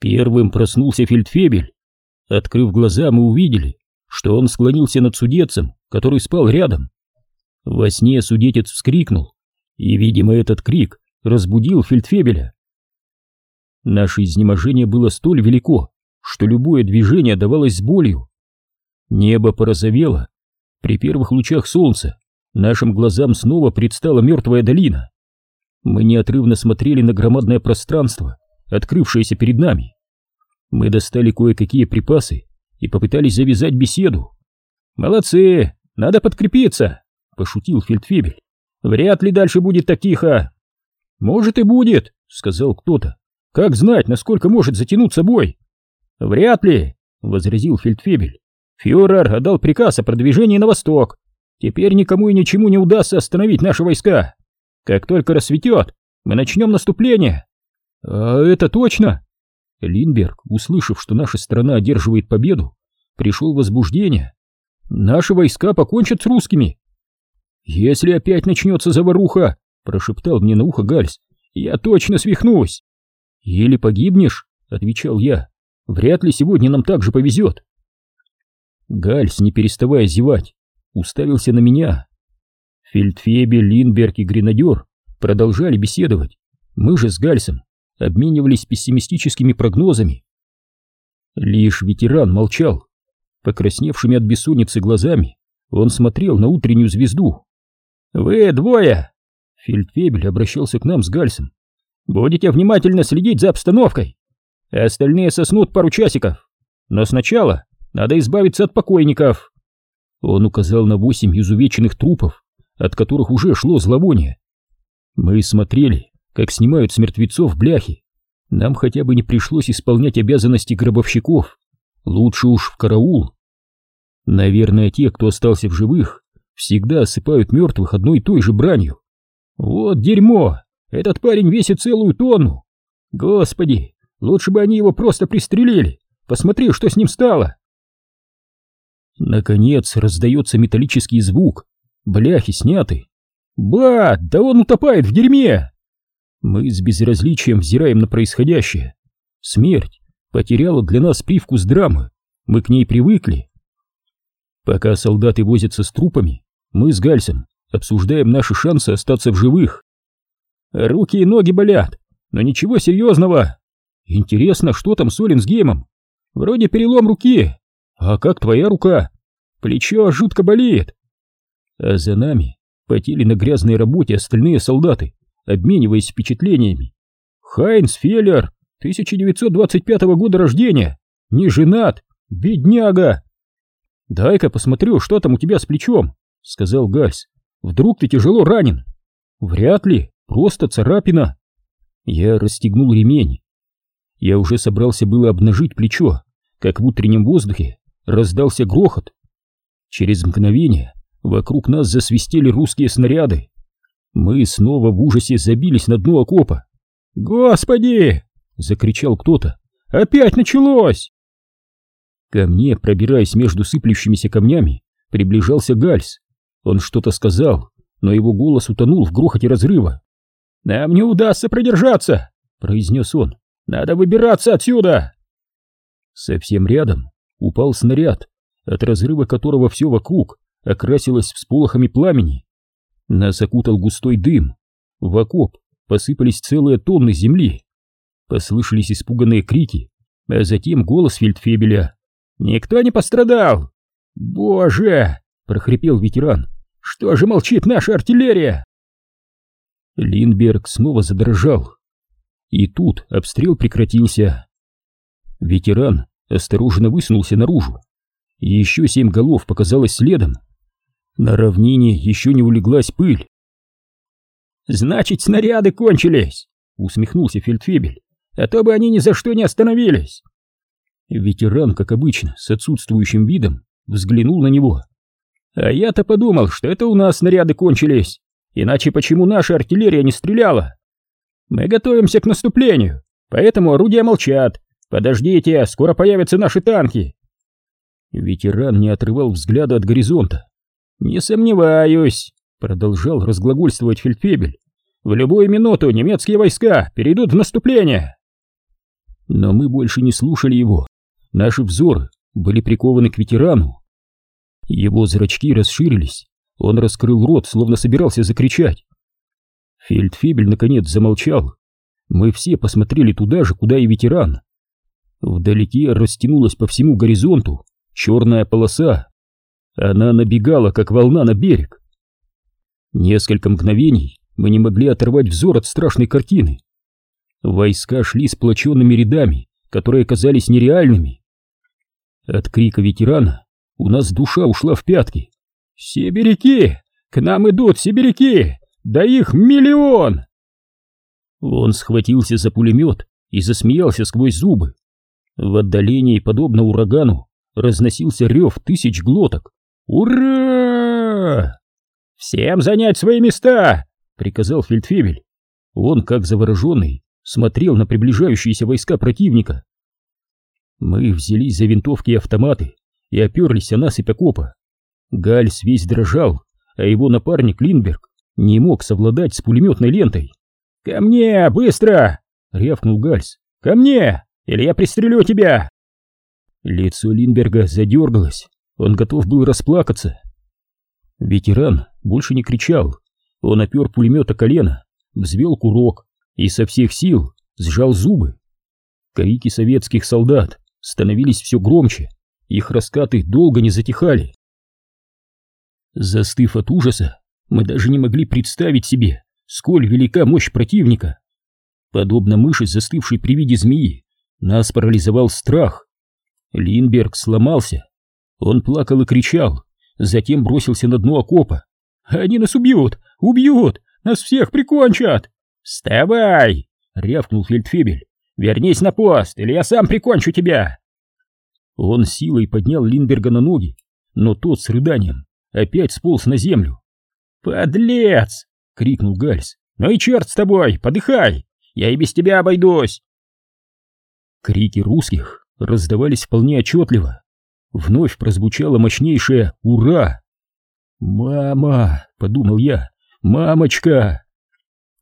Первым проснулся фельдфебель. Открыв глаза, мы увидели, что он склонился над судетцем, который спал рядом. Во сне судетец вскрикнул, и, видимо, этот крик разбудил фельдфебеля. Наше изнеможение было столь велико, что любое движение давалось с болью. Небо порозовело. При первых лучах солнца нашим глазам снова предстала мертвая долина. Мы неотрывно смотрели на громадное пространство, открывшееся перед нами. Мы достали кое-какие припасы и попытались завязать беседу. «Молодцы! Надо подкрепиться!» — пошутил Фельдфебель. «Вряд ли дальше будет так тихо!» «Может и будет!» — сказал кто-то. «Как знать, насколько может затянуться бой?» «Вряд ли!» — возразил Фельдфебель. «Фюрер отдал приказ о продвижении на восток. Теперь никому и ничему не удастся остановить наши войска. Как только рассветет, мы начнем наступление. А это точно? Линберг, услышав, что наша страна одерживает победу, пришел в возбуждение. Наши войска покончат с русскими. Если опять начнется заваруха, прошептал мне на ухо Гальс, я точно свихнусь. Или погибнешь, отвечал я. Вряд ли сегодня нам так же повезет. Гальс, не переставая зевать, уставился на меня. Фельдфебель, Линберг и Гренадер продолжали беседовать. Мы же с Гальсом обменивались пессимистическими прогнозами. Лишь ветеран молчал. Покрасневшими от бессонницы глазами он смотрел на утреннюю звезду. «Вы двое!» Фельдфебель обращался к нам с Гальсом. «Будете внимательно следить за обстановкой. Остальные соснут пару часиков. Но сначала надо избавиться от покойников». Он указал на восемь изувеченных трупов, от которых уже шло зловоние. Мы смотрели, как снимают с мертвецов бляхи. Нам хотя бы не пришлось исполнять обязанности гробовщиков. Лучше уж в караул. Наверное, те, кто остался в живых, всегда осыпают мертвых одной и той же бранью. Вот дерьмо! Этот парень весит целую тонну! Господи, лучше бы они его просто пристрелили! Посмотри, что с ним стало! Наконец раздается металлический звук, Бляхи сняты. Ба, да он утопает в дерьме! Мы с безразличием взираем на происходящее. Смерть потеряла для нас привкус драмы. Мы к ней привыкли. Пока солдаты возятся с трупами, мы с Гальсом обсуждаем наши шансы остаться в живых. Руки и ноги болят, но ничего серьезного. Интересно, что там с Оленсгеймом? Вроде перелом руки. А как твоя рука? Плечо жутко болит а за нами потели на грязной работе остальные солдаты, обмениваясь впечатлениями. Хайнс Феллер, 1925 года рождения, не женат, бедняга. Дай-ка посмотрю, что там у тебя с плечом, сказал Гальс. Вдруг ты тяжело ранен? Вряд ли, просто царапина. Я расстегнул ремень. Я уже собрался было обнажить плечо, как в утреннем воздухе раздался грохот. Через мгновение Вокруг нас засвистели русские снаряды. Мы снова в ужасе забились на дно окопа. «Господи!» — закричал кто-то. «Опять началось!» Ко мне, пробираясь между сыплющимися камнями, приближался Гальс. Он что-то сказал, но его голос утонул в грохоте разрыва. «Нам не удастся продержаться!» — произнес он. «Надо выбираться отсюда!» Совсем рядом упал снаряд, от разрыва которого все вокруг окрасилась всполохами пламени. Нас окутал густой дым. В окоп посыпались целые тонны земли. Послышались испуганные крики, а затем голос фельдфебеля. «Никто не пострадал!» «Боже!» — прохрипел ветеран. «Что же молчит наша артиллерия?» Линдберг снова задрожал. И тут обстрел прекратился. Ветеран осторожно высунулся наружу. Еще семь голов показалось следом. На равнине еще не улеглась пыль. «Значит, снаряды кончились!» — усмехнулся Фельдфебель. «А то бы они ни за что не остановились!» Ветеран, как обычно, с отсутствующим видом, взглянул на него. «А я-то подумал, что это у нас снаряды кончились, иначе почему наша артиллерия не стреляла? Мы готовимся к наступлению, поэтому орудия молчат. Подождите, скоро появятся наши танки!» Ветеран не отрывал взгляда от горизонта. «Не сомневаюсь», — продолжал разглагольствовать Фельдфебель. «В любую минуту немецкие войска перейдут в наступление». Но мы больше не слушали его. Наши взоры были прикованы к ветерану. Его зрачки расширились. Он раскрыл рот, словно собирался закричать. Фельдфебель наконец замолчал. Мы все посмотрели туда же, куда и ветеран. Вдалеке растянулась по всему горизонту черная полоса. Она набегала, как волна на берег. Несколько мгновений мы не могли оторвать взор от страшной картины. Войска шли сплоченными рядами, которые казались нереальными. От крика ветерана у нас душа ушла в пятки. «Сибиряки! К нам идут сибиряки! Да их миллион!» Он схватился за пулемет и засмеялся сквозь зубы. В отдалении, подобно урагану, разносился рев тысяч глоток. «Ура!» «Всем занять свои места!» — приказал фельдфебель. Он, как завороженный, смотрел на приближающиеся войска противника. Мы взялись за винтовки и автоматы и оперлись о насыпь окопа. Гальс весь дрожал, а его напарник Линберг не мог совладать с пулеметной лентой. «Ко мне, быстро!» — рявкнул Гальс. «Ко мне, или я пристрелю тебя!» Лицо Линберга задергалось, он готов был расплакаться. Ветеран больше не кричал, он опер пулемет о колено, взвел курок и со всех сил сжал зубы. Крики советских солдат становились все громче, их раскаты долго не затихали. Застыв от ужаса, мы даже не могли представить себе, сколь велика мощь противника. Подобно мыши, застывшей при виде змеи, нас парализовал страх. Линберг сломался. Он плакал и кричал, затем бросился на дно окопа. «Они нас убьют! Убьют! Нас всех прикончат!» «Вставай!» — рявкнул Фельдфебель. «Вернись на пост, или я сам прикончу тебя!» Он силой поднял Линберга на ноги, но тот с рыданием опять сполз на землю. «Подлец!» — крикнул Гальс. «Ну и черт с тобой, подыхай! Я и без тебя обойдусь!» Крики русских раздавались вполне отчетливо. Вновь прозвучало мощнейшее «Ура!» «Мама!» — подумал я. «Мамочка!»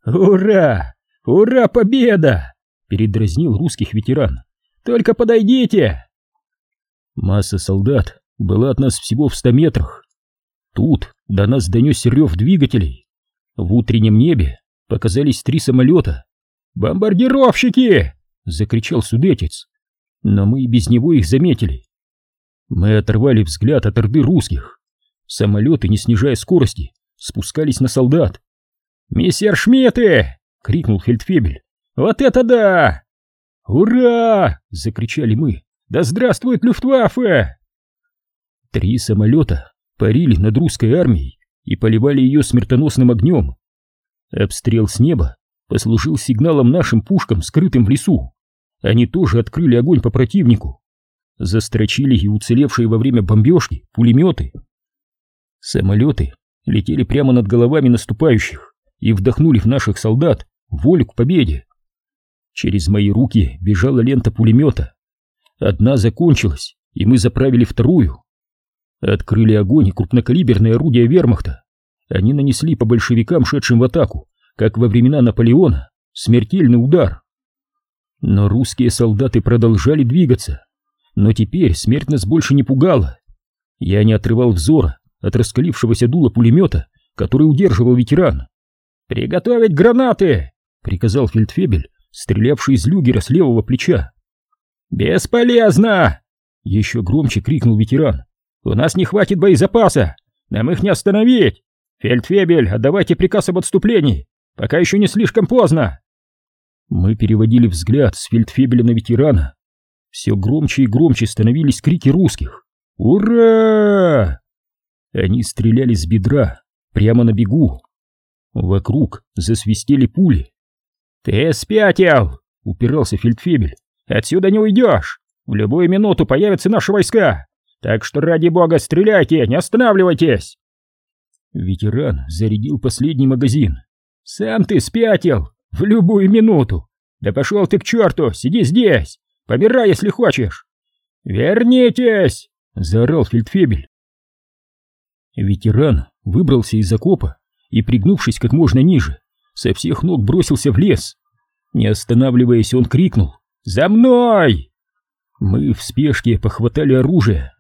«Ура! Ура, победа!» — передразнил русских ветеран. «Только подойдите!» Масса солдат была от нас всего в ста метрах. Тут до нас донесся рев двигателей. В утреннем небе показались три самолета. «Бомбардировщики!» — закричал судетец. Но мы и без него их заметили. Мы оторвали взгляд от орды русских. Самолеты, не снижая скорости, спускались на солдат. «Мессер Шметы!» — крикнул Фельдфебель. «Вот это да!» «Ура!» — закричали мы. «Да здравствует Люфтваффе!» Три самолета парили над русской армией и поливали ее смертоносным огнем. Обстрел с неба послужил сигналом нашим пушкам, скрытым в лесу. Они тоже открыли огонь по противнику. Застрочили и уцелевшие во время бомбежки пулеметы. Самолеты летели прямо над головами наступающих и вдохнули в наших солдат волю к победе. Через мои руки бежала лента пулемета. Одна закончилась, и мы заправили вторую. Открыли огонь и крупнокалиберные орудия вермахта. Они нанесли по большевикам, шедшим в атаку, как во времена Наполеона, смертельный удар. Но русские солдаты продолжали двигаться. Но теперь смерть нас больше не пугала. Я не отрывал взора от раскалившегося дула пулемета, который удерживал ветеран. «Приготовить гранаты!» — приказал фельдфебель, стрелявший из люгера с левого плеча. «Бесполезно!» — еще громче крикнул ветеран. «У нас не хватит боезапаса! Нам их не остановить! Фельдфебель, отдавайте приказ об отступлении, пока еще не слишком поздно!» Мы переводили взгляд с фельдфебеля на ветерана. Все громче и громче становились крики русских. «Ура!» Они стреляли с бедра, прямо на бегу. Вокруг засвистели пули. «Ты спятил!» — упирался фельдфебель. «Отсюда не уйдешь! В любую минуту появятся наши войска! Так что, ради бога, стреляйте, не останавливайтесь!» Ветеран зарядил последний магазин. «Сам ты спятил! В любую минуту! Да пошел ты к черту! Сиди здесь! Помирай, если хочешь!» «Вернитесь!» — заорал фельдфебель. Ветеран выбрался из окопа и, пригнувшись как можно ниже, со всех ног бросился в лес. Не останавливаясь, он крикнул За мной!» Мы в спешке похватали оружие.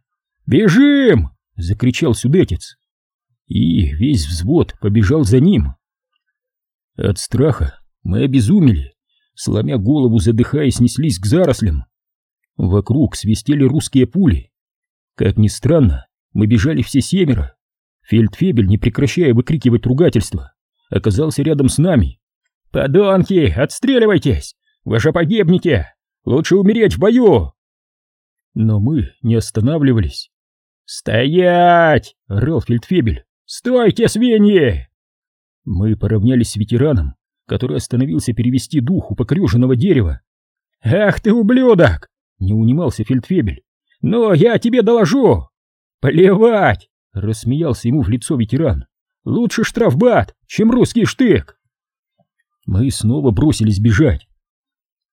«Бежим!» — закричал судетец. И весь взвод побежал за ним. От страха мы обезумели, сломя голову, задыхаясь, неслись к зарослям. Вокруг свистели русские пули. Как ни странно, мы бежали все семеро. Фельдфебель, не прекращая выкрикивать ругательства, оказался рядом с нами. «Подонки, отстреливайтесь! Вы же погибнете! Лучше умереть в бою!» Но мы не останавливались. «Стоять!» — орал Фельдфебель. «Стойте, свиньи!» Мы поравнялись с ветераном, который остановился перевести дух у покрюженного дерева. «Ах ты, ублюдок!» — не унимался Фельдфебель. «Но я тебе доложу!» «Плевать!» — рассмеялся ему в лицо ветеран. «Лучше штрафбат, чем русский штык!» Мы снова бросились бежать.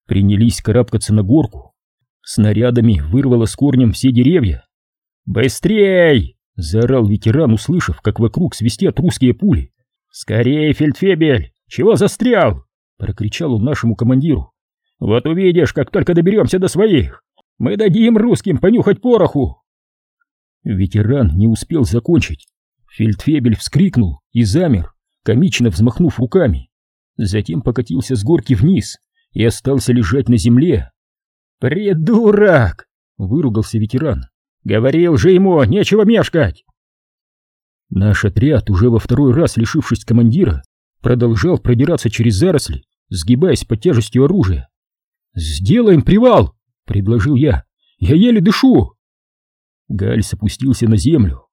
Принялись карабкаться на горку. Снарядами вырвало с корнем все деревья. «Быстрей!» — заорал ветеран, услышав, как вокруг свистят русские пули. «Скорее, фельдфебель! Чего застрял?» — прокричал он нашему командиру. «Вот увидишь, как только доберемся до своих! Мы дадим русским понюхать пороху!» Ветеран не успел закончить. Фельдфебель вскрикнул и замер, комично взмахнув руками. Затем покатился с горки вниз и остался лежать на земле. «Придурок!» — выругался ветеран. «Говорил же ему, нечего мешкать!» Наш отряд, уже во второй раз лишившись командира, продолжал продираться через заросли, сгибаясь под тяжестью оружия. «Сделаем привал!» — предложил я. «Я еле дышу!» Гальс опустился на землю.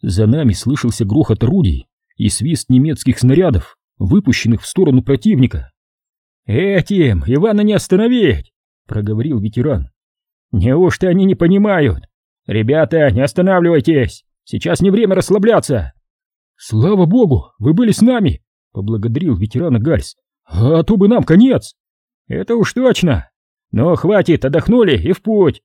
За нами слышался грохот орудий и свист немецких снарядов, выпущенных в сторону противника. «Этим Ивана не остановить!» — проговорил ветеран. «Неужто они не понимают? Ребята, не останавливайтесь! Сейчас не время расслабляться!» «Слава богу, вы были с нами!» — поблагодарил ветерана Гальс. «А то бы нам конец!» «Это уж точно! Но хватит, отдохнули и в путь!»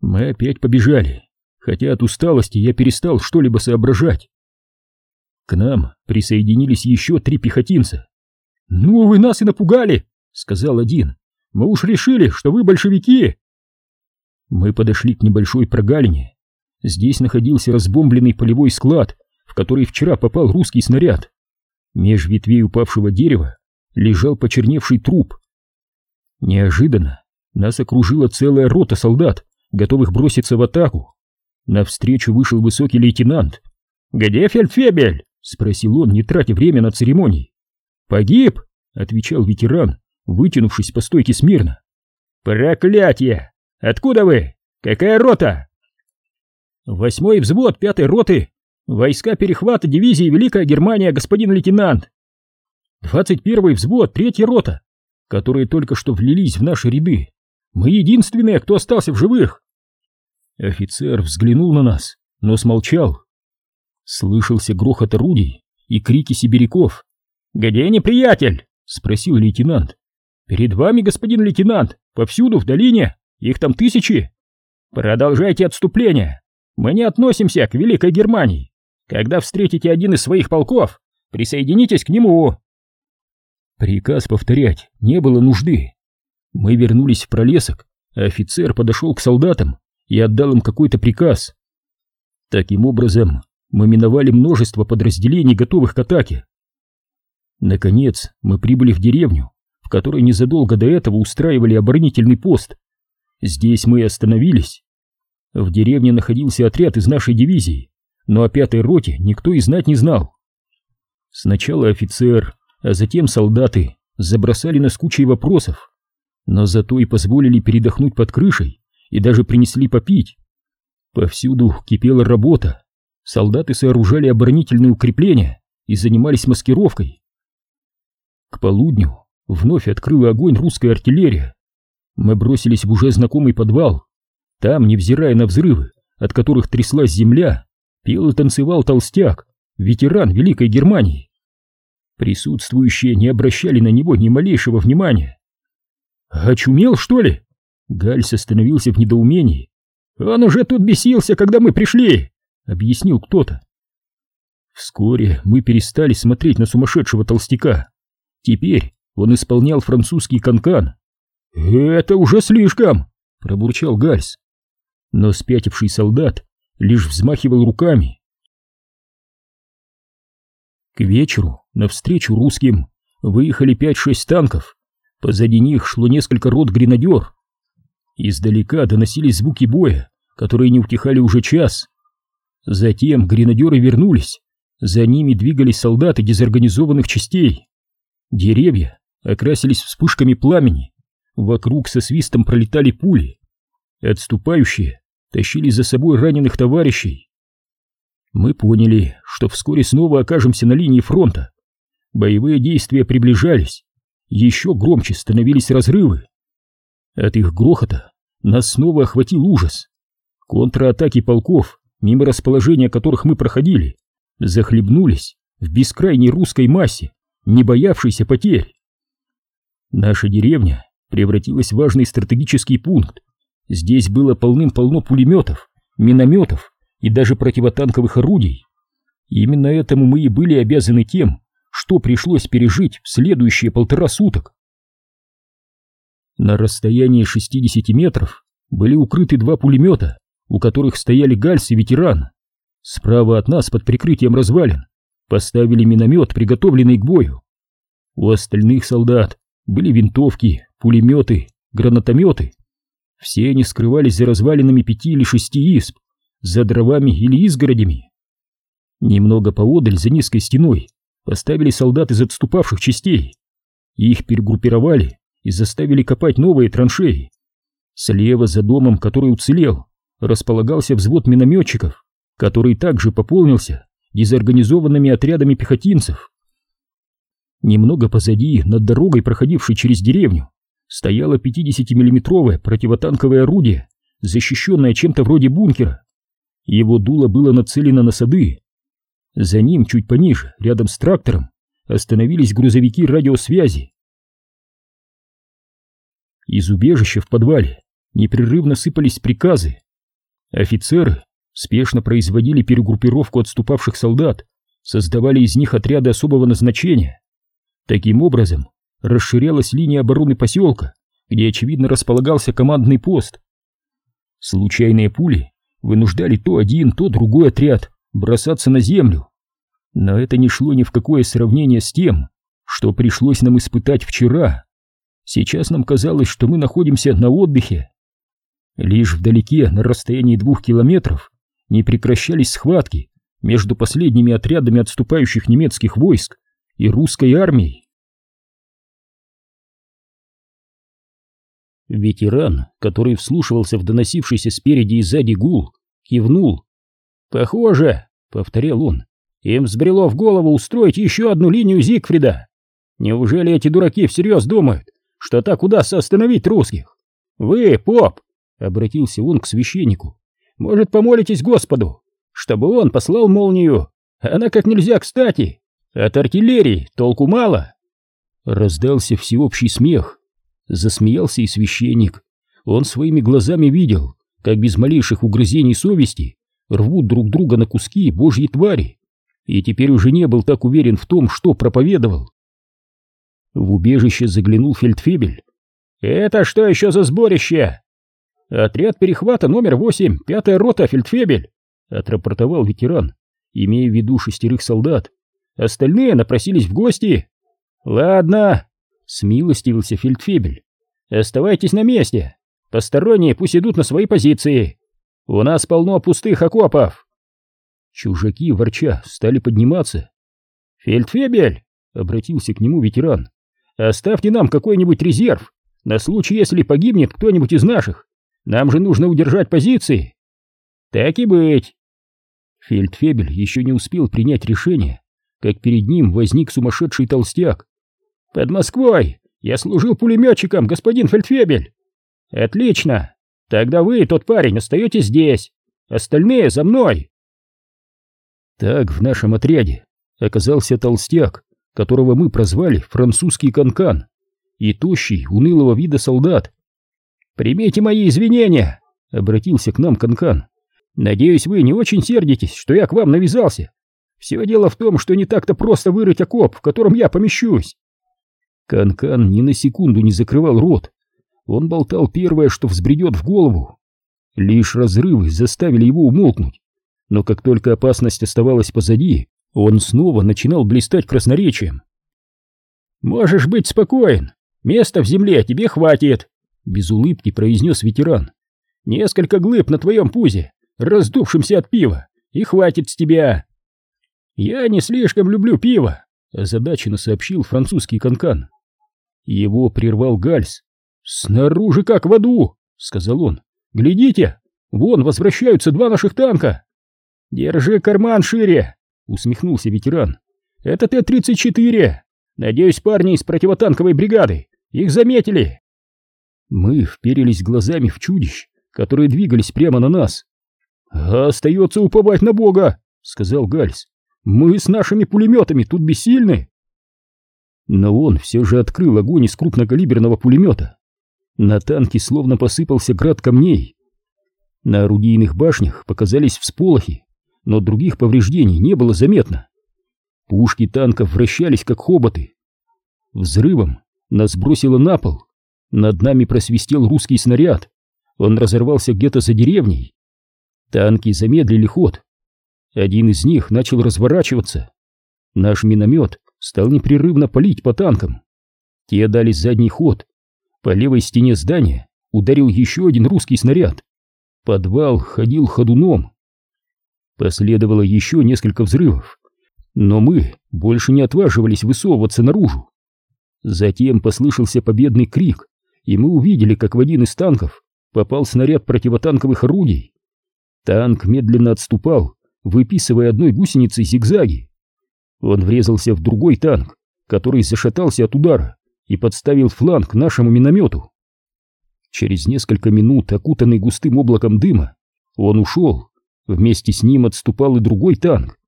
Мы опять побежали, хотя от усталости я перестал что-либо соображать. К нам присоединились еще три пехотинца. «Ну, вы нас и напугали!» — сказал один. «Мы уж решили, что вы большевики!» Мы подошли к небольшой прогалине. Здесь находился разбомбленный полевой склад, в который вчера попал русский снаряд. Меж ветвей упавшего дерева лежал почерневший труп. Неожиданно нас окружила целая рота солдат, готовых броситься в атаку. Навстречу вышел высокий лейтенант. «Где фельдфебель?» — спросил он, не тратя время на церемонии. «Погиб!» — отвечал ветеран, вытянувшись по стойке смирно. «Проклятие! Откуда вы? Какая рота?» «Восьмой взвод пятой роты. Войска перехвата дивизии Великая Германия, господин лейтенант. Двадцать первый взвод, третья рота, которые только что влились в наши ряды. Мы единственные, кто остался в живых. Офицер взглянул на нас, но смолчал. Слышался грохот орудий и крики сибиряков. «Где неприятель?» — спросил лейтенант. «Перед вами, господин лейтенант, повсюду в долине, их там тысячи. Продолжайте отступление. Мы не относимся к Великой Германии. Когда встретите один из своих полков, присоединитесь к нему». Приказ повторять не было нужды. Мы вернулись в пролесок, а офицер подошел к солдатам и отдал им какой-то приказ. Таким образом, мы миновали множество подразделений, готовых к атаке. Наконец, мы прибыли в деревню, в которой незадолго до этого устраивали оборонительный пост. Здесь мы и остановились. В деревне находился отряд из нашей дивизии, но о пятой роте никто и знать не знал. Сначала офицер, а затем солдаты забросали нас кучей вопросов но зато и позволили передохнуть под крышей и даже принесли попить. Повсюду кипела работа. Солдаты сооружали оборонительные укрепления и занимались маскировкой. К полудню вновь открыла огонь русская артиллерия. Мы бросились в уже знакомый подвал. Там, невзирая на взрывы, от которых тряслась земля, пел и танцевал толстяк, ветеран Великой Германии. Присутствующие не обращали на него ни малейшего внимания. «Очумел, что ли?» Гальс остановился в недоумении. «Он уже тут бесился, когда мы пришли!» — объяснил кто-то. Вскоре мы перестали смотреть на сумасшедшего толстяка. Теперь он исполнял французский канкан. «Это уже слишком!» — пробурчал Гальс. Но спятивший солдат лишь взмахивал руками. К вечеру навстречу русским выехали пять-шесть танков. Позади них шло несколько рот гренадер. Издалека доносились звуки боя, которые не утихали уже час. Затем гренадеры вернулись. За ними двигались солдаты дезорганизованных частей. Деревья окрасились вспышками пламени. Вокруг со свистом пролетали пули. Отступающие тащили за собой раненых товарищей. Мы поняли, что вскоре снова окажемся на линии фронта. Боевые действия приближались. Еще громче становились разрывы. От их грохота нас снова охватил ужас. Контратаки полков, мимо расположения которых мы проходили, захлебнулись в бескрайней русской массе, не боявшейся потерь. Наша деревня превратилась в важный стратегический пункт. Здесь было полным-полно пулеметов, минометов и даже противотанковых орудий. именно этому мы и были обязаны тем, что пришлось пережить в следующие полтора суток. На расстоянии 60 метров были укрыты два пулемета, у которых стояли Гальс и ветеран. Справа от нас под прикрытием развалин поставили миномет, приготовленный к бою. У остальных солдат были винтовки, пулеметы, гранатометы. Все они скрывались за развалинами пяти или шести изб, за дровами или изгородями. Немного поодаль, за низкой стеной, поставили солдат из отступавших частей. Их перегруппировали и заставили копать новые траншеи. Слева за домом, который уцелел, располагался взвод минометчиков, который также пополнился дезорганизованными отрядами пехотинцев. Немного позади, над дорогой, проходившей через деревню, стояло 50-миллиметровое противотанковое орудие, защищенное чем-то вроде бункера. Его дуло было нацелено на сады. За ним, чуть пониже, рядом с трактором, остановились грузовики радиосвязи. Из убежища в подвале непрерывно сыпались приказы. Офицеры спешно производили перегруппировку отступавших солдат, создавали из них отряды особого назначения. Таким образом, расширялась линия обороны поселка, где, очевидно, располагался командный пост. Случайные пули вынуждали то один, то другой отряд бросаться на землю. Но это не шло ни в какое сравнение с тем, что пришлось нам испытать вчера. Сейчас нам казалось, что мы находимся на отдыхе. Лишь вдалеке, на расстоянии двух километров, не прекращались схватки между последними отрядами отступающих немецких войск и русской армией. Ветеран, который вслушивался в доносившийся спереди и сзади гул, кивнул. «Похоже», — повторял он, — «им взбрело в голову устроить еще одну линию Зигфрида. Неужели эти дураки всерьез думают, что так удастся остановить русских? Вы, поп, Обратился он к священнику. «Может, помолитесь Господу, чтобы он послал молнию? Она как нельзя кстати. От артиллерии толку мало». Раздался всеобщий смех. Засмеялся и священник. Он своими глазами видел, как без малейших угрызений совести рвут друг друга на куски божьи твари, и теперь уже не был так уверен в том, что проповедовал. В убежище заглянул фельдфебель. «Это что еще за сборище?» «Отряд перехвата номер восемь, пятая рота, фельдфебель!» — отрапортовал ветеран, имея в виду шестерых солдат. «Остальные напросились в гости!» «Ладно!» — смилостивился фельдфебель. «Оставайтесь на месте! Посторонние пусть идут на свои позиции! У нас полно пустых окопов!» Чужаки, ворча, стали подниматься. «Фельдфебель!» — обратился к нему ветеран. «Оставьте нам какой-нибудь резерв, на случай, если погибнет кто-нибудь из наших. Нам же нужно удержать позиции. Так и быть. Фельдфебель еще не успел принять решение, как перед ним возник сумасшедший толстяк. Под Москвой я служил пулеметчиком, господин Фельдфебель. Отлично. Тогда вы, тот парень, остаетесь здесь. Остальные за мной. Так в нашем отряде оказался толстяк, которого мы прозвали французский канкан, и тощий, унылого вида солдат, «Примите мои извинения!» — обратился к нам Канкан. «Надеюсь, вы не очень сердитесь, что я к вам навязался. Все дело в том, что не так-то просто вырыть окоп, в котором я помещусь». Канкан ни на секунду не закрывал рот. он болтал первое, что взбредет в голову. Лишь разрывы заставили его умолкнуть, но как только опасность оставалась позади, он снова начинал блистать красноречием. «Можешь быть спокоен, места в земле тебе хватит», — без улыбки произнес ветеран. «Несколько глыб на твоем пузе, раздувшимся от пива, и хватит с тебя». «Я не слишком люблю пиво», — озадаченно сообщил французский канкан. Его прервал Гальс. «Снаружи как в аду!» — сказал он. «Глядите! Вон возвращаются два наших танка!» «Держи карман шире!» — усмехнулся ветеран. «Это Т-34! Надеюсь, парни из противотанковой бригады! Их заметили!» Мы вперились глазами в чудищ, которые двигались прямо на нас. «Остается уповать на Бога!» — сказал Гальс. «Мы с нашими пулеметами тут бессильны!» Но он все же открыл огонь из крупнокалиберного пулемета. На танке словно посыпался град камней. На орудийных башнях показались всполохи, но других повреждений не было заметно. Пушки танков вращались как хоботы. Взрывом нас бросило на пол. Над нами просвистел русский снаряд. Он разорвался где-то за деревней. Танки замедлили ход. Один из них начал разворачиваться. Наш миномет стал непрерывно палить по танкам. Те дали задний ход. По левой стене здания ударил еще один русский снаряд. Подвал ходил ходуном. Последовало еще несколько взрывов, но мы больше не отваживались высовываться наружу. Затем послышался победный крик, и мы увидели, как в один из танков попал снаряд противотанковых орудий. Танк медленно отступал, выписывая одной гусеницей зигзаги. Он врезался в другой танк, который зашатался от удара и подставил фланг нашему миномету. Через несколько минут, окутанный густым облаком дыма, он ушел. Вместе с ним отступал и другой танк.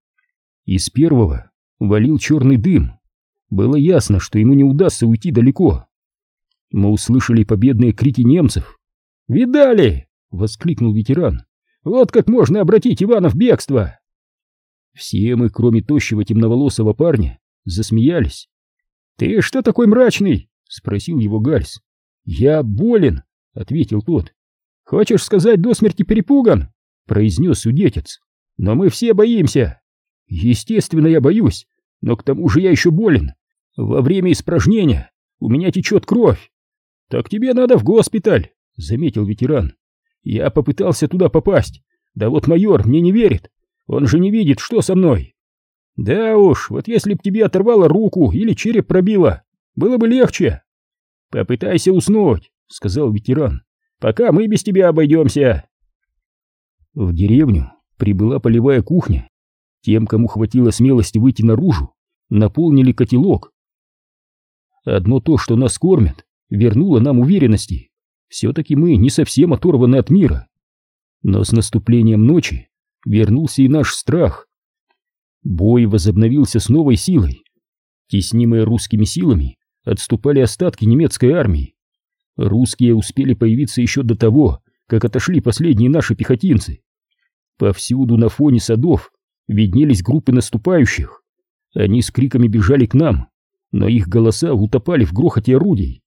Из первого валил черный дым. Было ясно, что ему не удастся уйти далеко. Мы услышали победные крики немцев. «Видали?» — воскликнул ветеран. «Вот как можно обратить Ивана в бегство!» Все мы, кроме тощего темноволосого парня, засмеялись. «Ты что такой мрачный?» — спросил его Гальс. «Я болен», — ответил тот. «Хочешь сказать, до смерти перепуган?» — произнес судетец. «Но мы все боимся». «Естественно, я боюсь, но к тому же я еще болен. Во время испражнения у меня течет кровь». «Так тебе надо в госпиталь», — заметил ветеран. «Я попытался туда попасть, да вот майор мне не верит. Он же не видит, что со мной. Да уж, вот если б тебе оторвало руку или череп пробило, было бы легче. Попытайся уснуть, сказал ветеран, пока мы без тебя обойдемся. В деревню прибыла полевая кухня. Тем, кому хватило смелости выйти наружу, наполнили котелок. Одно то, что нас кормят, вернуло нам уверенности. Все-таки мы не совсем оторваны от мира. Но с наступлением ночи вернулся и наш страх. Бой возобновился с новой силой. Теснимые русскими силами отступали остатки немецкой армии. Русские успели появиться еще до того, как отошли последние наши пехотинцы. Повсюду на фоне садов виднелись группы наступающих. Они с криками бежали к нам, но их голоса утопали в грохоте орудий.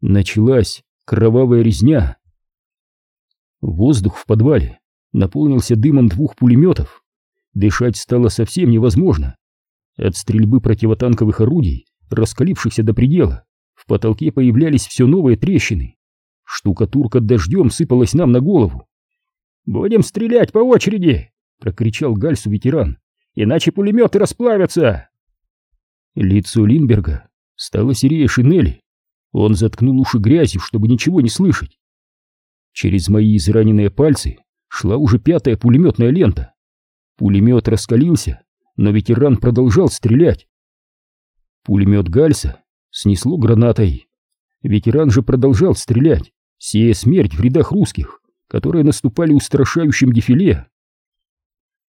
Началась кровавая резня. Воздух в подвале наполнился дымом двух пулеметов. Дышать стало совсем невозможно. От стрельбы противотанковых орудий, раскалившихся до предела, в потолке появлялись все новые трещины. Штукатурка дождем сыпалась нам на голову. «Будем стрелять по очереди!» — прокричал Гальсу ветеран. «Иначе пулеметы расплавятся!» Лицо Линберга стало серее шинели. Он заткнул уши грязью, чтобы ничего не слышать. Через мои израненные пальцы шла уже пятая пулеметная лента. Пулемет раскалился, но ветеран продолжал стрелять. Пулемет Гальса снесло гранатой. Ветеран же продолжал стрелять, сея смерть в рядах русских, которые наступали устрашающим дефиле.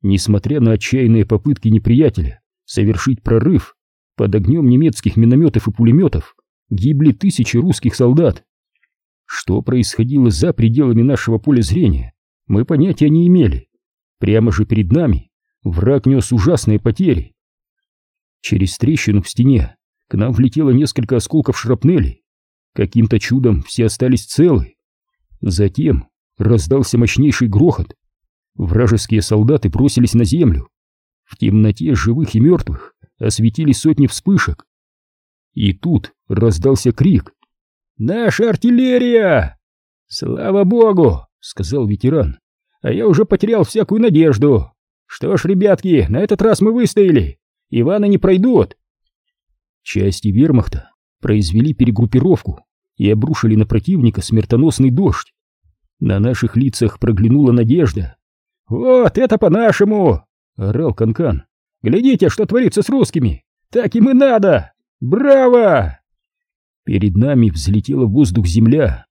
Несмотря на отчаянные попытки неприятеля совершить прорыв, под огнем немецких минометов и пулеметов гибли тысячи русских солдат. Что происходило за пределами нашего поля зрения, мы понятия не имели. Прямо же перед нами враг нес ужасные потери. Через трещину в стене к нам влетело несколько осколков шрапнели. Каким-то чудом все остались целы. Затем раздался мощнейший грохот. Вражеские солдаты бросились на землю. В темноте живых и мертвых осветили сотни вспышек. И тут раздался крик. «Наша артиллерия!» «Слава богу!» — сказал ветеран. «А я уже потерял всякую надежду. Что ж, ребятки, на этот раз мы выстояли. Иваны не пройдут!» Части вермахта произвели перегруппировку и обрушили на противника смертоносный дождь. На наших лицах проглянула надежда. «Вот это по-нашему!» — орал Канкан. «Глядите, что творится с русскими! Так им и надо! Браво!» Перед нами взлетела в воздух земля.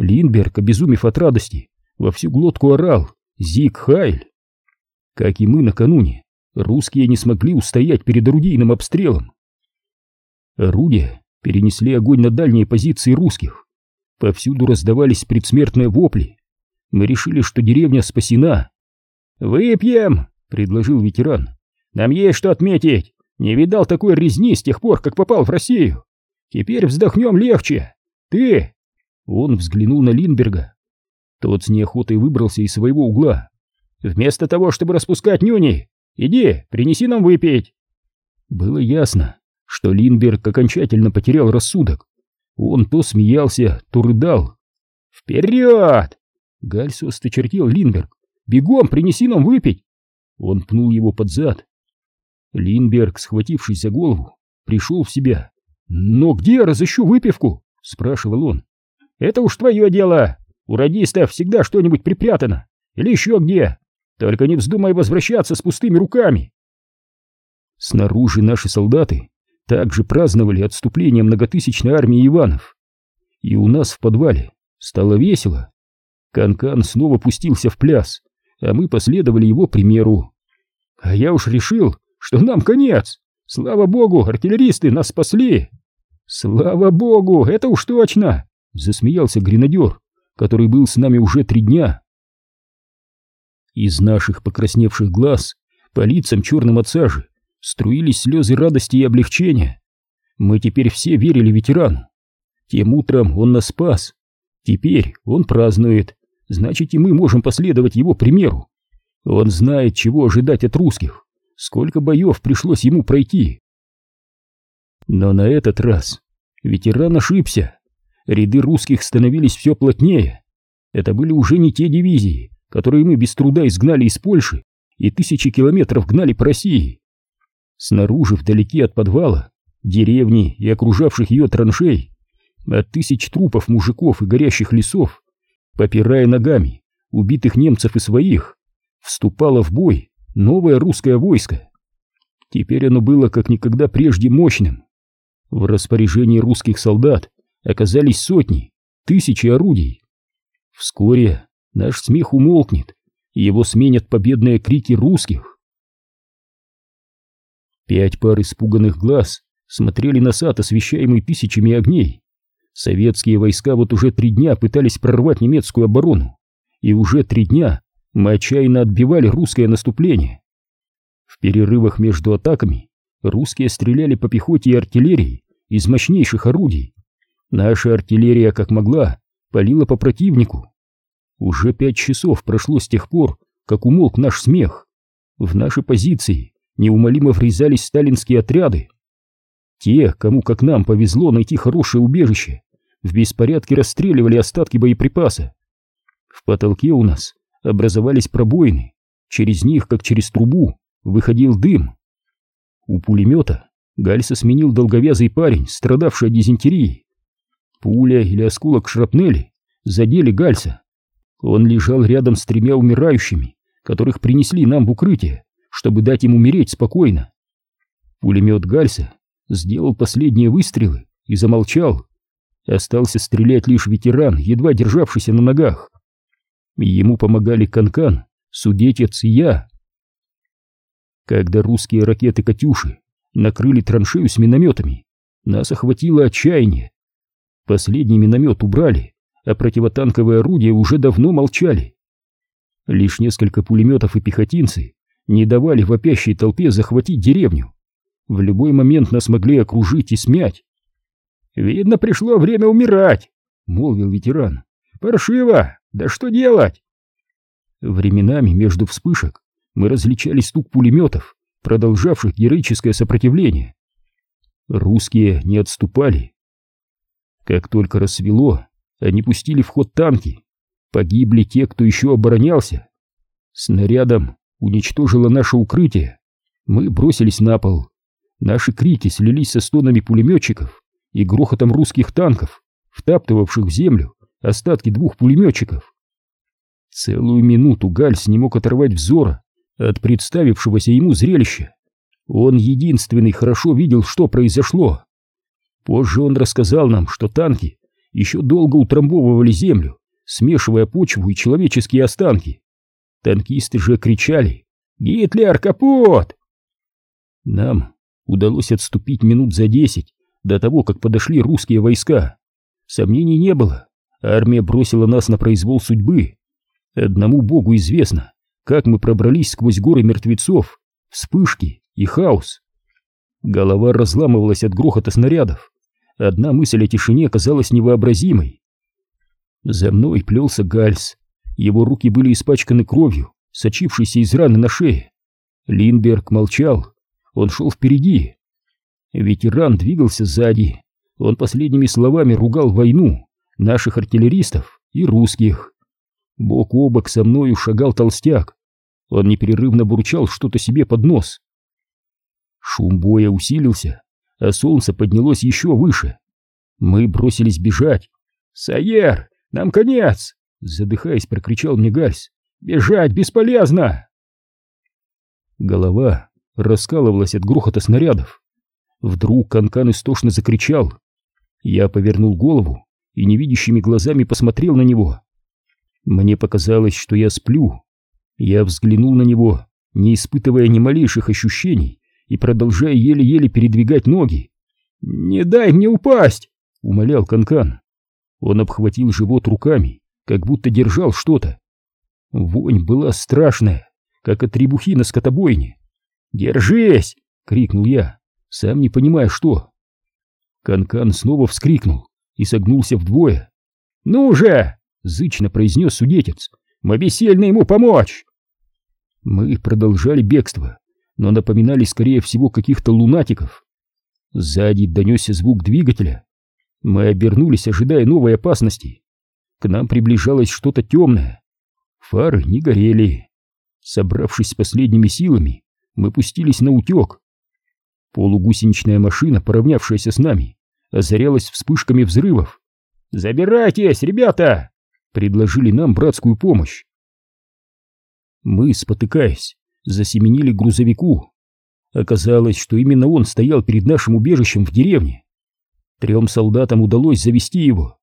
Линберг, обезумев от радости, во всю глотку орал «Зиг Хайль!». Как и мы накануне, русские не смогли устоять перед орудийным обстрелом. Орудия перенесли огонь на дальние позиции русских. Повсюду раздавались предсмертные вопли. Мы решили, что деревня спасена. «Выпьем!» — предложил ветеран. «Нам есть что отметить. Не видал такой резни с тех пор, как попал в Россию. Теперь вздохнем легче. Ты!» Он взглянул на Линберга. Тот с неохотой выбрался из своего угла. «Вместо того, чтобы распускать нюни, иди, принеси нам выпить!» Было ясно, что Линберг окончательно потерял рассудок. Он то смеялся, то рыдал. «Вперед!» Гальс осточертел Линберг. «Бегом, принеси нам выпить!» Он пнул его под зад. Линберг, схватившись за голову, пришел в себя. «Но где я разыщу выпивку?» — спрашивал он. «Это уж твое дело. У радистов всегда что-нибудь припрятано. Или еще где. Только не вздумай возвращаться с пустыми руками». Снаружи наши солдаты также праздновали отступление многотысячной армии Иванов. И у нас в подвале стало весело. Канкан -кан снова пустился в пляс, а мы последовали его примеру. А я уж решил, что нам конец. Слава богу, артиллеристы нас спасли. Слава богу, это уж точно, засмеялся гренадер, который был с нами уже три дня. Из наших покрасневших глаз по лицам черным от сажи струились слезы радости и облегчения. Мы теперь все верили ветерану. Тем утром он нас спас. Теперь он празднует. Значит, и мы можем последовать его примеру. Он знает, чего ожидать от русских. Сколько боев пришлось ему пройти. Но на этот раз ветеран ошибся. Ряды русских становились все плотнее. Это были уже не те дивизии, которые мы без труда изгнали из Польши и тысячи километров гнали по России. Снаружи, вдалеке от подвала, деревни и окружавших ее траншей, от тысяч трупов мужиков и горящих лесов, попирая ногами убитых немцев и своих, вступало в бой новое русское войско. Теперь оно было как никогда прежде мощным. В распоряжении русских солдат оказались сотни, тысячи орудий. Вскоре наш смех умолкнет, и его сменят победные крики русских. Пять пар испуганных глаз смотрели на сад, освещаемый тысячами огней. Советские войска вот уже три дня пытались прорвать немецкую оборону, и уже три дня мы отчаянно отбивали русское наступление. В перерывах между атаками русские стреляли по пехоте и артиллерии из мощнейших орудий. Наша артиллерия, как могла, палила по противнику. Уже пять часов прошло с тех пор, как умолк наш смех. В наши позиции неумолимо врезались сталинские отряды. Те, кому как нам повезло найти хорошее убежище, в беспорядке расстреливали остатки боеприпаса. В потолке у нас образовались пробоины, через них, как через трубу, выходил дым. У пулемета Гальса сменил долговязый парень, страдавший от дизентерии. Пуля или осколок шрапнели задели Гальса. Он лежал рядом с тремя умирающими, которых принесли нам в укрытие чтобы дать ему умереть спокойно. Пулемет Гальса сделал последние выстрелы и замолчал. Остался стрелять лишь ветеран, едва державшийся на ногах. Ему помогали Канкан, Судетец и я. Когда русские ракеты «Катюши» накрыли траншею с минометами, нас охватило отчаяние. Последний миномет убрали, а противотанковые орудия уже давно молчали. Лишь несколько пулеметов и пехотинцы не давали вопящей толпе захватить деревню. В любой момент нас могли окружить и смять. Видно, пришло время умирать, молвил ветеран. Паршиво, да что делать? Временами между вспышек мы различали стук пулеметов, продолжавших героическое сопротивление. Русские не отступали. Как только рассвело, они пустили в ход танки. Погибли те, кто еще оборонялся. Снарядом уничтожило наше укрытие. Мы бросились на пол. Наши крики слились со стонами пулеметчиков и грохотом русских танков, втаптывавших в землю остатки двух пулеметчиков. Целую минуту Гальс не мог оторвать взора от представившегося ему зрелища. Он единственный хорошо видел, что произошло. Позже он рассказал нам, что танки еще долго утрамбовывали землю, смешивая почву и человеческие останки. Танкисты же кричали «Гитлер, капот!». Нам удалось отступить минут за десять до того, как подошли русские войска. Сомнений не было, армия бросила нас на произвол судьбы. Одному богу известно, как мы пробрались сквозь горы мертвецов, вспышки и хаос. Голова разламывалась от грохота снарядов. Одна мысль о тишине казалась невообразимой. За мной плелся Гальс. Его руки были испачканы кровью, сочившейся из раны на шее. Линберг молчал. Он шел впереди. Ветеран двигался сзади. Он последними словами ругал войну, наших артиллеристов и русских. Бок о бок со мною шагал толстяк. Он непрерывно бурчал что-то себе под нос. Шум боя усилился, а солнце поднялось еще выше. Мы бросились бежать. «Сайер, нам конец!» Задыхаясь, прокричал мне Гальс. «Бежать бесполезно!» Голова раскалывалась от грохота снарядов. Вдруг Канкан истошно закричал. Я повернул голову и невидящими глазами посмотрел на него. Мне показалось, что я сплю. Я взглянул на него, не испытывая ни малейших ощущений и продолжая еле-еле передвигать ноги. «Не дай мне упасть!» — умолял Канкан. Он обхватил живот руками, как будто держал что-то. Вонь была страшная, как от требухи на скотобойне. «Держись!» — крикнул я, сам не понимая, что. Канкан снова вскрикнул и согнулся вдвое. «Ну же!» — зычно произнес судетец. «Мы бессильны ему помочь!» Мы продолжали бегство, но напоминали, скорее всего, каких-то лунатиков. Сзади донесся звук двигателя. Мы обернулись, ожидая новой опасности. К нам приближалось что-то темное. Фары не горели. Собравшись с последними силами, мы пустились на утек. Полугусеничная машина, поравнявшаяся с нами, озарялась вспышками взрывов. «Забирайтесь, ребята!» предложили нам братскую помощь. Мы, спотыкаясь, засеменили к грузовику. Оказалось, что именно он стоял перед нашим убежищем в деревне. Трем солдатам удалось завести его.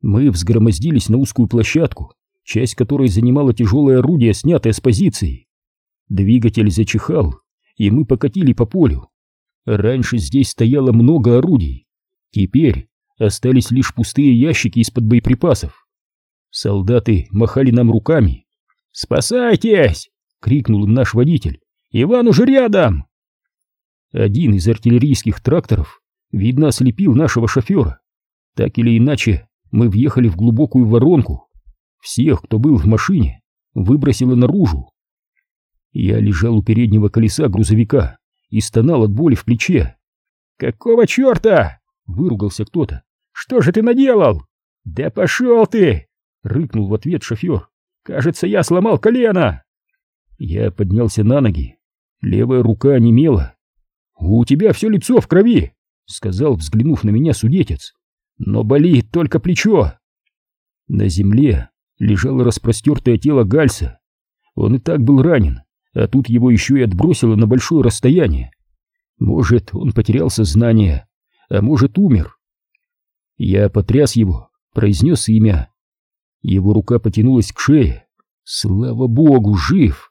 Мы взгромоздились на узкую площадку, часть которой занимала тяжелое орудие, снятое с позиции. Двигатель зачихал, и мы покатили по полю. Раньше здесь стояло много орудий. Теперь остались лишь пустые ящики из-под боеприпасов. Солдаты махали нам руками. «Спасайтесь!» — крикнул им наш водитель. «Иван уже рядом!» Один из артиллерийских тракторов, видно, ослепил нашего шофера. Так или иначе, мы въехали в глубокую воронку. Всех, кто был в машине, выбросило наружу. Я лежал у переднего колеса грузовика и стонал от боли в плече. «Какого черта?» — выругался кто-то. «Что же ты наделал?» «Да пошел ты!» — рыкнул в ответ шофер. «Кажется, я сломал колено!» Я поднялся на ноги. Левая рука немела. «У тебя все лицо в крови!» — сказал, взглянув на меня судетец. «Но болит только плечо!» На земле лежало распростертое тело Гальса. Он и так был ранен, а тут его еще и отбросило на большое расстояние. Может, он потерял сознание, а может, умер. Я потряс его, произнес имя. Его рука потянулась к шее. Слава богу, жив!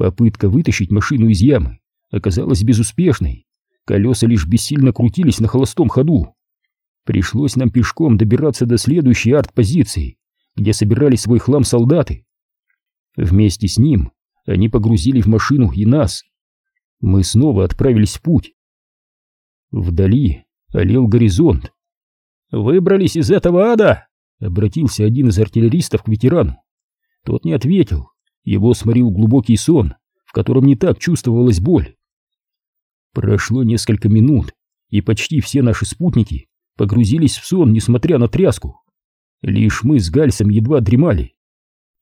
Попытка вытащить машину из ямы оказалась безуспешной. Колеса лишь бессильно крутились на холостом ходу. Пришлось нам пешком добираться до следующей арт-позиции, где собирали свой хлам солдаты. Вместе с ним они погрузили в машину и нас. Мы снова отправились в путь. Вдали олел горизонт. «Выбрались из этого ада?» — обратился один из артиллеристов к ветерану. Тот не ответил, его сморил глубокий сон, в котором не так чувствовалась боль. Прошло несколько минут, и почти все наши спутники погрузились в сон, несмотря на тряску. Лишь мы с Гальсом едва дремали.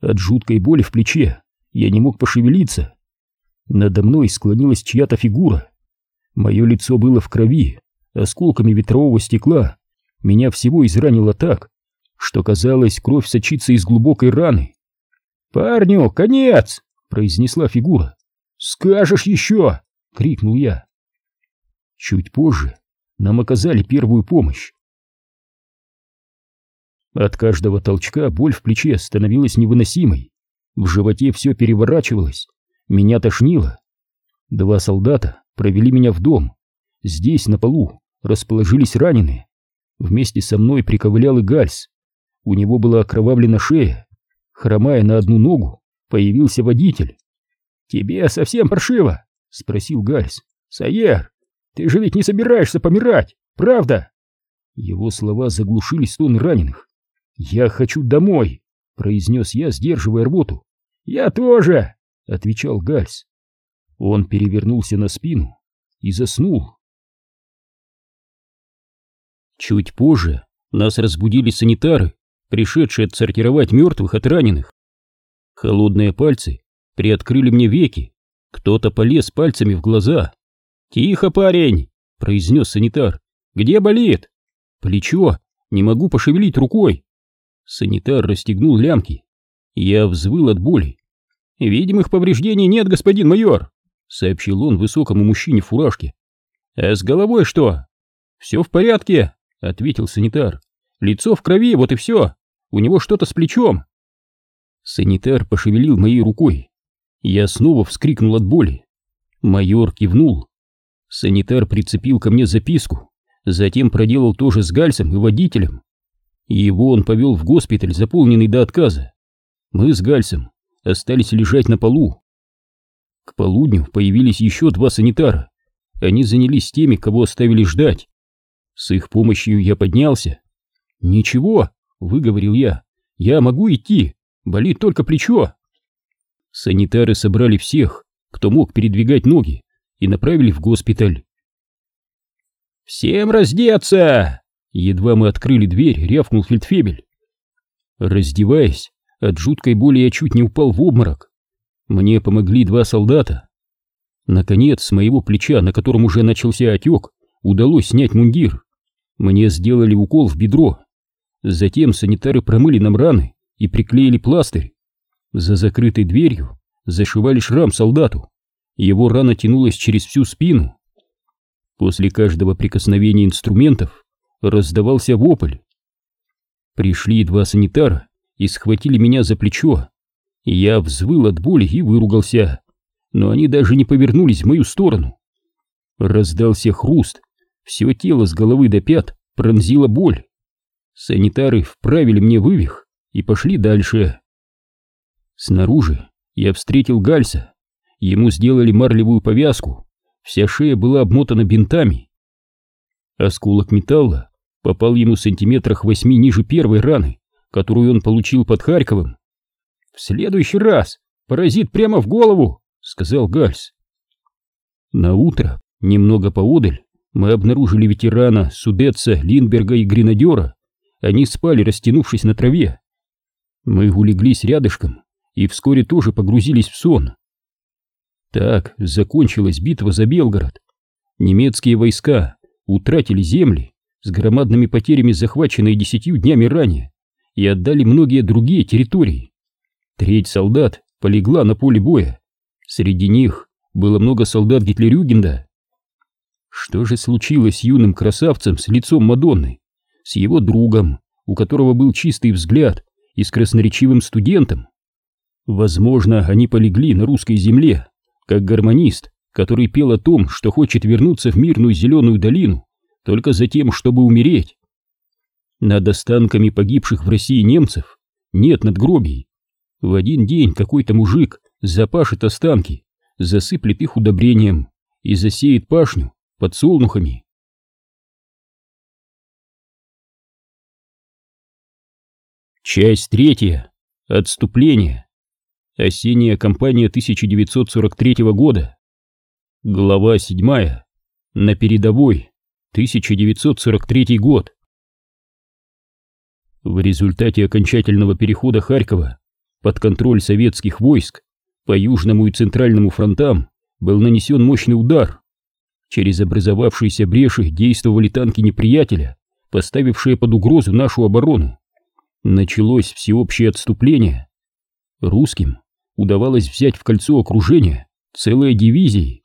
От жуткой боли в плече я не мог пошевелиться. Надо мной склонилась чья-то фигура. Мое лицо было в крови, осколками ветрового стекла. Меня всего изранило так, что казалось, кровь сочится из глубокой раны. «Парню, конец!» — произнесла фигура. «Скажешь еще!» — крикнул я. Чуть позже нам оказали первую помощь. От каждого толчка боль в плече становилась невыносимой. В животе все переворачивалось. Меня тошнило. Два солдата провели меня в дом. Здесь, на полу, расположились раненые. Вместе со мной приковылял и Гальс. У него была окровавлена шея. Хромая на одну ногу, появился водитель. «Тебе совсем паршиво?» — спросил Гальс. «Сайер, ты же ведь не собираешься помирать, правда?» Его слова заглушили стоны раненых. «Я хочу домой», — произнес я, сдерживая рвоту. «Я тоже», — отвечал Гальс. Он перевернулся на спину и заснул. Чуть позже нас разбудили санитары, пришедшие отсортировать мертвых от раненых. Холодные пальцы приоткрыли мне веки, кто-то полез пальцами в глаза. «Тихо, парень!» — произнес санитар. «Где болит?» «Плечо! Не могу пошевелить рукой!» Санитар расстегнул лямки. Я взвыл от боли. «Видимых повреждений нет, господин майор!» — сообщил он высокому мужчине в фуражке. «А с головой что?» «Все в порядке», — ответил санитар. «Лицо в крови, вот и все. У него что-то с плечом». Санитар пошевелил моей рукой. Я снова вскрикнул от боли. Майор кивнул. Санитар прицепил ко мне записку, затем проделал то же с Гальсом и водителем. Его он повел в госпиталь, заполненный до отказа. Мы с Гальсом остались лежать на полу. К полудню появились еще два санитара. Они занялись теми, кого оставили ждать. С их помощью я поднялся. «Ничего», — выговорил я, — «я могу идти, болит только плечо». Санитары собрали всех, кто мог передвигать ноги, и направили в госпиталь. «Всем раздеться!» Едва мы открыли дверь, рявкнул фельдфебель. Раздеваясь, от жуткой боли я чуть не упал в обморок. Мне помогли два солдата. Наконец, с моего плеча, на котором уже начался отек, удалось снять мундир. Мне сделали укол в бедро. Затем санитары промыли нам раны и приклеили пластырь. За закрытой дверью зашивали шрам солдату. Его рана тянулась через всю спину. После каждого прикосновения инструментов раздавался вопль. Пришли два санитара и схватили меня за плечо. Я взвыл от боли и выругался, но они даже не повернулись в мою сторону. Раздался хруст, все тело с головы до пят пронзила боль. Санитары вправили мне вывих и пошли дальше. Снаружи я встретил Гальса. Ему сделали марлевую повязку, вся шея была обмотана бинтами. Осколок металла попал ему сантиметрах восьми ниже первой раны, которую он получил под Харьковом. «В следующий раз паразит прямо в голову!» — сказал Гальс. На утро, немного поодаль, мы обнаружили ветерана, судетца, Линдберга и гренадера. Они спали, растянувшись на траве. Мы улеглись рядышком и вскоре тоже погрузились в сон. Так закончилась битва за Белгород. Немецкие войска утратили земли, с громадными потерями захваченные десятью днями ранее, и отдали многие другие территории. Треть солдат полегла на поле боя. Среди них было много солдат Гитлерюгенда. Что же случилось с юным красавцем с лицом Мадонны, с его другом, у которого был чистый взгляд, и с красноречивым студентом? Возможно, они полегли на русской земле, как гармонист, который пел о том, что хочет вернуться в мирную зеленую долину только за тем, чтобы умереть. Над останками погибших в России немцев нет надгробий. В один день какой-то мужик запашет останки, засыплет их удобрением и засеет пашню подсолнухами. Часть третья. Отступление. Осенняя кампания 1943 года. Глава седьмая. На передовой. 1943 год. В результате окончательного перехода Харькова под контроль советских войск по Южному и Центральному фронтам был нанесен мощный удар. Через образовавшиеся бреши действовали танки неприятеля, поставившие под угрозу нашу оборону. Началось всеобщее отступление. Русским удавалось взять в кольцо окружения целые дивизии.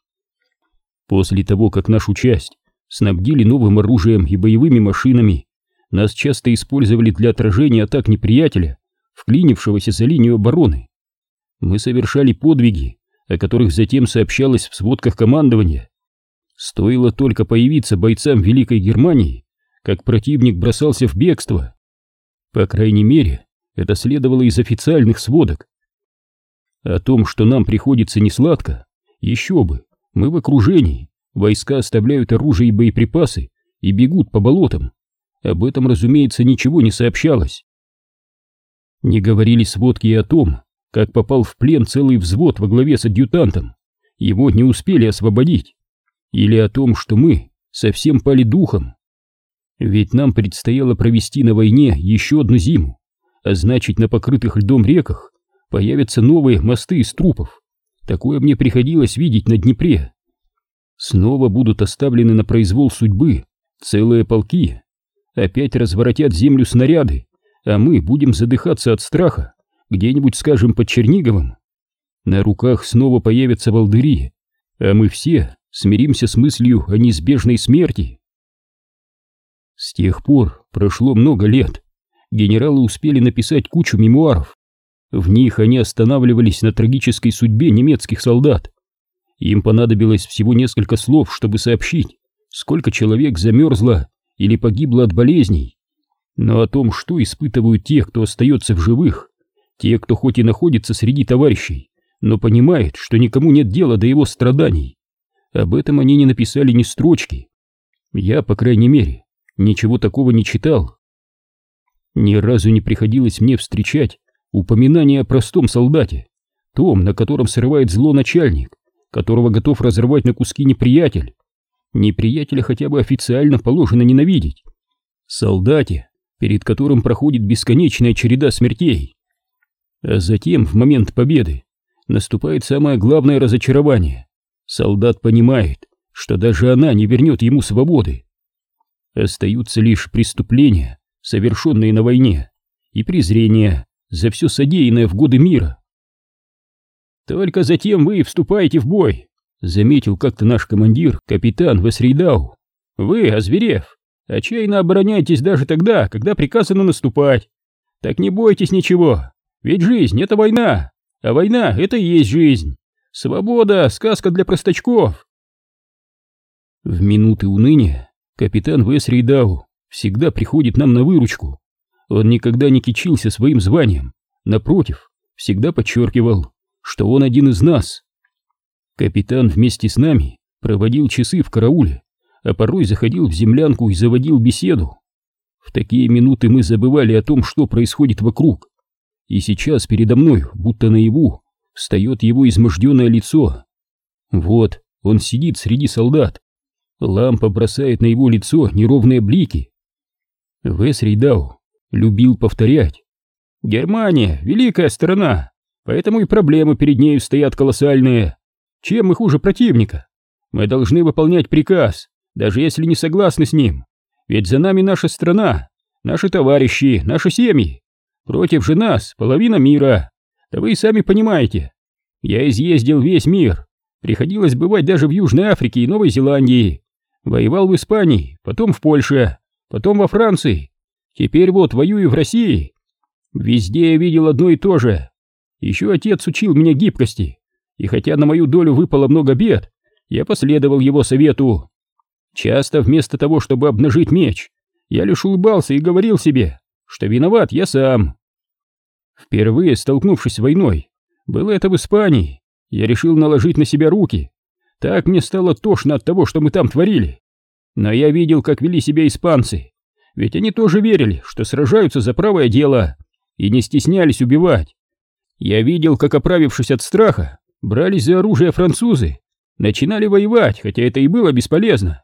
После того, как нашу часть снабдили новым оружием и боевыми машинами, нас часто использовали для отражения атак неприятеля, вклинившегося за линию обороны. Мы совершали подвиги, о которых затем сообщалось в сводках командования. Стоило только появиться бойцам Великой Германии, как противник бросался в бегство. По крайней мере, это следовало из официальных сводок. О том, что нам приходится несладко, еще бы, мы в окружении, войска оставляют оружие и боеприпасы и бегут по болотам. Об этом, разумеется, ничего не сообщалось. Не говорили сводки и о том, как попал в плен целый взвод во главе с адъютантом. Его не успели освободить. Или о том, что мы совсем пали духом. Ведь нам предстояло провести на войне еще одну зиму, а значит на покрытых льдом реках появятся новые мосты из трупов. Такое мне приходилось видеть на Днепре. Снова будут оставлены на произвол судьбы целые полки. Опять разворотят землю снаряды, а мы будем задыхаться от страха где-нибудь, скажем, под Черниговым. На руках снова появятся волдыри, а мы все смиримся с мыслью о неизбежной смерти. С тех пор прошло много лет. Генералы успели написать кучу мемуаров. В них они останавливались на трагической судьбе немецких солдат. Им понадобилось всего несколько слов, чтобы сообщить, сколько человек замерзло или погибло от болезней. Но о том, что испытывают те, кто остается в живых, те, кто хоть и находится среди товарищей, но понимает, что никому нет дела до его страданий, об этом они не написали ни строчки. Я, по крайней мере, ничего такого не читал. Ни разу не приходилось мне встречать упоминание о простом солдате, том, на котором срывает зло начальник, которого готов разрывать на куски неприятель. Неприятеля хотя бы официально положено ненавидеть. Солдате, перед которым проходит бесконечная череда смертей. А затем, в момент победы, наступает самое главное разочарование. Солдат понимает, что даже она не вернет ему свободы. Остаются лишь преступления, совершенные на войне, и презрение за все содеянное в годы мира. «Только затем вы вступаете в бой», — заметил как-то наш командир, капитан Весрейдау. «Вы, озверев, отчаянно обороняетесь даже тогда, когда приказано наступать. Так не бойтесь ничего, ведь жизнь — это война, а война — это и есть жизнь. Свобода — сказка для простачков». В минуты уныния Капитан Вес Рейдау всегда приходит нам на выручку. Он никогда не кичился своим званием, напротив, всегда подчеркивал, что он один из нас. Капитан вместе с нами проводил часы в карауле, а порой заходил в землянку и заводил беседу. В такие минуты мы забывали о том, что происходит вокруг. И сейчас передо мной, будто наяву, встает его изможденное лицо. Вот, он сидит среди солдат, Лампа бросает на его лицо неровные блики. Вес Рейдау любил повторять. «Германия — великая страна, поэтому и проблемы перед нею стоят колоссальные. Чем мы хуже противника? Мы должны выполнять приказ, даже если не согласны с ним. Ведь за нами наша страна, наши товарищи, наши семьи. Против же нас половина мира. Да вы и сами понимаете. Я изъездил весь мир. Приходилось бывать даже в Южной Африке и Новой Зеландии. Воевал в Испании, потом в Польше, потом во Франции. Теперь вот воюю в России. Везде я видел одно и то же. Еще отец учил меня гибкости. И хотя на мою долю выпало много бед, я последовал его совету. Часто вместо того, чтобы обнажить меч, я лишь улыбался и говорил себе, что виноват я сам. Впервые столкнувшись с войной, было это в Испании, я решил наложить на себя руки так мне стало тошно от того, что мы там творили. Но я видел, как вели себя испанцы, ведь они тоже верили, что сражаются за правое дело, и не стеснялись убивать. Я видел, как, оправившись от страха, брались за оружие французы, начинали воевать, хотя это и было бесполезно.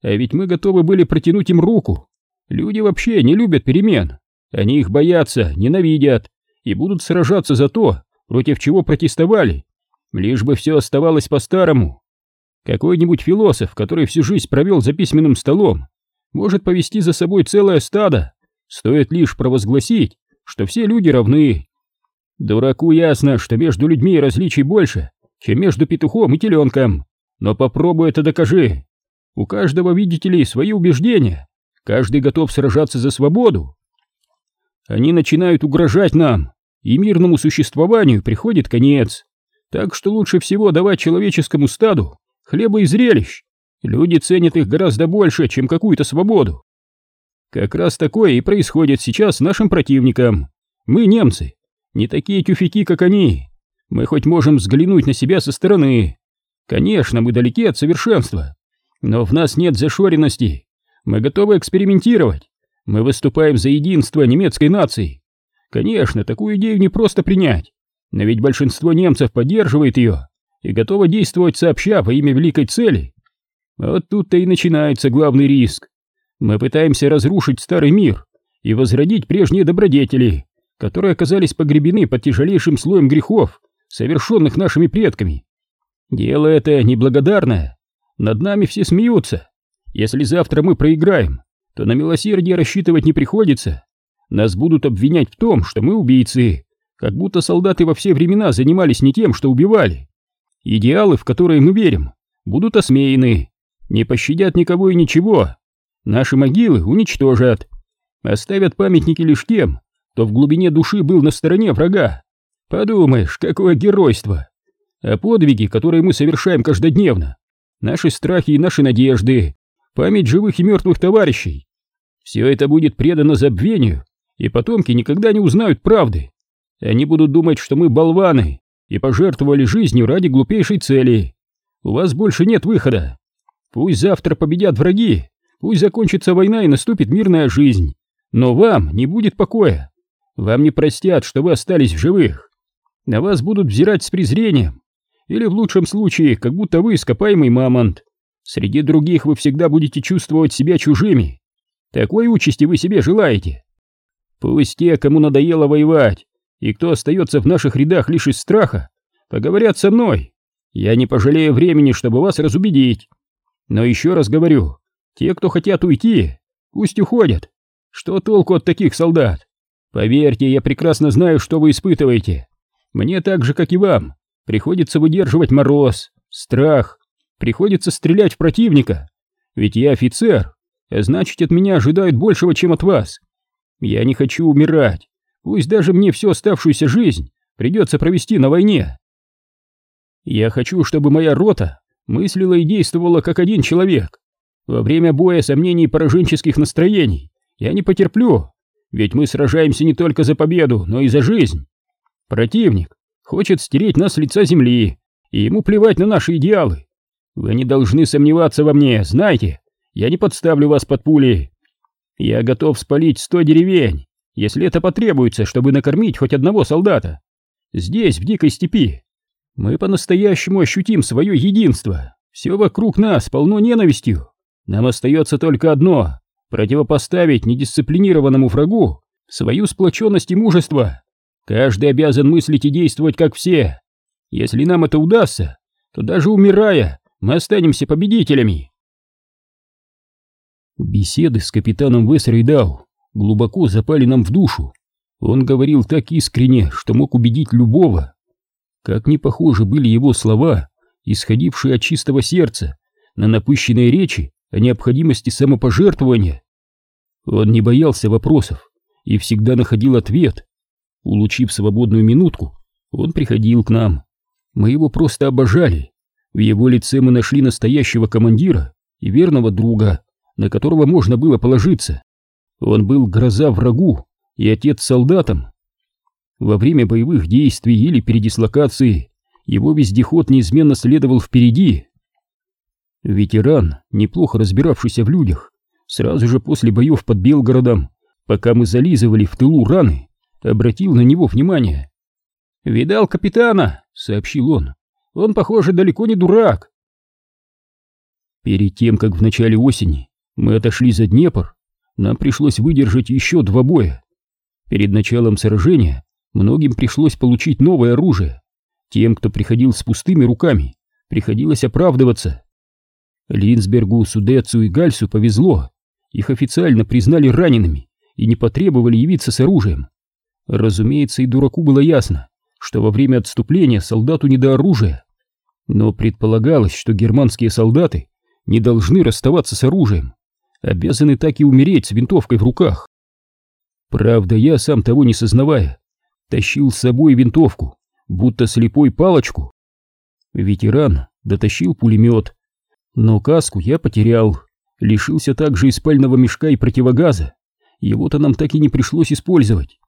А ведь мы готовы были протянуть им руку. Люди вообще не любят перемен. Они их боятся, ненавидят и будут сражаться за то, против чего протестовали, лишь бы все оставалось по-старому. Какой-нибудь философ, который всю жизнь провел за письменным столом, может повести за собой целое стадо, стоит лишь провозгласить, что все люди равны. Дураку ясно, что между людьми различий больше, чем между петухом и теленком, но попробуй это докажи. У каждого, видите ли, свои убеждения, каждый готов сражаться за свободу. Они начинают угрожать нам, и мирному существованию приходит конец. Так что лучше всего давать человеческому стаду хлеба и зрелищ. Люди ценят их гораздо больше, чем какую-то свободу. Как раз такое и происходит сейчас с нашим противником. Мы, немцы, не такие тюфяки, как они. Мы хоть можем взглянуть на себя со стороны. Конечно, мы далеки от совершенства, но в нас нет зашоренности. Мы готовы экспериментировать. Мы выступаем за единство немецкой нации. Конечно, такую идею не просто принять, но ведь большинство немцев поддерживает ее и готово действовать сообща во имя великой цели. Вот тут-то и начинается главный риск. Мы пытаемся разрушить старый мир и возродить прежние добродетели, которые оказались погребены под тяжелейшим слоем грехов, совершенных нашими предками. Дело это неблагодарное. Над нами все смеются. Если завтра мы проиграем, то на милосердие рассчитывать не приходится. Нас будут обвинять в том, что мы убийцы, как будто солдаты во все времена занимались не тем, что убивали. Идеалы, в которые мы верим, будут осмеяны, не пощадят никого и ничего. Наши могилы уничтожат, оставят памятники лишь тем, кто в глубине души был на стороне врага. Подумаешь, какое геройство! А подвиги, которые мы совершаем каждодневно, наши страхи и наши надежды, память живых и мертвых товарищей. Все это будет предано забвению, и потомки никогда не узнают правды. Они будут думать, что мы болваны и пожертвовали жизнью ради глупейшей цели. У вас больше нет выхода. Пусть завтра победят враги, пусть закончится война и наступит мирная жизнь, но вам не будет покоя. Вам не простят, что вы остались в живых. На вас будут взирать с презрением, или в лучшем случае, как будто вы ископаемый мамонт. Среди других вы всегда будете чувствовать себя чужими. Такой участи вы себе желаете. Пусть те, кому надоело воевать, и кто остается в наших рядах лишь из страха, поговорят со мной. Я не пожалею времени, чтобы вас разубедить. Но еще раз говорю, те, кто хотят уйти, пусть уходят. Что толку от таких солдат? Поверьте, я прекрасно знаю, что вы испытываете. Мне так же, как и вам, приходится выдерживать мороз, страх, приходится стрелять в противника. Ведь я офицер, а значит, от меня ожидают большего, чем от вас. Я не хочу умирать, пусть даже мне всю оставшуюся жизнь придется провести на войне. Я хочу, чтобы моя рота мыслила и действовала как один человек. Во время боя сомнений и пораженческих настроений я не потерплю, ведь мы сражаемся не только за победу, но и за жизнь. Противник хочет стереть нас с лица земли, и ему плевать на наши идеалы. Вы не должны сомневаться во мне, знайте, я не подставлю вас под пули. Я готов спалить сто деревень, если это потребуется, чтобы накормить хоть одного солдата. Здесь, в дикой степи, мы по-настоящему ощутим свое единство. Все вокруг нас полно ненавистью. Нам остается только одно — противопоставить недисциплинированному врагу свою сплоченность и мужество. Каждый обязан мыслить и действовать как все. Если нам это удастся, то даже умирая, мы останемся победителями. Беседы с капитаном Весрейдау глубоко запали нам в душу. Он говорил так искренне, что мог убедить любого. Как не похожи были его слова, исходившие от чистого сердца, на напыщенные речи о необходимости самопожертвования. Он не боялся вопросов и всегда находил ответ. Улучив свободную минутку, он приходил к нам. Мы его просто обожали. В его лице мы нашли настоящего командира и верного друга, на которого можно было положиться. Он был гроза врагу и отец солдатам. Во время боевых действий или передислокации его вездеход неизменно следовал впереди. Ветеран, неплохо разбиравшийся в людях, сразу же после боев под Белгородом, пока мы зализывали в тылу раны, обратил на него внимание. «Видал капитана?» — сообщил он. «Он, похоже, далеко не дурак». Перед тем, как в начале осени мы отошли за Днепр, нам пришлось выдержать еще два боя. Перед началом сражения многим пришлось получить новое оружие. Тем, кто приходил с пустыми руками, приходилось оправдываться. Линсбергу, Судецу и Гальсу повезло. Их официально признали ранеными и не потребовали явиться с оружием. Разумеется, и дураку было ясно, что во время отступления солдату не до оружия. Но предполагалось, что германские солдаты не должны расставаться с оружием, обязаны так и умереть с винтовкой в руках. Правда, я, сам того не сознавая, тащил с собой винтовку, будто слепой палочку. Ветеран дотащил пулемет, но каску я потерял, лишился также и спального мешка и противогаза. Его-то нам так и не пришлось использовать.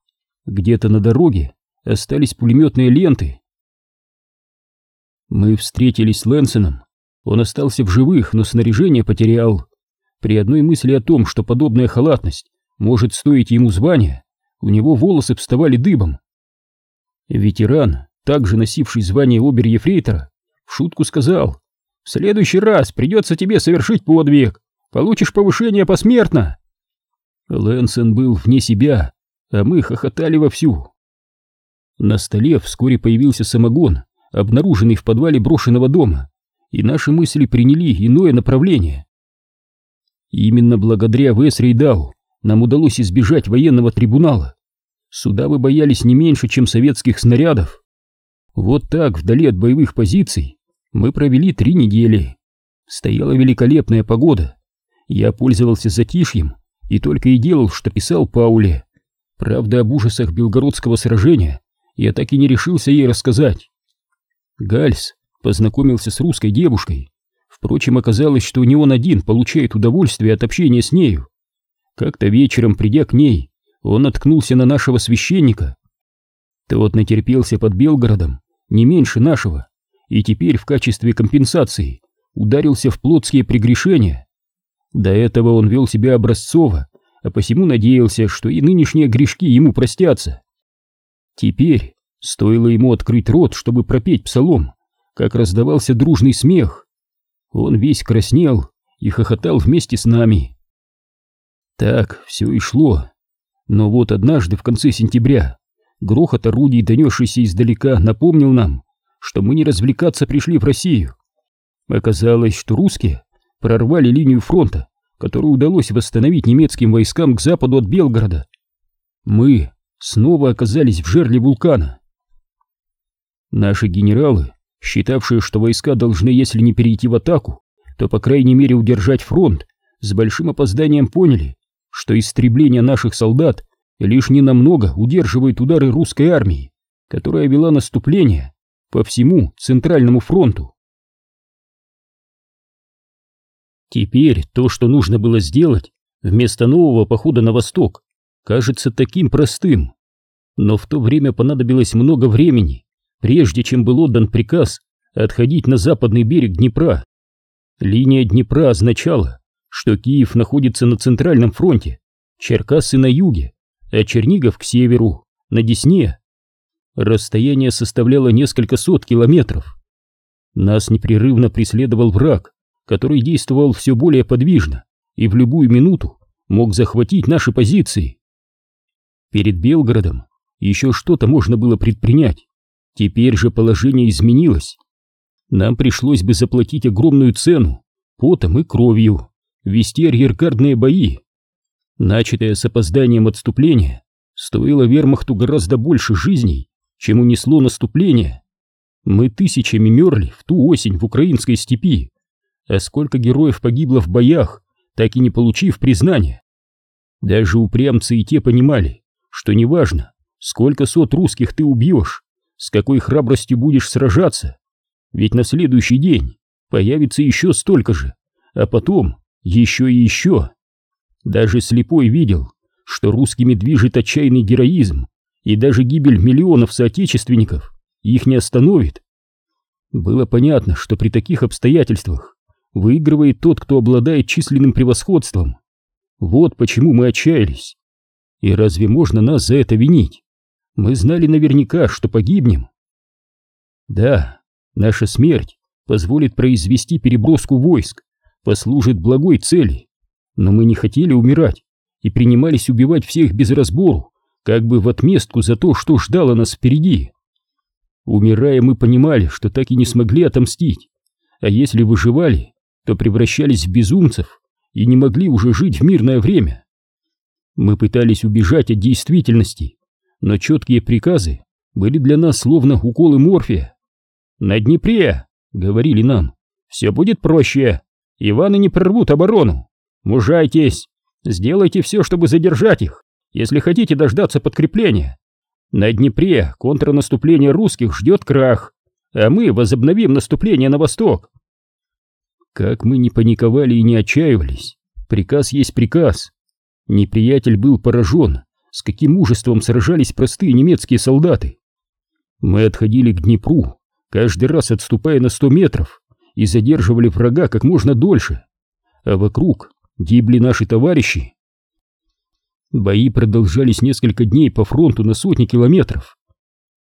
Где-то на дороге остались пулеметные ленты. Мы встретились с Лэнсоном. Он остался в живых, но снаряжение потерял. При одной мысли о том, что подобная халатность может стоить ему звания, у него волосы вставали дыбом. Ветеран, также носивший звание обер-ефрейтора, в шутку сказал, «В следующий раз придется тебе совершить подвиг, получишь повышение посмертно». Лэнсон был вне себя, а мы хохотали вовсю. На столе вскоре появился самогон, обнаруженный в подвале брошенного дома, и наши мысли приняли иное направление. Именно благодаря Весрейдау нам удалось избежать военного трибунала. Суда вы боялись не меньше, чем советских снарядов. Вот так, вдали от боевых позиций, мы провели три недели. Стояла великолепная погода. Я пользовался затишьем и только и делал, что писал Пауле. Правда, об ужасах Белгородского сражения я так и не решился ей рассказать. Гальс познакомился с русской девушкой. Впрочем, оказалось, что не он один получает удовольствие от общения с нею. Как-то вечером, придя к ней, он наткнулся на нашего священника. Тот натерпелся под Белгородом не меньше нашего, и теперь в качестве компенсации ударился в плотские прегрешения. До этого он вел себя образцово, а посему надеялся, что и нынешние грешки ему простятся. Теперь стоило ему открыть рот, чтобы пропеть псалом, как раздавался дружный смех. Он весь краснел и хохотал вместе с нами. Так все и шло. Но вот однажды в конце сентября грохот орудий, донесшийся издалека, напомнил нам, что мы не развлекаться пришли в Россию. Оказалось, что русские прорвали линию фронта, которую удалось восстановить немецким войскам к западу от Белгорода. Мы снова оказались в жерле вулкана. Наши генералы считавшие, что войска должны, если не перейти в атаку, то, по крайней мере, удержать фронт, с большим опозданием поняли, что истребление наших солдат лишь ненамного удерживает удары русской армии, которая вела наступление по всему Центральному фронту. Теперь то, что нужно было сделать вместо нового похода на восток, кажется таким простым. Но в то время понадобилось много времени, прежде чем был отдан приказ отходить на западный берег Днепра. Линия Днепра означала, что Киев находится на Центральном фронте, Черкассы на юге, а Чернигов к северу, на Десне. Расстояние составляло несколько сот километров. Нас непрерывно преследовал враг, который действовал все более подвижно и в любую минуту мог захватить наши позиции. Перед Белгородом еще что-то можно было предпринять, Теперь же положение изменилось. Нам пришлось бы заплатить огромную цену, потом и кровью, вести арьергардные бои. Начатое с опозданием отступление стоило вермахту гораздо больше жизней, чем унесло наступление. Мы тысячами мерли в ту осень в украинской степи, а сколько героев погибло в боях, так и не получив признания. Даже упрямцы и те понимали, что неважно, сколько сот русских ты убьешь, с какой храбростью будешь сражаться, ведь на следующий день появится еще столько же, а потом еще и еще. Даже слепой видел, что русскими движет отчаянный героизм, и даже гибель миллионов соотечественников их не остановит. Было понятно, что при таких обстоятельствах выигрывает тот, кто обладает численным превосходством. Вот почему мы отчаялись. И разве можно нас за это винить? Мы знали наверняка, что погибнем. Да, наша смерть позволит произвести переброску войск, послужит благой цели, но мы не хотели умирать и принимались убивать всех без разбору, как бы в отместку за то, что ждало нас впереди. Умирая, мы понимали, что так и не смогли отомстить, а если выживали, то превращались в безумцев и не могли уже жить в мирное время. Мы пытались убежать от действительности, но четкие приказы были для нас словно уколы морфия. «На Днепре», — говорили нам, — «все будет проще, Иваны не прорвут оборону. Мужайтесь, сделайте все, чтобы задержать их, если хотите дождаться подкрепления. На Днепре контрнаступление русских ждет крах, а мы возобновим наступление на восток. Как мы не паниковали и не отчаивались, приказ есть приказ. Неприятель был поражен, с каким мужеством сражались простые немецкие солдаты. Мы отходили к Днепру, каждый раз отступая на сто метров, и задерживали врага как можно дольше, а вокруг гибли наши товарищи. Бои продолжались несколько дней по фронту на сотни километров.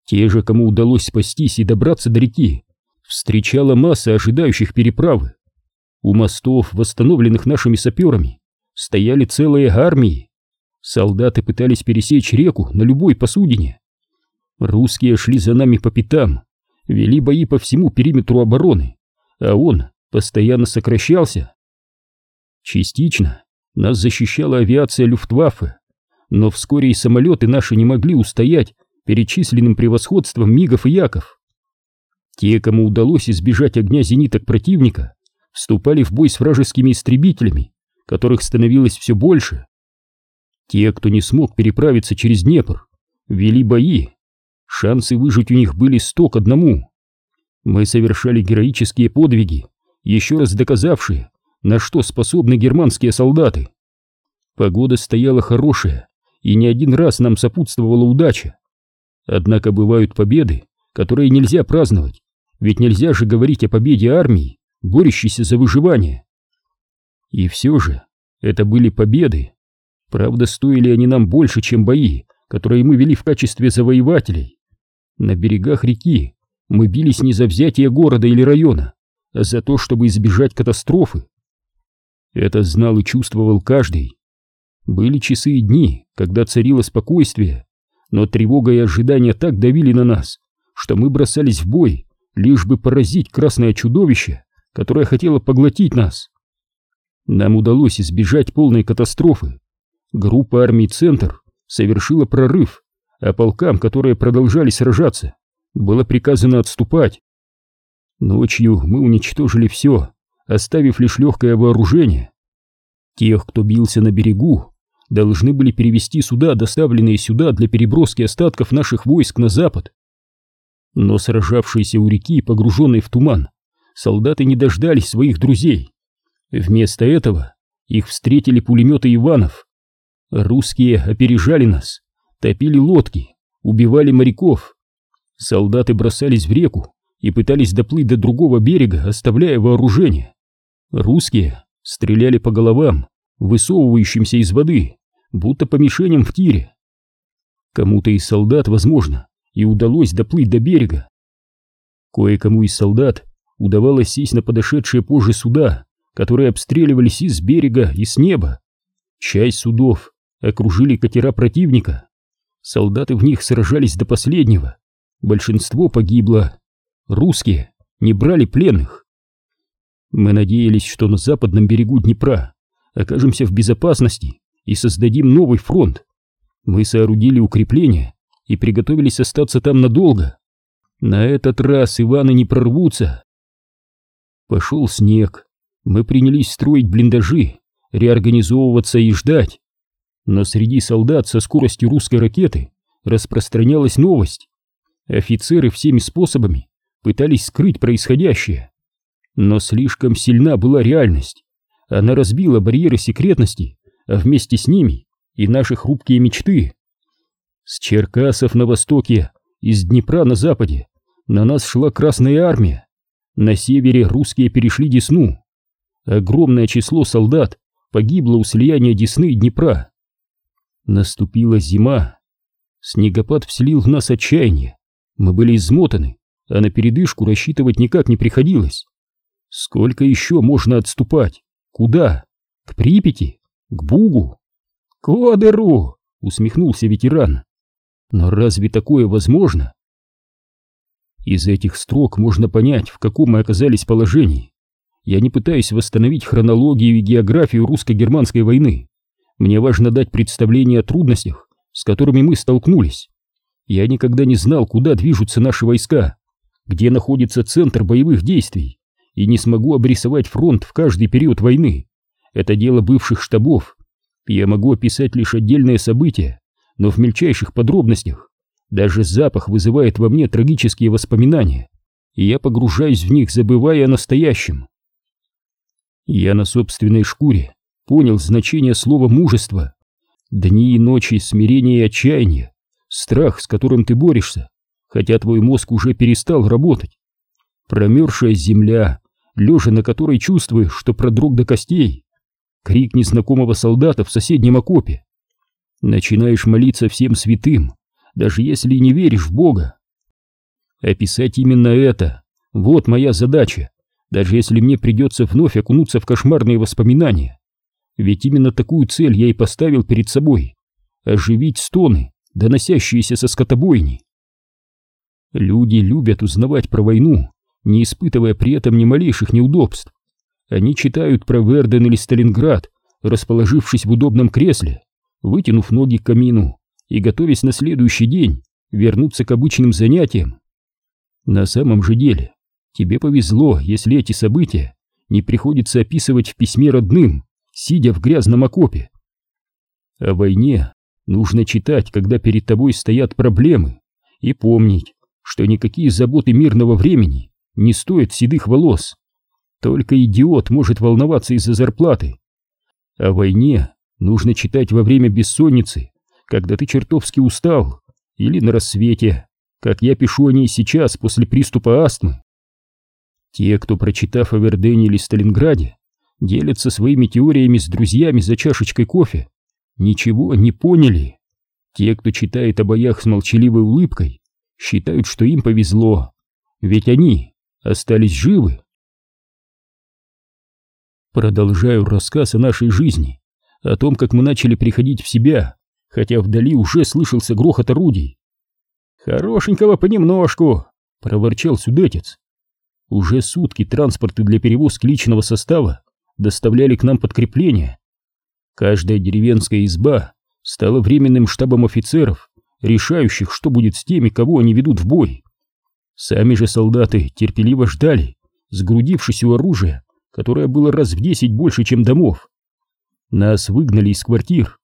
Те же, кому удалось спастись и добраться до реки, встречала масса ожидающих переправы. У мостов, восстановленных нашими саперами, стояли целые армии. Солдаты пытались пересечь реку на любой посудине. Русские шли за нами по пятам, вели бои по всему периметру обороны, а он постоянно сокращался. Частично нас защищала авиация Люфтваффе, но вскоре и самолеты наши не могли устоять перед численным превосходством мигов и яков. Те, кому удалось избежать огня зениток противника, вступали в бой с вражескими истребителями, которых становилось все больше. Те, кто не смог переправиться через Днепр, вели бои. Шансы выжить у них были сто к одному. Мы совершали героические подвиги, еще раз доказавшие, на что способны германские солдаты. Погода стояла хорошая, и не один раз нам сопутствовала удача. Однако бывают победы, которые нельзя праздновать, ведь нельзя же говорить о победе армии, борющейся за выживание. И все же это были победы. Правда, стоили они нам больше, чем бои, которые мы вели в качестве завоевателей. На берегах реки мы бились не за взятие города или района, а за то, чтобы избежать катастрофы. Это знал и чувствовал каждый. Были часы и дни, когда царило спокойствие, но тревога и ожидание так давили на нас, что мы бросались в бой, лишь бы поразить красное чудовище, которая хотела поглотить нас. Нам удалось избежать полной катастрофы. Группа армий «Центр» совершила прорыв, а полкам, которые продолжали сражаться, было приказано отступать. Ночью мы уничтожили все, оставив лишь легкое вооружение. Тех, кто бился на берегу, должны были перевести суда, доставленные сюда для переброски остатков наших войск на запад. Но сражавшиеся у реки, погруженные в туман, солдаты не дождались своих друзей. Вместо этого их встретили пулеметы Иванов. Русские опережали нас, топили лодки, убивали моряков. Солдаты бросались в реку и пытались доплыть до другого берега, оставляя вооружение. Русские стреляли по головам, высовывающимся из воды, будто по мишеням в тире. Кому-то из солдат, возможно, и удалось доплыть до берега. Кое-кому из солдат удавалось сесть на подошедшие позже суда, которые обстреливались и с берега, и с неба. Часть судов окружили катера противника. Солдаты в них сражались до последнего. Большинство погибло. Русские не брали пленных. Мы надеялись, что на западном берегу Днепра окажемся в безопасности и создадим новый фронт. Мы соорудили укрепления и приготовились остаться там надолго. На этот раз Иваны не прорвутся. Пошел снег. Мы принялись строить блиндажи, реорганизовываться и ждать. Но среди солдат со скоростью русской ракеты распространялась новость. Офицеры всеми способами пытались скрыть происходящее. Но слишком сильна была реальность. Она разбила барьеры секретности, а вместе с ними и наши хрупкие мечты. С Черкасов на востоке, из Днепра на западе на нас шла Красная Армия. На севере русские перешли Десну. Огромное число солдат погибло у слияния Десны и Днепра. Наступила зима. Снегопад вселил в нас отчаяние. Мы были измотаны, а на передышку рассчитывать никак не приходилось. Сколько еще можно отступать? Куда? К Припяти? К Бугу? К Одеру! Усмехнулся ветеран. Но разве такое возможно? Из этих строк можно понять, в каком мы оказались положении. Я не пытаюсь восстановить хронологию и географию русско-германской войны. Мне важно дать представление о трудностях, с которыми мы столкнулись. Я никогда не знал, куда движутся наши войска, где находится центр боевых действий, и не смогу обрисовать фронт в каждый период войны. Это дело бывших штабов. Я могу описать лишь отдельные события, но в мельчайших подробностях. Даже запах вызывает во мне трагические воспоминания, и я погружаюсь в них, забывая о настоящем. Я на собственной шкуре понял значение слова «мужество». Дни и ночи, смирение и отчаяние, страх, с которым ты борешься, хотя твой мозг уже перестал работать. Промерзшая земля, лежа на которой чувствуешь, что продрог до костей. Крик незнакомого солдата в соседнем окопе. Начинаешь молиться всем святым, даже если не веришь в Бога. Описать именно это — вот моя задача, даже если мне придется вновь окунуться в кошмарные воспоминания. Ведь именно такую цель я и поставил перед собой — оживить стоны, доносящиеся со скотобойни. Люди любят узнавать про войну, не испытывая при этом ни малейших неудобств. Они читают про Верден или Сталинград, расположившись в удобном кресле, вытянув ноги к камину и готовясь на следующий день вернуться к обычным занятиям. На самом же деле, тебе повезло, если эти события не приходится описывать в письме родным, сидя в грязном окопе. О войне нужно читать, когда перед тобой стоят проблемы, и помнить, что никакие заботы мирного времени не стоят седых волос. Только идиот может волноваться из-за зарплаты. О войне нужно читать во время бессонницы, когда ты чертовски устал, или на рассвете, как я пишу о ней сейчас после приступа астмы. Те, кто, прочитав о Вердене или Сталинграде, делятся своими теориями с друзьями за чашечкой кофе, ничего не поняли. Те, кто читает о боях с молчаливой улыбкой, считают, что им повезло, ведь они остались живы. Продолжаю рассказ о нашей жизни, о том, как мы начали приходить в себя, хотя вдали уже слышался грохот орудий. «Хорошенького понемножку!» — проворчал судетец. Уже сутки транспорты для перевозки личного состава доставляли к нам подкрепления. Каждая деревенская изба стала временным штабом офицеров, решающих, что будет с теми, кого они ведут в бой. Сами же солдаты терпеливо ждали, сгрудившись у оружия, которое было раз в десять больше, чем домов. Нас выгнали из квартир,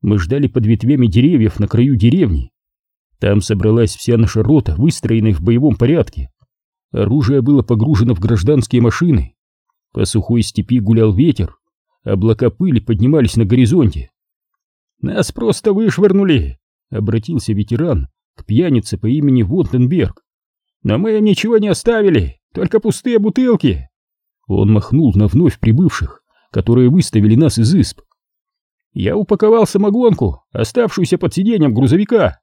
мы ждали под ветвями деревьев на краю деревни. Там собралась вся наша рота, выстроенная в боевом порядке. Оружие было погружено в гражданские машины. По сухой степи гулял ветер, облака пыли поднимались на горизонте. «Нас просто вышвырнули!» — обратился ветеран к пьянице по имени Вонтенберг. «Но мы ничего не оставили, только пустые бутылки!» Он махнул на вновь прибывших, которые выставили нас из исп. Я упаковал самогонку, оставшуюся под сиденьем грузовика.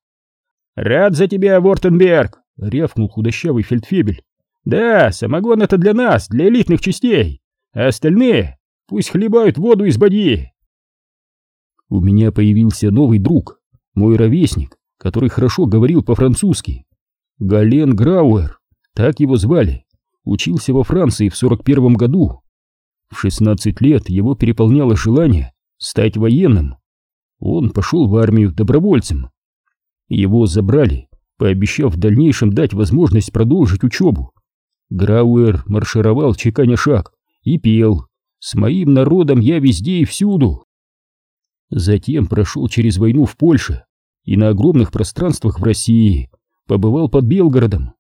«Рад за тебя, Вортенберг!» — рявкнул худощавый фельдфебель. «Да, самогон это для нас, для элитных частей, а остальные пусть хлебают воду из бадьи!» У меня появился новый друг, мой ровесник, который хорошо говорил по-французски. Гален Грауэр, так его звали, учился во Франции в 41 году. В 16 лет его переполняло желание стать военным. Он пошел в армию добровольцем. Его забрали, пообещав в дальнейшем дать возможность продолжить учебу. Грауэр маршировал, чеканя шаг, и пел «С моим народом я везде и всюду». Затем прошел через войну в Польше и на огромных пространствах в России, побывал под Белгородом.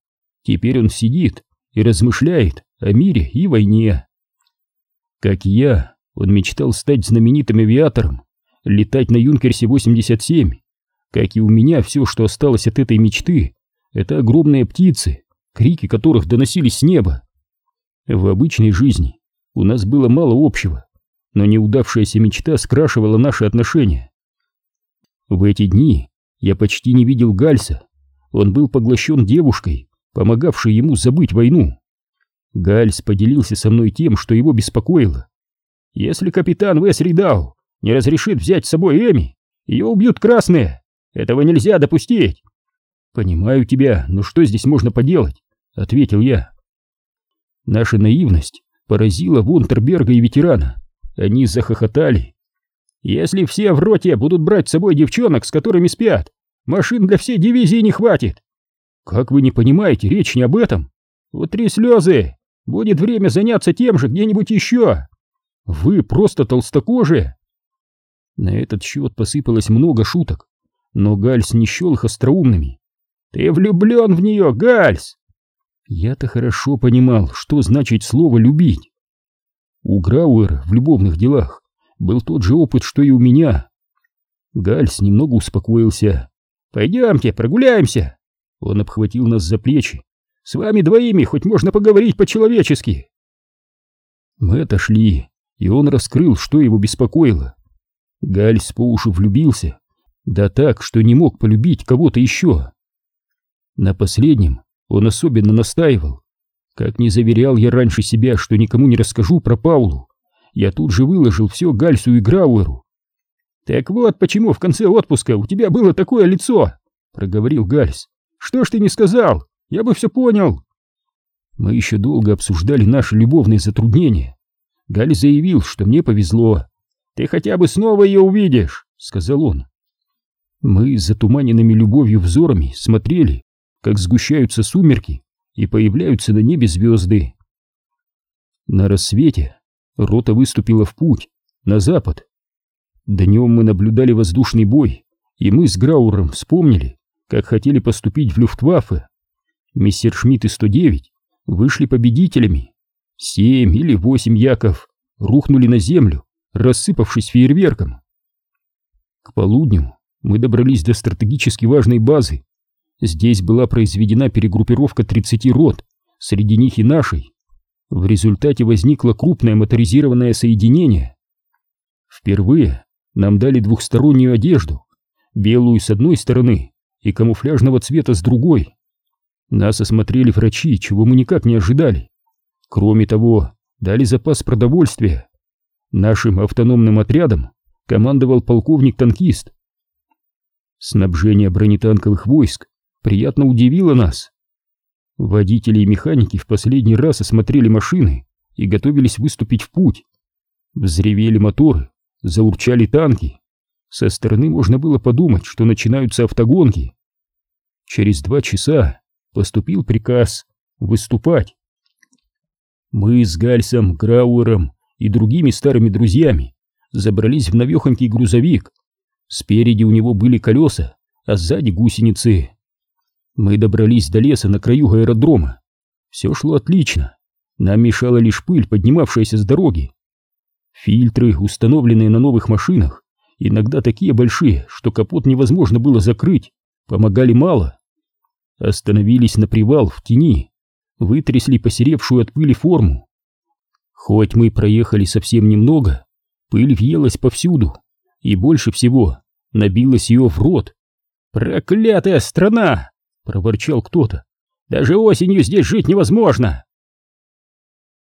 Теперь он сидит и размышляет о мире и войне. Как я, он мечтал стать знаменитым авиатором, летать на Юнкерсе-87. Как и у меня, все, что осталось от этой мечты, это огромные птицы, крики которых доносились с неба. В обычной жизни у нас было мало общего, но неудавшаяся мечта скрашивала наши отношения. В эти дни я почти не видел Гальса. Он был поглощен девушкой, помогавшей ему забыть войну. Гальс поделился со мной тем, что его беспокоило. Если капитан Весри Дау не разрешит взять с собой Эми, ее убьют красные. Этого нельзя допустить. Понимаю тебя, но что здесь можно поделать? Ответил я. Наша наивность поразила Вунтерберга и ветерана. Они захохотали. Если все в роте будут брать с собой девчонок, с которыми спят, машин для всей дивизии не хватит. Как вы не понимаете, речь не об этом. Утри слезы. Будет время заняться тем же где-нибудь еще. Вы просто толстокожие. На этот счет посыпалось много шуток, но Гальс не счел их остроумными. Ты влюблен в нее, Гальс! Я-то хорошо понимал, что значит слово «любить». У Грауэра в любовных делах был тот же опыт, что и у меня. Гальс немного успокоился. «Пойдемте, прогуляемся!» Он обхватил нас за плечи. «С вами двоими хоть можно поговорить по-человечески!» Мы отошли, и он раскрыл, что его беспокоило. Гальс по уши влюбился, да так, что не мог полюбить кого-то еще. На последнем он особенно настаивал. Как не заверял я раньше себя, что никому не расскажу про Паулу, я тут же выложил все Гальсу и Грауэру. «Так вот почему в конце отпуска у тебя было такое лицо!» — проговорил Гальс. «Что ж ты не сказал? Я бы все понял!» Мы еще долго обсуждали наши любовные затруднения. Галь заявил, что мне повезло. «Ты хотя бы снова ее увидишь», — сказал он. Мы с затуманенными любовью взорами смотрели, как сгущаются сумерки и появляются на небе звезды. На рассвете рота выступила в путь, на запад. Днем мы наблюдали воздушный бой, и мы с Грауром вспомнили, как хотели поступить в Люфтваффе. Мистер Шмидт и 109 вышли победителями. Семь или восемь яков рухнули на землю, рассыпавшись фейерверком. К полудню мы добрались до стратегически важной базы. Здесь была произведена перегруппировка 30 рот, среди них и нашей. В результате возникло крупное моторизированное соединение. Впервые нам дали двухстороннюю одежду, белую с одной стороны и камуфляжного цвета с другой. Нас осмотрели врачи, чего мы никак не ожидали. Кроме того, дали запас продовольствия. Нашим автономным отрядом командовал полковник-танкист, Снабжение бронетанковых войск приятно удивило нас. Водители и механики в последний раз осмотрели машины и готовились выступить в путь. Взревели моторы, заурчали танки. Со стороны можно было подумать, что начинаются автогонки. Через два часа поступил приказ выступать. Мы с Гальсом, Грауэром и другими старыми друзьями забрались в навехонький грузовик, Спереди у него были колеса, а сзади гусеницы. Мы добрались до леса на краю аэродрома. Все шло отлично. Нам мешала лишь пыль, поднимавшаяся с дороги. Фильтры, установленные на новых машинах, иногда такие большие, что капот невозможно было закрыть, помогали мало. Остановились на привал в тени, вытрясли посеревшую от пыли форму. Хоть мы проехали совсем немного, пыль въелась повсюду, и больше всего набилась ее в рот. «Проклятая страна!» — проворчал кто-то. «Даже осенью здесь жить невозможно!»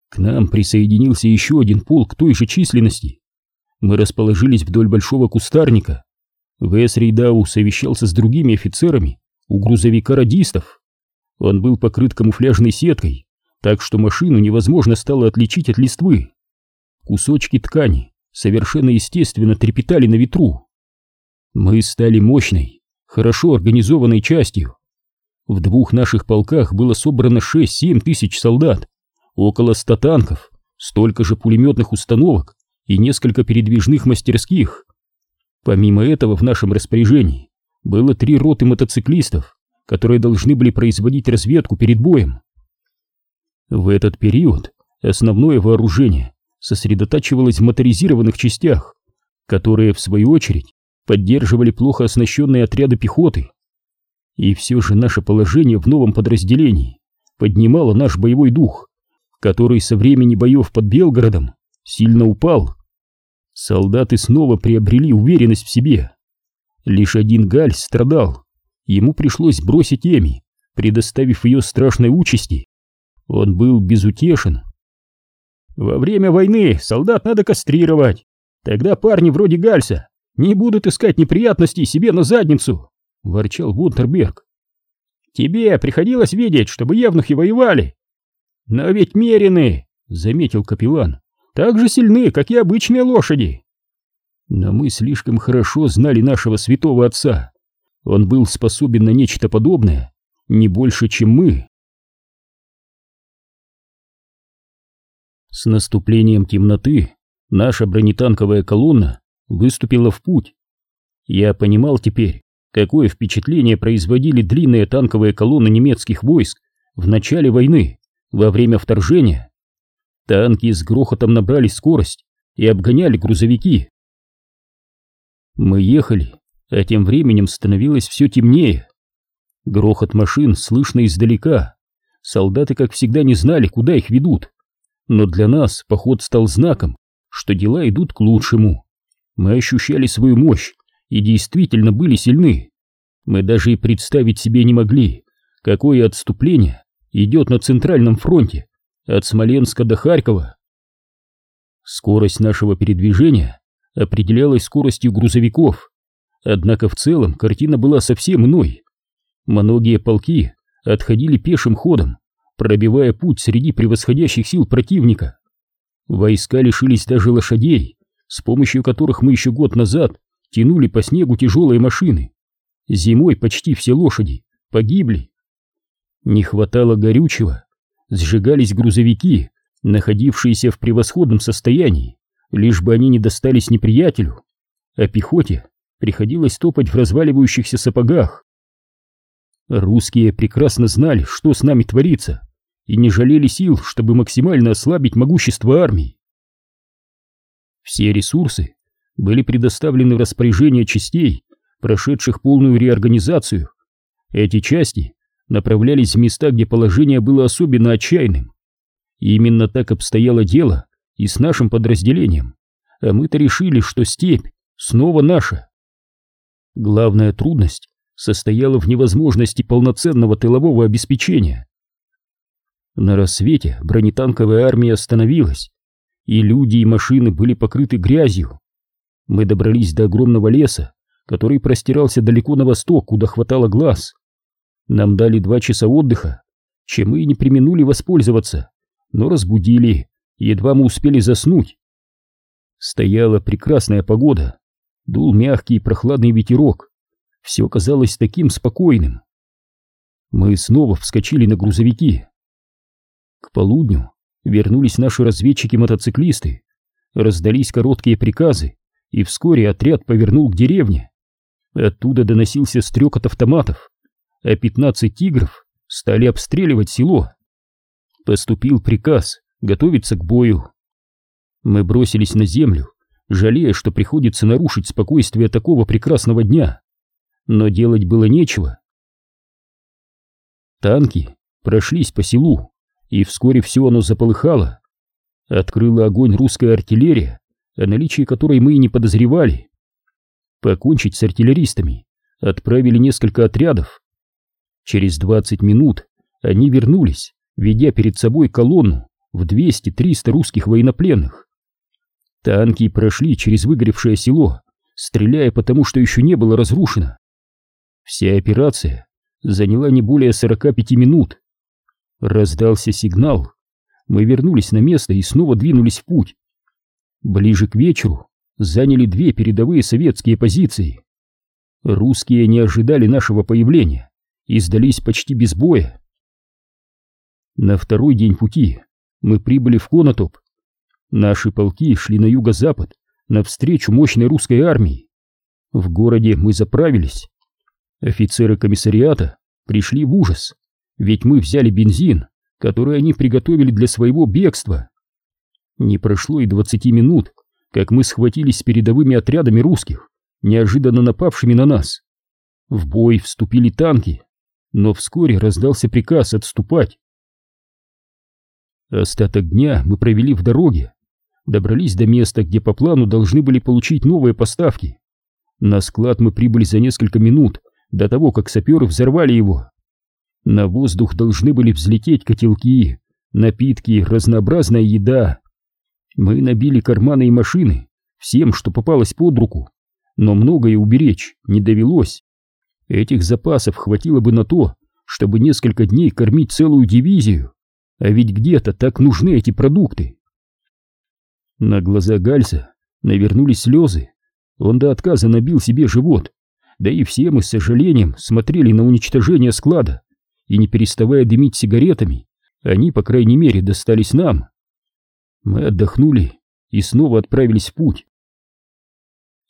К нам присоединился еще один полк той же численности. Мы расположились вдоль большого кустарника. В.С. Рейдау совещался с другими офицерами у грузовика радистов. Он был покрыт камуфляжной сеткой, так что машину невозможно стало отличить от листвы. Кусочки ткани совершенно естественно трепетали на ветру. Мы стали мощной, хорошо организованной частью. В двух наших полках было собрано 6-7 тысяч солдат, около 100 танков, столько же пулеметных установок и несколько передвижных мастерских. Помимо этого в нашем распоряжении было три роты мотоциклистов, которые должны были производить разведку перед боем. В этот период основное вооружение сосредотачивалась в моторизированных частях, которые, в свою очередь, поддерживали плохо оснащенные отряды пехоты. И все же наше положение в новом подразделении поднимало наш боевой дух, который со времени боев под Белгородом сильно упал. Солдаты снова приобрели уверенность в себе. Лишь один Галь страдал. Ему пришлось бросить Эми, предоставив ее страшной участи. Он был безутешен. Во время войны солдат надо кастрировать. Тогда парни вроде Гальса не будут искать неприятностей себе на задницу, ворчал Вунтерберг. Тебе приходилось видеть, чтобы евнухи воевали. Но ведь мерины, заметил капеллан, так же сильны, как и обычные лошади. Но мы слишком хорошо знали нашего святого отца. Он был способен на нечто подобное, не больше, чем мы. С наступлением темноты наша бронетанковая колонна выступила в путь. Я понимал теперь, какое впечатление производили длинные танковые колонны немецких войск в начале войны, во время вторжения. Танки с грохотом набрали скорость и обгоняли грузовики. Мы ехали, а тем временем становилось все темнее. Грохот машин слышно издалека. Солдаты, как всегда, не знали, куда их ведут. Но для нас поход стал знаком, что дела идут к лучшему. Мы ощущали свою мощь и действительно были сильны. Мы даже и представить себе не могли, какое отступление идет на Центральном фронте, от Смоленска до Харькова. Скорость нашего передвижения определялась скоростью грузовиков, однако в целом картина была совсем иной. Многие полки отходили пешим ходом, пробивая путь среди превосходящих сил противника. Войска лишились даже лошадей, с помощью которых мы еще год назад тянули по снегу тяжелые машины. Зимой почти все лошади погибли. Не хватало горючего, сжигались грузовики, находившиеся в превосходном состоянии, лишь бы они не достались неприятелю, а пехоте приходилось топать в разваливающихся сапогах. Русские прекрасно знали, что с нами творится, и не жалели сил, чтобы максимально ослабить могущество армии. Все ресурсы были предоставлены в распоряжение частей, прошедших полную реорганизацию. Эти части направлялись в места, где положение было особенно отчаянным. И именно так обстояло дело и с нашим подразделением, а мы-то решили, что степь снова наша. Главная трудность состояла в невозможности полноценного тылового обеспечения. На рассвете бронетанковая армия остановилась, и люди и машины были покрыты грязью. Мы добрались до огромного леса, который простирался далеко на восток, куда хватало глаз. Нам дали два часа отдыха, чем мы и не применули воспользоваться, но разбудили, едва мы успели заснуть. Стояла прекрасная погода, дул мягкий прохладный ветерок, все казалось таким спокойным. Мы снова вскочили на грузовики. К полудню вернулись наши разведчики-мотоциклисты, раздались короткие приказы, и вскоре отряд повернул к деревне. Оттуда доносился стрекот автоматов, а пятнадцать тигров стали обстреливать село. Поступил приказ готовиться к бою. Мы бросились на землю, жалея, что приходится нарушить спокойствие такого прекрасного дня. Но делать было нечего. Танки прошлись по селу, и вскоре все оно заполыхало. Открыла огонь русская артиллерия, о наличии которой мы и не подозревали. Покончить с артиллеристами отправили несколько отрядов. Через 20 минут они вернулись, ведя перед собой колонну в 200-300 русских военнопленных. Танки прошли через выгоревшее село, стреляя потому, что еще не было разрушено. Вся операция заняла не более 45 минут. Раздался сигнал. Мы вернулись на место и снова двинулись в путь. Ближе к вечеру заняли две передовые советские позиции. Русские не ожидали нашего появления и сдались почти без боя. На второй день пути мы прибыли в Конотоп. Наши полки шли на юго-запад навстречу мощной русской армии. В городе мы заправились. Офицеры комиссариата пришли в ужас ведь мы взяли бензин, который они приготовили для своего бегства. Не прошло и двадцати минут, как мы схватились с передовыми отрядами русских, неожиданно напавшими на нас. В бой вступили танки, но вскоре раздался приказ отступать. Остаток дня мы провели в дороге, добрались до места, где по плану должны были получить новые поставки. На склад мы прибыли за несколько минут до того, как саперы взорвали его. На воздух должны были взлететь котелки, напитки, разнообразная еда. Мы набили карманы и машины всем, что попалось под руку, но многое уберечь не довелось. Этих запасов хватило бы на то, чтобы несколько дней кормить целую дивизию, а ведь где-то так нужны эти продукты. На глаза Гальза навернулись слезы, он до отказа набил себе живот, да и все мы с сожалением смотрели на уничтожение склада, и не переставая дымить сигаретами, они, по крайней мере, достались нам. Мы отдохнули и снова отправились в путь.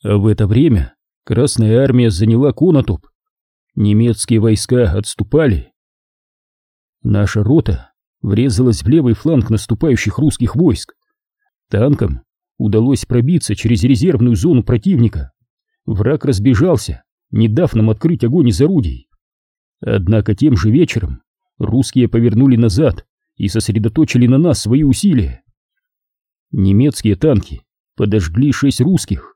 А в это время Красная Армия заняла Конотоп. Немецкие войска отступали. Наша рота врезалась в левый фланг наступающих русских войск. Танкам удалось пробиться через резервную зону противника. Враг разбежался, не дав нам открыть огонь из орудий. Однако тем же вечером русские повернули назад и сосредоточили на нас свои усилия. Немецкие танки подожгли шесть русских.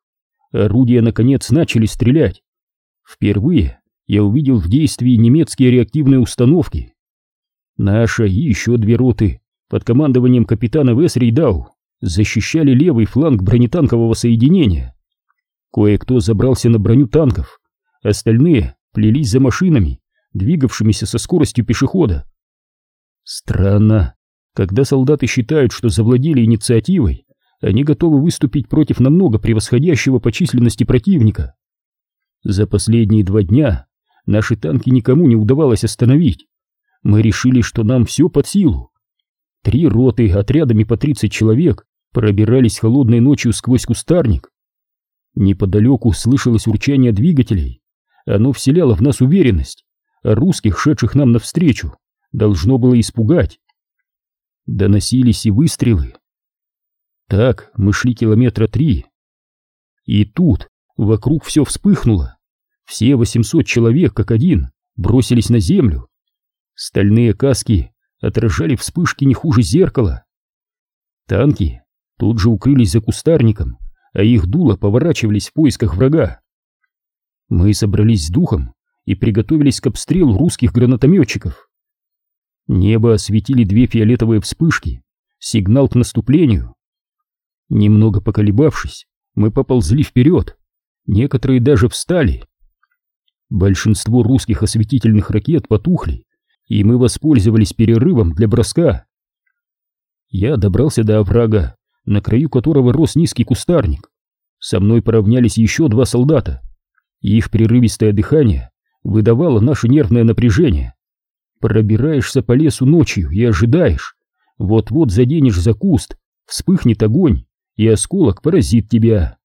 Орудия, наконец, начали стрелять. Впервые я увидел в действии немецкие реактивные установки. Наша и еще две роты под командованием капитана Весрейдау защищали левый фланг бронетанкового соединения. Кое-кто забрался на броню танков, остальные плелись за машинами, двигавшимися со скоростью пешехода. Странно, когда солдаты считают, что завладели инициативой, они готовы выступить против намного превосходящего по численности противника. За последние два дня наши танки никому не удавалось остановить. Мы решили, что нам все под силу. Три роты отрядами по 30 человек пробирались холодной ночью сквозь кустарник. Неподалеку слышалось урчание двигателей. Оно вселяло в нас уверенность, а русских, шедших нам навстречу, должно было испугать. Доносились и выстрелы. Так мы шли километра три. И тут вокруг все вспыхнуло. Все 800 человек, как один, бросились на землю. Стальные каски отражали вспышки не хуже зеркала. Танки тут же укрылись за кустарником, а их дула поворачивались в поисках врага. Мы собрались с духом и приготовились к обстрелу русских гранатометчиков. Небо осветили две фиолетовые вспышки, сигнал к наступлению. Немного поколебавшись, мы поползли вперед, некоторые даже встали. Большинство русских осветительных ракет потухли, и мы воспользовались перерывом для броска. Я добрался до оврага, на краю которого рос низкий кустарник. Со мной поравнялись еще два солдата. Их прерывистое дыхание выдавало наше нервное напряжение. Пробираешься по лесу ночью и ожидаешь. Вот-вот заденешь за куст, вспыхнет огонь, и осколок поразит тебя.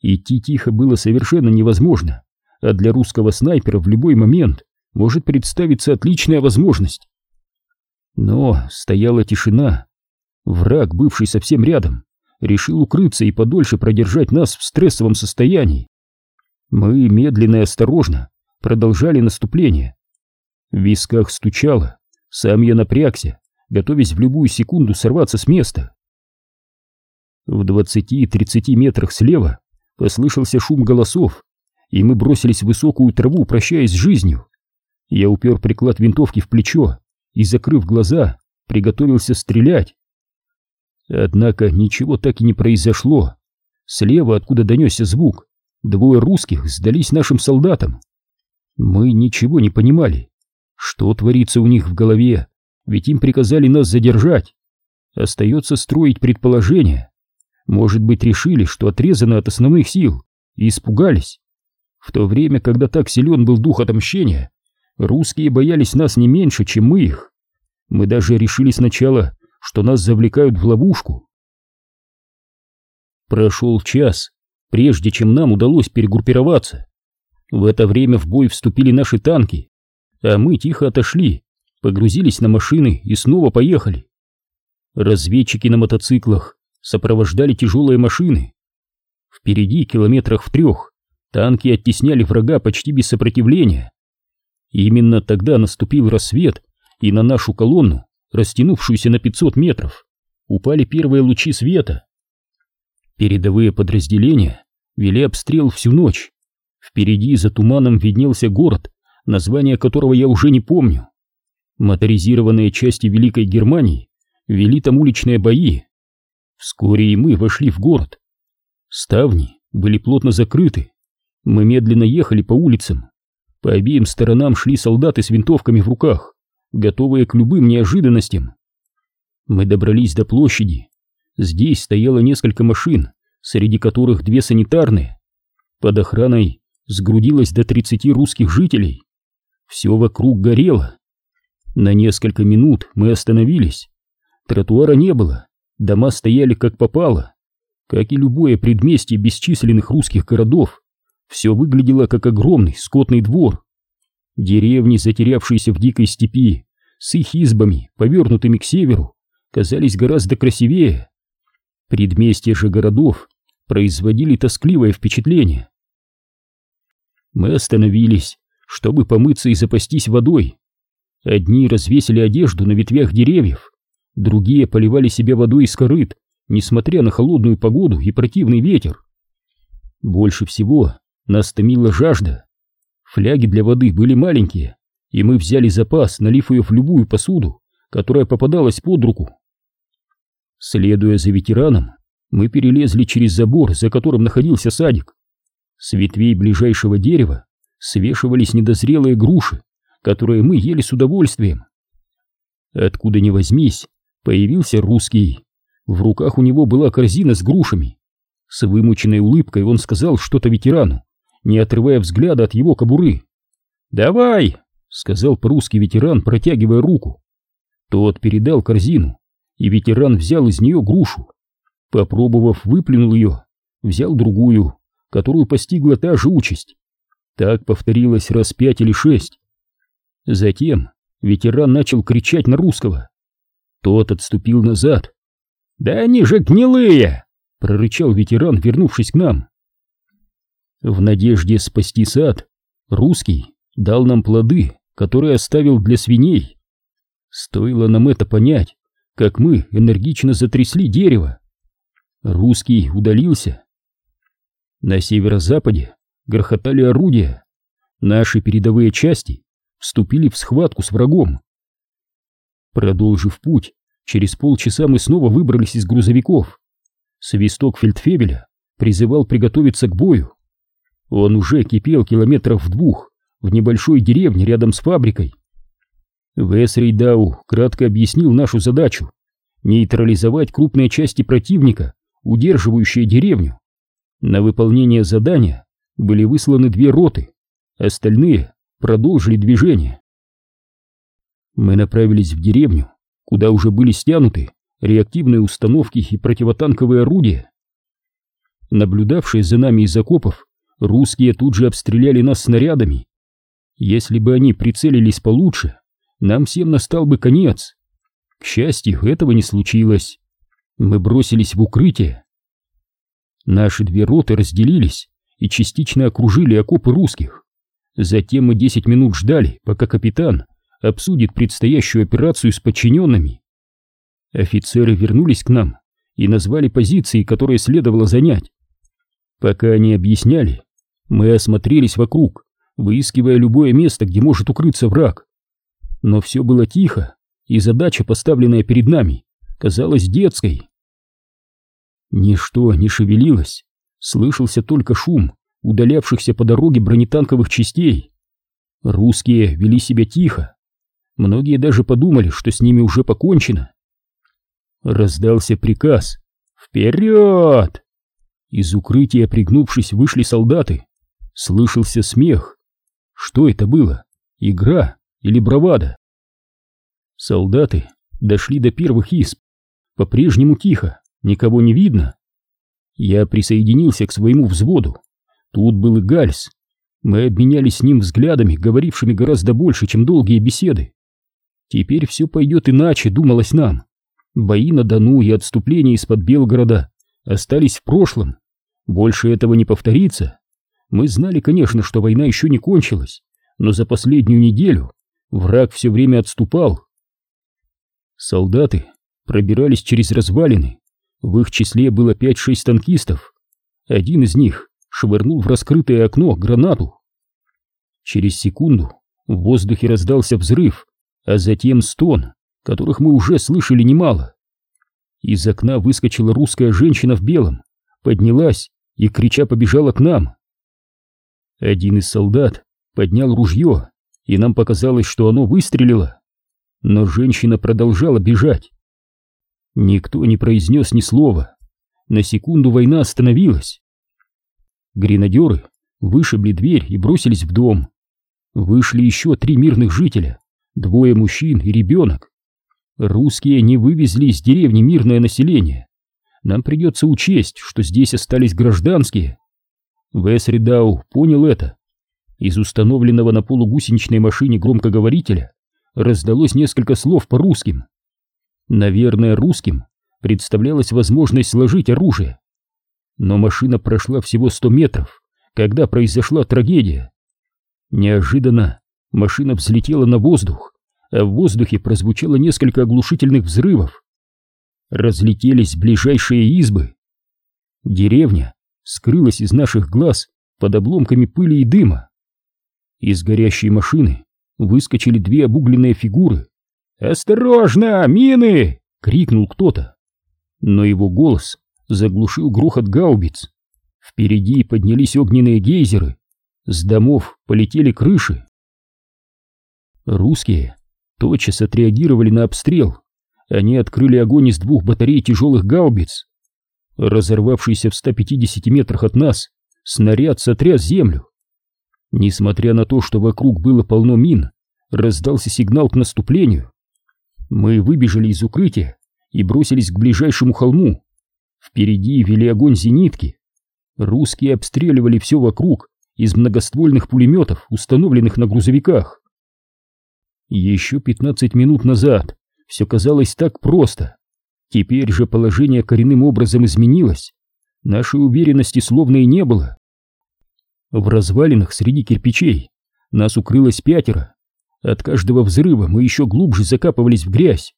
Идти тихо было совершенно невозможно, а для русского снайпера в любой момент может представиться отличная возможность. Но стояла тишина, Враг, бывший совсем рядом, решил укрыться и подольше продержать нас в стрессовом состоянии. Мы медленно и осторожно продолжали наступление. В висках стучало, сам я напрягся, готовясь в любую секунду сорваться с места. В двадцати-тридцати метрах слева послышался шум голосов, и мы бросились в высокую траву, прощаясь с жизнью. Я упер приклад винтовки в плечо и, закрыв глаза, приготовился стрелять. Однако ничего так и не произошло. Слева, откуда донесся звук, двое русских сдались нашим солдатам. Мы ничего не понимали. Что творится у них в голове? Ведь им приказали нас задержать. Остается строить предположение. Может быть, решили, что отрезаны от основных сил, и испугались. В то время, когда так силен был дух отомщения, русские боялись нас не меньше, чем мы их. Мы даже решили сначала что нас завлекают в ловушку. Прошел час, прежде чем нам удалось перегруппироваться. В это время в бой вступили наши танки, а мы тихо отошли, погрузились на машины и снова поехали. Разведчики на мотоциклах сопровождали тяжелые машины. Впереди, километрах в трех, танки оттесняли врага почти без сопротивления. Именно тогда наступил рассвет, и на нашу колонну растянувшуюся на 500 метров, упали первые лучи света. Передовые подразделения вели обстрел всю ночь. Впереди за туманом виднелся город, название которого я уже не помню. Моторизированные части Великой Германии вели там уличные бои. Вскоре и мы вошли в город. Ставни были плотно закрыты. Мы медленно ехали по улицам. По обеим сторонам шли солдаты с винтовками в руках, готовые к любым неожиданностям. Мы добрались до площади. Здесь стояло несколько машин, среди которых две санитарные. Под охраной сгрудилось до 30 русских жителей. Все вокруг горело. На несколько минут мы остановились. Тротуара не было, дома стояли как попало. Как и любое предместье бесчисленных русских городов, все выглядело как огромный скотный двор. Деревни, затерявшиеся в дикой степи, с их избами, повернутыми к северу, казались гораздо красивее. Предместья же городов производили тоскливое впечатление. Мы остановились, чтобы помыться и запастись водой. Одни развесили одежду на ветвях деревьев, другие поливали себе водой из корыт, несмотря на холодную погоду и противный ветер. Больше всего нас томила жажда. Фляги для воды были маленькие, и мы взяли запас, налив ее в любую посуду, которая попадалась под руку. Следуя за ветераном, мы перелезли через забор, за которым находился садик. С ветвей ближайшего дерева свешивались недозрелые груши, которые мы ели с удовольствием. Откуда ни возьмись, появился русский. В руках у него была корзина с грушами. С вымученной улыбкой он сказал что-то ветерану, не отрывая взгляда от его кобуры. «Давай!» — сказал по-русски ветеран, протягивая руку. Тот передал корзину, и ветеран взял из нее грушу. Попробовав, выплюнул ее, взял другую, которую постигла та же участь. Так повторилось раз пять или шесть. Затем ветеран начал кричать на русского. Тот отступил назад. «Да они же гнилые!» — прорычал ветеран, вернувшись к нам. В надежде спасти сад, русский дал нам плоды, которые оставил для свиней. Стоило нам это понять, как мы энергично затрясли дерево. Русский удалился. На северо-западе грохотали орудия. Наши передовые части вступили в схватку с врагом. Продолжив путь, через полчаса мы снова выбрались из грузовиков. Свисток фельдфебеля призывал приготовиться к бою. Он уже кипел километров в двух в небольшой деревне рядом с фабрикой. Весрейдау кратко объяснил нашу задачу — нейтрализовать крупные части противника, удерживающие деревню. На выполнение задания были высланы две роты, остальные продолжили движение. Мы направились в деревню, куда уже были стянуты реактивные установки и противотанковые орудия. Наблюдавшие за нами из окопов, русские тут же обстреляли нас снарядами если бы они прицелились получше, нам всем настал бы конец. К счастью, этого не случилось. Мы бросились в укрытие. Наши две роты разделились и частично окружили окопы русских. Затем мы десять минут ждали, пока капитан обсудит предстоящую операцию с подчиненными. Офицеры вернулись к нам и назвали позиции, которые следовало занять. Пока они объясняли, мы осмотрелись вокруг выискивая любое место, где может укрыться враг. Но все было тихо, и задача, поставленная перед нами, казалась детской. Ничто не шевелилось, слышался только шум удалявшихся по дороге бронетанковых частей. Русские вели себя тихо, многие даже подумали, что с ними уже покончено. Раздался приказ «Вперед!» Из укрытия, пригнувшись, вышли солдаты. Слышался смех. Что это было? Игра или бравада? Солдаты дошли до первых исп. По-прежнему тихо, никого не видно. Я присоединился к своему взводу. Тут был и Гальс. Мы обменялись с ним взглядами, говорившими гораздо больше, чем долгие беседы. Теперь все пойдет иначе, думалось нам. Бои на Дону и отступление из-под Белгорода остались в прошлом. Больше этого не повторится. Мы знали, конечно, что война еще не кончилась, но за последнюю неделю враг все время отступал. Солдаты пробирались через развалины, в их числе было 5-6 танкистов. Один из них швырнул в раскрытое окно гранату. Через секунду в воздухе раздался взрыв, а затем стон, которых мы уже слышали немало. Из окна выскочила русская женщина в белом, поднялась и, крича, побежала к нам. Один из солдат поднял ружье, и нам показалось, что оно выстрелило. Но женщина продолжала бежать. Никто не произнес ни слова. На секунду война остановилась. Гренадеры вышибли дверь и бросились в дом. Вышли еще три мирных жителя, двое мужчин и ребенок. Русские не вывезли из деревни мирное население. Нам придется учесть, что здесь остались гражданские. Весридау понял это. Из установленного на полугусеничной машине громкоговорителя раздалось несколько слов по русским. Наверное, русским представлялась возможность сложить оружие. Но машина прошла всего сто метров, когда произошла трагедия. Неожиданно машина взлетела на воздух, а в воздухе прозвучало несколько оглушительных взрывов. Разлетелись ближайшие избы. Деревня скрылась из наших глаз под обломками пыли и дыма. Из горящей машины выскочили две обугленные фигуры. «Осторожно, мины!» — крикнул кто-то. Но его голос заглушил грохот гаубиц. Впереди поднялись огненные гейзеры. С домов полетели крыши. Русские тотчас отреагировали на обстрел. Они открыли огонь из двух батарей тяжелых гаубиц. Разорвавшийся в 150 метрах от нас, снаряд сотряс землю. Несмотря на то, что вокруг было полно мин, раздался сигнал к наступлению. Мы выбежали из укрытия и бросились к ближайшему холму. Впереди вели огонь зенитки. Русские обстреливали все вокруг из многоствольных пулеметов, установленных на грузовиках. Еще 15 минут назад все казалось так просто. Теперь же положение коренным образом изменилось. Нашей уверенности словно и не было. В развалинах среди кирпичей нас укрылось пятеро. От каждого взрыва мы еще глубже закапывались в грязь.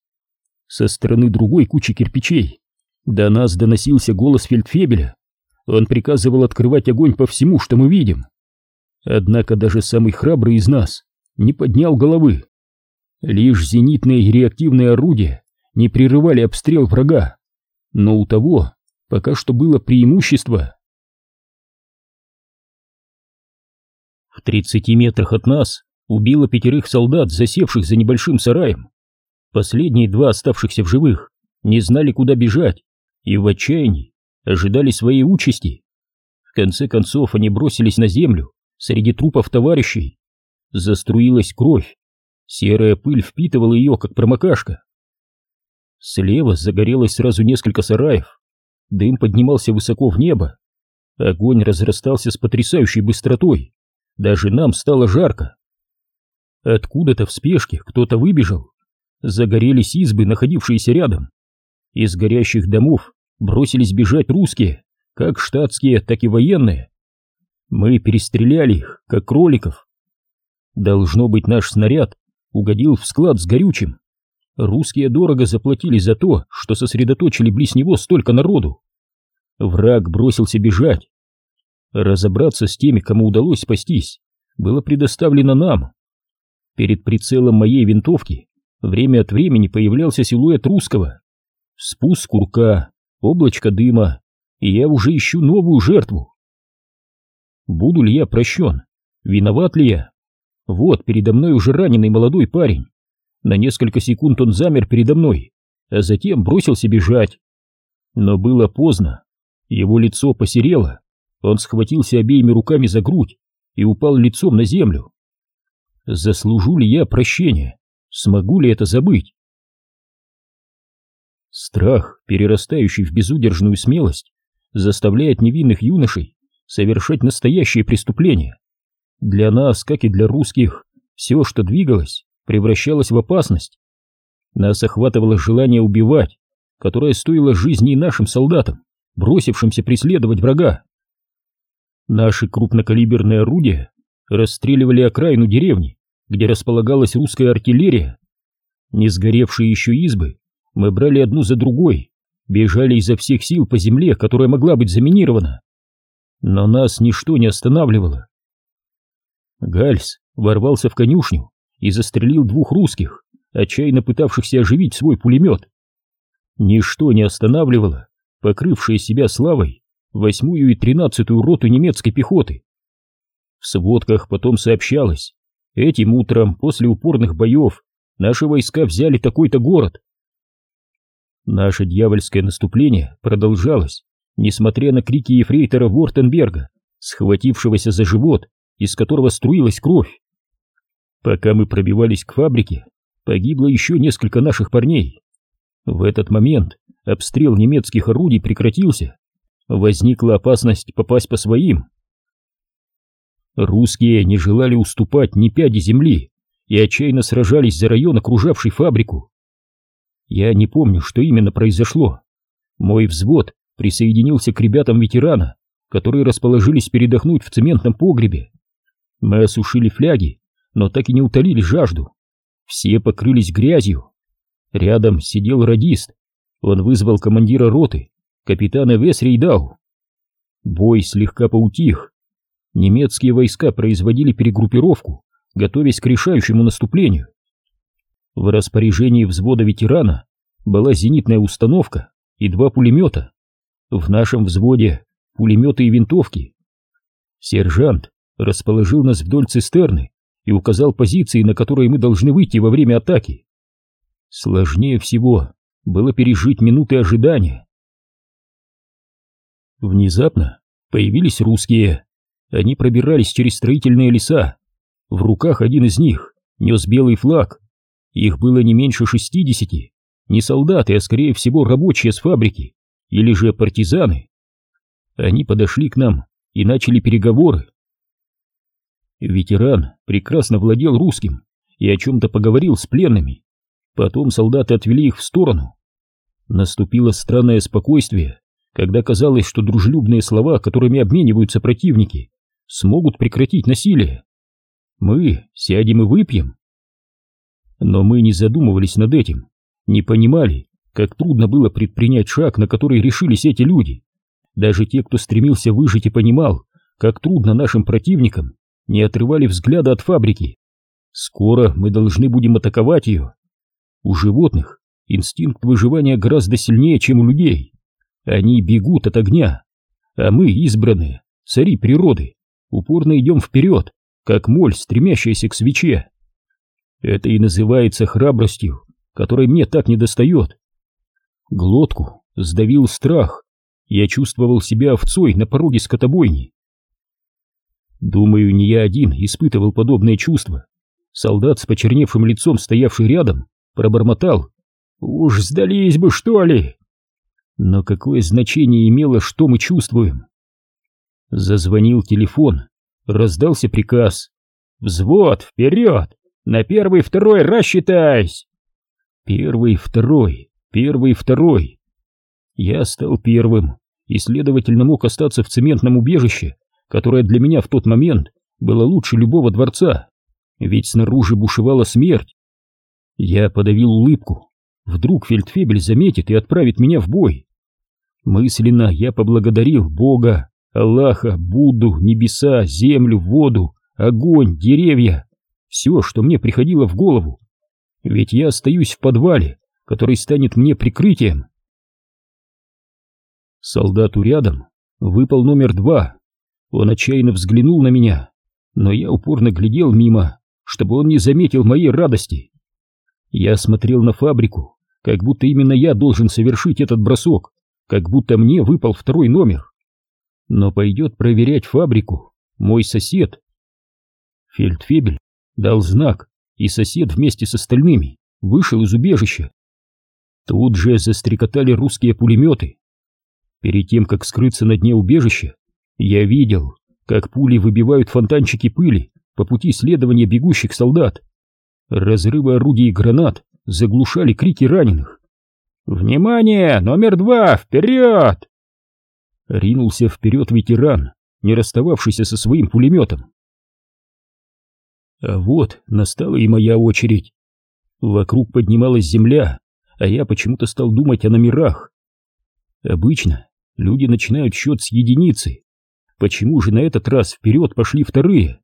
Со стороны другой кучи кирпичей до нас доносился голос фельдфебеля. Он приказывал открывать огонь по всему, что мы видим. Однако даже самый храбрый из нас не поднял головы. Лишь зенитные и реактивные орудия не прерывали обстрел врага, но у того пока что было преимущество. В 30 метрах от нас убило пятерых солдат, засевших за небольшим сараем. Последние два оставшихся в живых не знали, куда бежать, и в отчаянии ожидали своей участи. В конце концов они бросились на землю среди трупов товарищей. Заструилась кровь, серая пыль впитывала ее, как промокашка. Слева загорелось сразу несколько сараев, дым поднимался высоко в небо, огонь разрастался с потрясающей быстротой, даже нам стало жарко. Откуда-то в спешке кто-то выбежал, загорелись избы, находившиеся рядом. Из горящих домов бросились бежать русские, как штатские, так и военные. Мы перестреляли их, как кроликов. Должно быть, наш снаряд угодил в склад с горючим. Русские дорого заплатили за то, что сосредоточили близ него столько народу. Враг бросился бежать. Разобраться с теми, кому удалось спастись, было предоставлено нам. Перед прицелом моей винтовки время от времени появлялся силуэт русского. Спуск курка, облачко дыма, и я уже ищу новую жертву. Буду ли я прощен? Виноват ли я? Вот передо мной уже раненый молодой парень. На несколько секунд он замер передо мной, а затем бросился бежать. Но было поздно. Его лицо посерело. Он схватился обеими руками за грудь и упал лицом на землю. Заслужу ли я прощения? Смогу ли это забыть? Страх, перерастающий в безудержную смелость, заставляет невинных юношей совершать настоящие преступления. Для нас, как и для русских, все, что двигалось, превращалось в опасность. Нас охватывало желание убивать, которое стоило жизни и нашим солдатам, бросившимся преследовать врага. Наши крупнокалиберные орудия расстреливали окраину деревни, где располагалась русская артиллерия. Не сгоревшие еще избы мы брали одну за другой, бежали изо всех сил по земле, которая могла быть заминирована. Но нас ничто не останавливало. Гальс ворвался в конюшню и застрелил двух русских, отчаянно пытавшихся оживить свой пулемет. Ничто не останавливало покрывшие себя славой восьмую и тринадцатую роту немецкой пехоты. В сводках потом сообщалось, этим утром после упорных боев наши войска взяли такой-то город. Наше дьявольское наступление продолжалось, несмотря на крики ефрейтора Вортенберга, схватившегося за живот, из которого струилась кровь. Пока мы пробивались к фабрике, погибло еще несколько наших парней. В этот момент обстрел немецких орудий прекратился. Возникла опасность попасть по своим. Русские не желали уступать ни пяди земли и отчаянно сражались за район, окружавший фабрику. Я не помню, что именно произошло. Мой взвод присоединился к ребятам ветерана, которые расположились передохнуть в цементном погребе. Мы осушили фляги, но так и не утолили жажду. Все покрылись грязью. Рядом сидел радист. Он вызвал командира роты, капитана Весрейдау. Бой слегка поутих. Немецкие войска производили перегруппировку, готовясь к решающему наступлению. В распоряжении взвода ветерана была зенитная установка и два пулемета. В нашем взводе пулеметы и винтовки. Сержант расположил нас вдоль цистерны и указал позиции, на которые мы должны выйти во время атаки. Сложнее всего было пережить минуты ожидания. Внезапно появились русские. Они пробирались через строительные леса. В руках один из них нес белый флаг. Их было не меньше шестидесяти. Не солдаты, а скорее всего рабочие с фабрики. Или же партизаны. Они подошли к нам и начали переговоры. Ветеран прекрасно владел русским и о чем-то поговорил с пленными. Потом солдаты отвели их в сторону. Наступило странное спокойствие, когда казалось, что дружелюбные слова, которыми обмениваются противники, смогут прекратить насилие. Мы сядем и выпьем. Но мы не задумывались над этим, не понимали, как трудно было предпринять шаг, на который решились эти люди. Даже те, кто стремился выжить и понимал, как трудно нашим противникам, не отрывали взгляда от фабрики. Скоро мы должны будем атаковать ее. У животных инстинкт выживания гораздо сильнее, чем у людей. Они бегут от огня, а мы, избранные, цари природы, упорно идем вперед, как моль, стремящаяся к свече. Это и называется храбростью, которой мне так недостает. Глотку сдавил страх, я чувствовал себя овцой на пороге скотобойни. Думаю, не я один испытывал подобные чувства. Солдат с почерневшим лицом, стоявший рядом, пробормотал. «Уж сдались бы, что ли!» Но какое значение имело, что мы чувствуем? Зазвонил телефон, раздался приказ. «Взвод, вперед! На первый, второй рассчитайся!» Первый, второй, первый, второй. Я стал первым и, следовательно, мог остаться в цементном убежище, которое для меня в тот момент было лучше любого дворца, ведь снаружи бушевала смерть. Я подавил улыбку. Вдруг фельдфебель заметит и отправит меня в бой. Мысленно я поблагодарил Бога, Аллаха, Будду, небеса, землю, воду, огонь, деревья. Все, что мне приходило в голову. Ведь я остаюсь в подвале, который станет мне прикрытием. Солдату рядом выпал номер два. Он отчаянно взглянул на меня, но я упорно глядел мимо, чтобы он не заметил моей радости. Я смотрел на фабрику, как будто именно я должен совершить этот бросок, как будто мне выпал второй номер. Но пойдет проверять фабрику мой сосед. Фельдфебель дал знак, и сосед вместе с остальными вышел из убежища. Тут же застрекотали русские пулеметы. Перед тем, как скрыться на дне убежища, я видел, как пули выбивают фонтанчики пыли по пути следования бегущих солдат. Разрывы орудий и гранат заглушали крики раненых. «Внимание! Номер два! Вперед!» Ринулся вперед ветеран, не расстававшийся со своим пулеметом. А вот настала и моя очередь. Вокруг поднималась земля, а я почему-то стал думать о номерах. Обычно люди начинают счет с единицы. Почему же на этот раз вперед пошли вторые?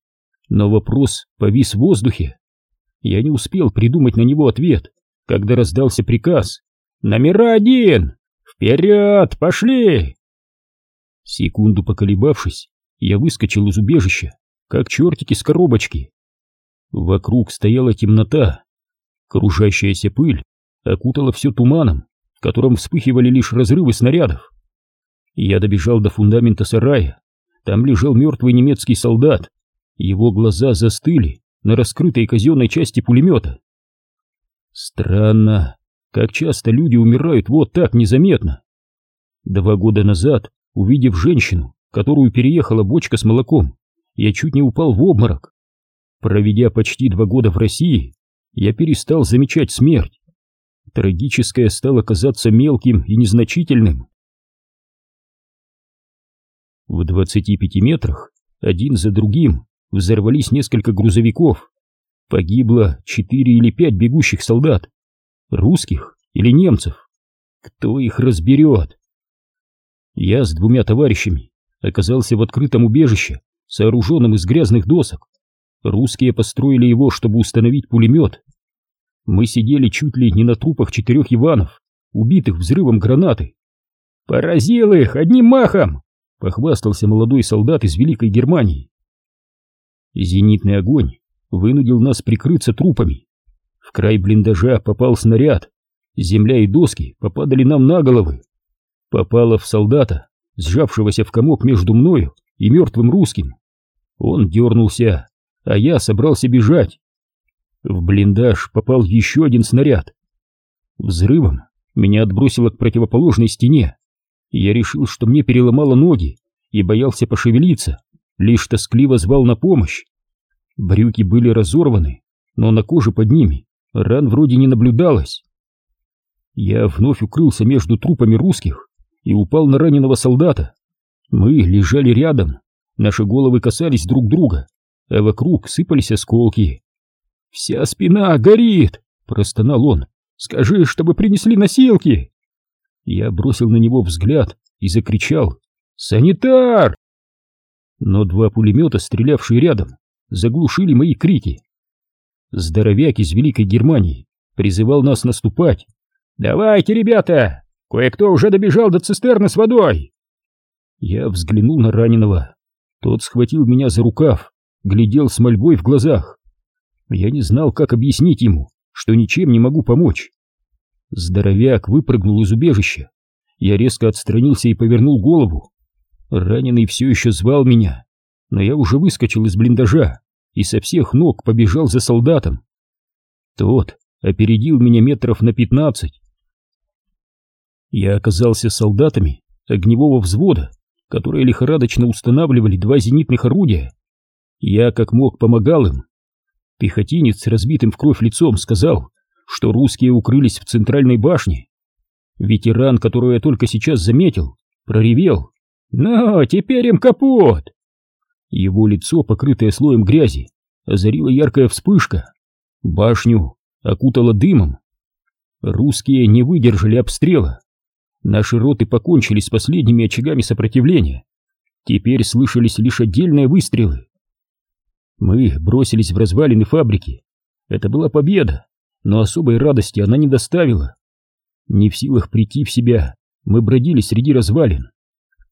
Но вопрос повис в воздухе. Я не успел придумать на него ответ, когда раздался приказ. «Номера один! Вперед! Пошли!» Секунду поколебавшись, я выскочил из убежища, как чертики с коробочки. Вокруг стояла темнота. Кружащаяся пыль окутала все туманом, в котором вспыхивали лишь разрывы снарядов. Я добежал до фундамента сарая. Там лежал мертвый немецкий солдат. Его глаза застыли на раскрытой казенной части пулемета. Странно, как часто люди умирают вот так незаметно. Два года назад, увидев женщину, которую переехала бочка с молоком, я чуть не упал в обморок. Проведя почти два года в России, я перестал замечать смерть. Трагическое стало казаться мелким и незначительным. В 25 метрах, один за другим, взорвались несколько грузовиков. Погибло четыре или пять бегущих солдат. Русских или немцев? Кто их разберет? Я с двумя товарищами оказался в открытом убежище, сооруженном из грязных досок. Русские построили его, чтобы установить пулемет. Мы сидели чуть ли не на трупах четырех Иванов, убитых взрывом гранаты. «Поразил их одним махом!» — похвастался молодой солдат из Великой Германии. Зенитный огонь вынудил нас прикрыться трупами. В край блиндажа попал снаряд, земля и доски попадали нам на головы. Попало в солдата, сжавшегося в комок между мною и мертвым русским. Он дернулся, а я собрался бежать. В блиндаж попал еще один снаряд. Взрывом меня отбросило к противоположной стене. Я решил, что мне переломало ноги, и боялся пошевелиться лишь тоскливо звал на помощь. Брюки были разорваны, но на коже под ними ран вроде не наблюдалось. Я вновь укрылся между трупами русских и упал на раненого солдата. Мы лежали рядом, наши головы касались друг друга, а вокруг сыпались осколки. «Вся спина горит!» — простонал он. «Скажи, чтобы принесли носилки!» Я бросил на него взгляд и закричал. «Санитар!» но два пулемета, стрелявшие рядом, заглушили мои крики. Здоровяк из Великой Германии призывал нас наступать. «Давайте, ребята! Кое-кто уже добежал до цистерны с водой!» Я взглянул на раненого. Тот схватил меня за рукав, глядел с мольбой в глазах. Я не знал, как объяснить ему, что ничем не могу помочь. Здоровяк выпрыгнул из убежища. Я резко отстранился и повернул голову. Раненый все еще звал меня, но я уже выскочил из блиндажа и со всех ног побежал за солдатом. Тот опередил меня метров на пятнадцать. Я оказался солдатами огневого взвода, которые лихорадочно устанавливали два зенитных орудия. Я как мог помогал им. Пехотинец разбитым в кровь лицом сказал, что русские укрылись в центральной башне. Ветеран, которого я только сейчас заметил, проревел. «Ну, теперь им капут!» Его лицо, покрытое слоем грязи, озарила яркая вспышка. Башню окутало дымом. Русские не выдержали обстрела. Наши роты покончили с последними очагами сопротивления. Теперь слышались лишь отдельные выстрелы. Мы бросились в развалины фабрики. Это была победа, но особой радости она не доставила. Не в силах прийти в себя, мы бродили среди развалин.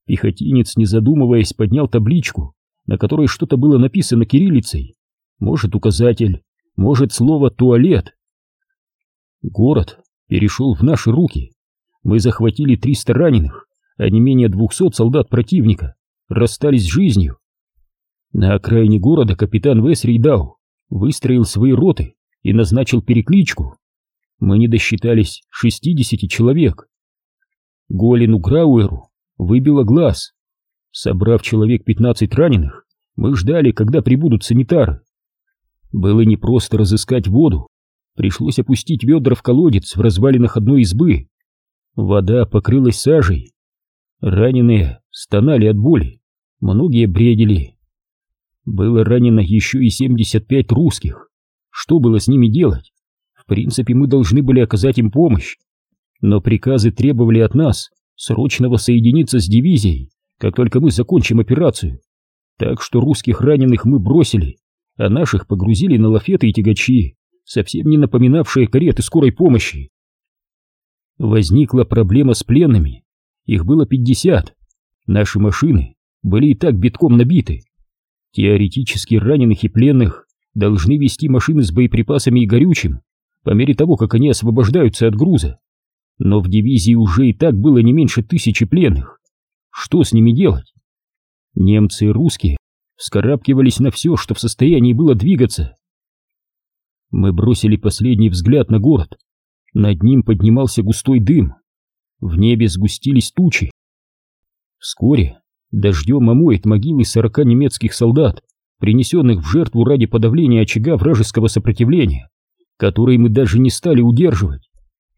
Пехотинец, не задумываясь, поднял табличку, на которой что-то было написано кириллицей. Может, указатель, может, слово «туалет». Город перешел в наши руки. Мы захватили 300 раненых, а не менее 200 солдат противника расстались с жизнью. На окраине города капитан Вес Рейдау выстроил свои роты и назначил перекличку. Мы не досчитались 60 человек. Голину Грауэру выбило глаз. Собрав человек 15 раненых, мы ждали, когда прибудут санитары. Было непросто разыскать воду. Пришлось опустить ведра в колодец в развалинах одной избы. Вода покрылась сажей. Раненые стонали от боли, многие бредили. Было ранено еще и 75 русских. Что было с ними делать? В принципе, мы должны были оказать им помощь. Но приказы требовали от нас срочного соединиться с дивизией как только мы закончим операцию. Так что русских раненых мы бросили, а наших погрузили на лафеты и тягачи, совсем не напоминавшие кареты скорой помощи. Возникла проблема с пленными. Их было пятьдесят. Наши машины были и так битком набиты. Теоретически раненых и пленных должны вести машины с боеприпасами и горючим по мере того, как они освобождаются от груза. Но в дивизии уже и так было не меньше тысячи пленных. Что с ними делать? Немцы и русские вскарабкивались на все, что в состоянии было двигаться. Мы бросили последний взгляд на город. Над ним поднимался густой дым. В небе сгустились тучи. Вскоре дождем омоет могилы сорока немецких солдат, принесенных в жертву ради подавления очага вражеского сопротивления, который мы даже не стали удерживать.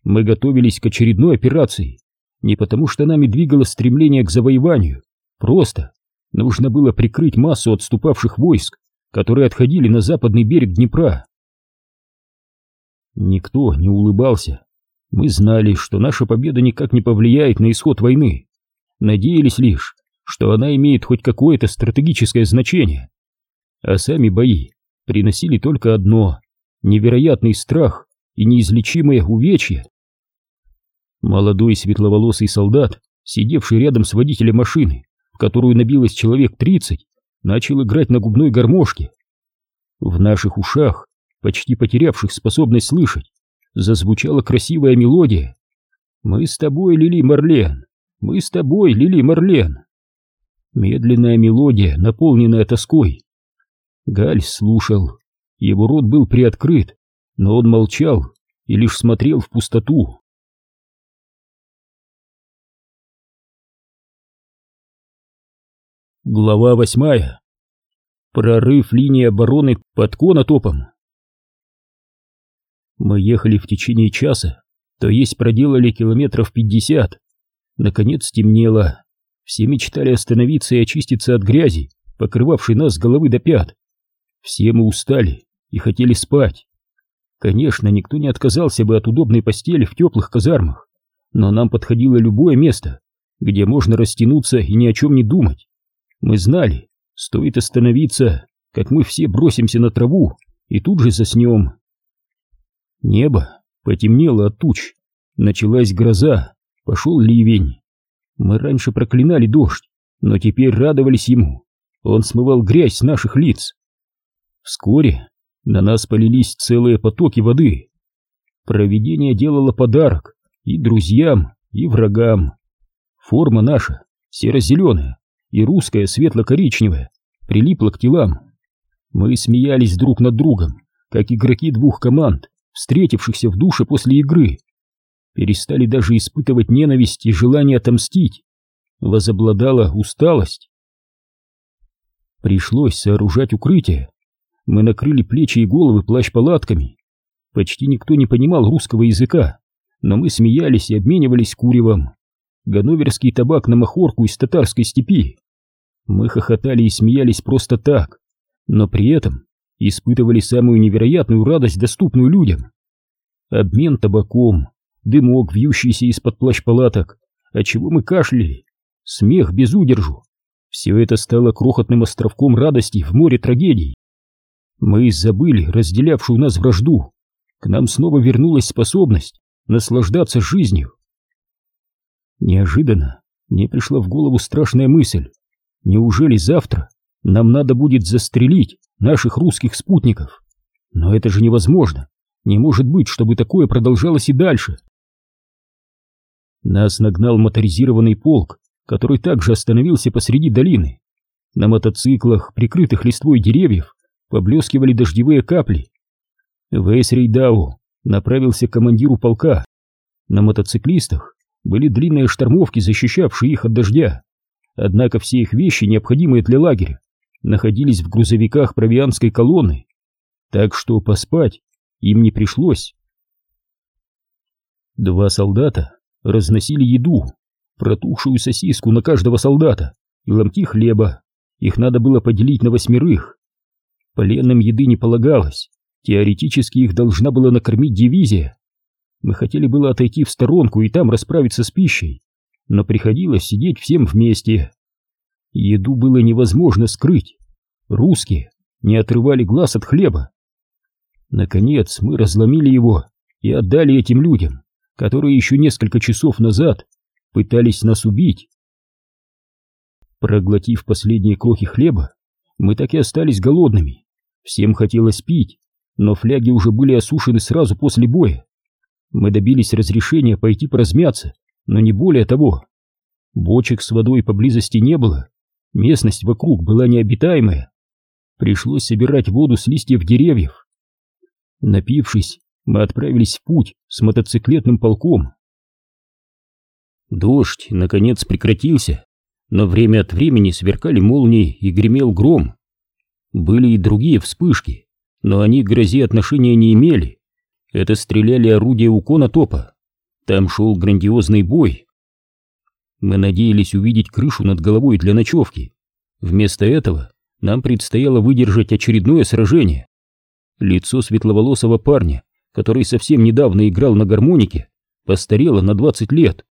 Мы готовились к очередной операции, не потому что нами двигало стремление к завоеванию, просто нужно было прикрыть массу отступавших войск, которые отходили на западный берег Днепра. Никто не улыбался. Мы знали, что наша победа никак не повлияет на исход войны. Надеялись лишь, что она имеет хоть какое-то стратегическое значение. А сами бои приносили только одно — невероятный страх и неизлечимое увечье. Молодой светловолосый солдат, сидевший рядом с водителем машины, в которую набилось человек тридцать, начал играть на губной гармошке. В наших ушах, почти потерявших способность слышать, зазвучала красивая мелодия. «Мы с тобой, Лили Марлен! Мы с тобой, Лили Марлен!» Медленная мелодия, наполненная тоской. Галь слушал. Его рот был приоткрыт, но он молчал и лишь смотрел в пустоту. Глава восьмая. Прорыв линии обороны под Конотопом. Мы ехали в течение часа, то есть проделали километров пятьдесят. Наконец стемнело. Все мечтали остановиться и очиститься от грязи, покрывавшей нас с головы до пят. Все мы устали и хотели спать. Конечно, никто не отказался бы от удобной постели в теплых казармах, но нам подходило любое место, где можно растянуться и ни о чем не думать. Мы знали, стоит остановиться, как мы все бросимся на траву и тут же заснем. Небо потемнело от туч, началась гроза, пошел ливень. Мы раньше проклинали дождь, но теперь радовались ему. Он смывал грязь с наших лиц. Вскоре на нас полились целые потоки воды. Провидение делало подарок и друзьям, и врагам. Форма наша, серо-зеленая, и русская светло-коричневая, прилипла к телам. Мы смеялись друг над другом, как игроки двух команд, встретившихся в душе после игры перестали даже испытывать ненависть и желание отомстить. Возобладала усталость. Пришлось сооружать укрытие. Мы накрыли плечи и головы плащ-палатками. Почти никто не понимал русского языка, но мы смеялись и обменивались куревом. Ганноверский табак на махорку из татарской степи. Мы хохотали и смеялись просто так, но при этом испытывали самую невероятную радость, доступную людям. Обмен табаком, дымок, вьющийся из-под плащ-палаток, отчего мы кашляли, смех без удержу. Все это стало крохотным островком радости в море трагедий. Мы забыли разделявшую нас вражду. К нам снова вернулась способность наслаждаться жизнью. Неожиданно мне пришла в голову страшная мысль. Неужели завтра нам надо будет застрелить наших русских спутников? Но это же невозможно. Не может быть, чтобы такое продолжалось и дальше. Нас нагнал моторизированный полк, который также остановился посреди долины. На мотоциклах, прикрытых листвой деревьев, поблескивали дождевые капли. Вейс Рейдау направился к командиру полка. На мотоциклистах были длинные штормовки, защищавшие их от дождя. Однако все их вещи, необходимые для лагеря, находились в грузовиках провианской колонны, так что поспать им не пришлось. Два солдата разносили еду, протухшую сосиску на каждого солдата и ломти хлеба. Их надо было поделить на восьмерых. Пленным еды не полагалось, теоретически их должна была накормить дивизия. Мы хотели было отойти в сторонку и там расправиться с пищей, но приходилось сидеть всем вместе. Еду было невозможно скрыть. Русские не отрывали глаз от хлеба. Наконец мы разломили его и отдали этим людям, которые еще несколько часов назад пытались нас убить. Проглотив последние крохи хлеба, мы так и остались голодными. Всем хотелось пить, но фляги уже были осушены сразу после боя. Мы добились разрешения пойти поразмяться, но не более того. Бочек с водой поблизости не было, местность вокруг была необитаемая. Пришлось собирать воду с листьев деревьев. Напившись, мы отправились в путь с мотоциклетным полком. Дождь, наконец, прекратился, но время от времени сверкали молнии и гремел гром. Были и другие вспышки, но они к грозе отношения не имели. Это стреляли орудия у конотопа. Там шел грандиозный бой. Мы надеялись увидеть крышу над головой для ночевки. Вместо этого нам предстояло выдержать очередное сражение. Лицо светловолосого парня, который совсем недавно играл на гармонике, постарело на 20 лет.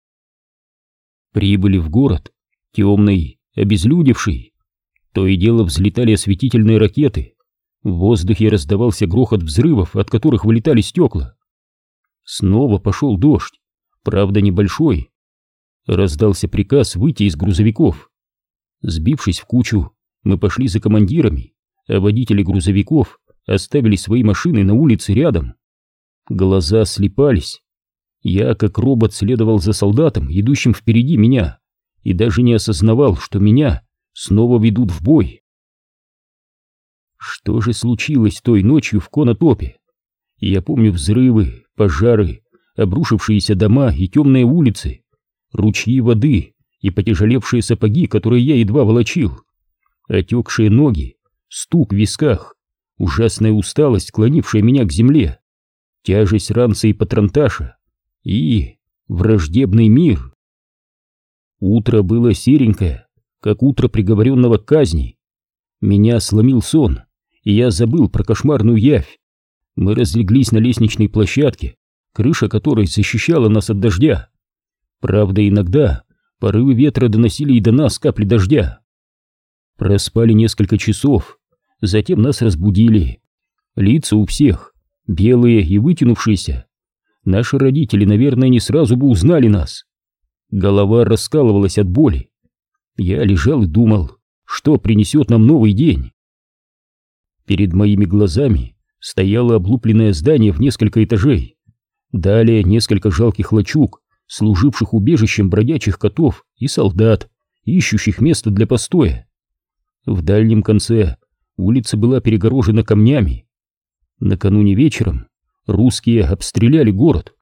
Прибыли в город, темный, обезлюдевший. То и дело взлетали осветительные ракеты. В воздухе раздавался грохот взрывов, от которых вылетали стекла. Снова пошел дождь, правда небольшой. Раздался приказ выйти из грузовиков. Сбившись в кучу, мы пошли за командирами, а водители грузовиков оставили свои машины на улице рядом. Глаза слепались. Я, как робот, следовал за солдатом, идущим впереди меня, и даже не осознавал, что меня снова ведут в бой. Что же случилось той ночью в Конотопе? Я помню взрывы, пожары, обрушившиеся дома и темные улицы, ручьи воды и потяжелевшие сапоги, которые я едва волочил, отекшие ноги, стук в висках, ужасная усталость, клонившая меня к земле, тяжесть ранца и патронташа и враждебный мир. Утро было серенькое, как утро приговоренного к казни. Меня сломил сон, и я забыл про кошмарную явь. Мы разлеглись на лестничной площадке, крыша которой защищала нас от дождя. Правда, иногда порывы ветра доносили и до нас капли дождя. Проспали несколько часов, затем нас разбудили. Лица у всех белые и вытянувшиеся. Наши родители, наверное, не сразу бы узнали нас. Голова раскалывалась от боли. Я лежал и думал, что принесет нам новый день. Перед моими глазами стояло облупленное здание в несколько этажей. Далее несколько жалких лачуг, служивших убежищем бродячих котов и солдат, ищущих место для постоя. В дальнем конце улица была перегорожена камнями. Накануне вечером русские обстреляли город.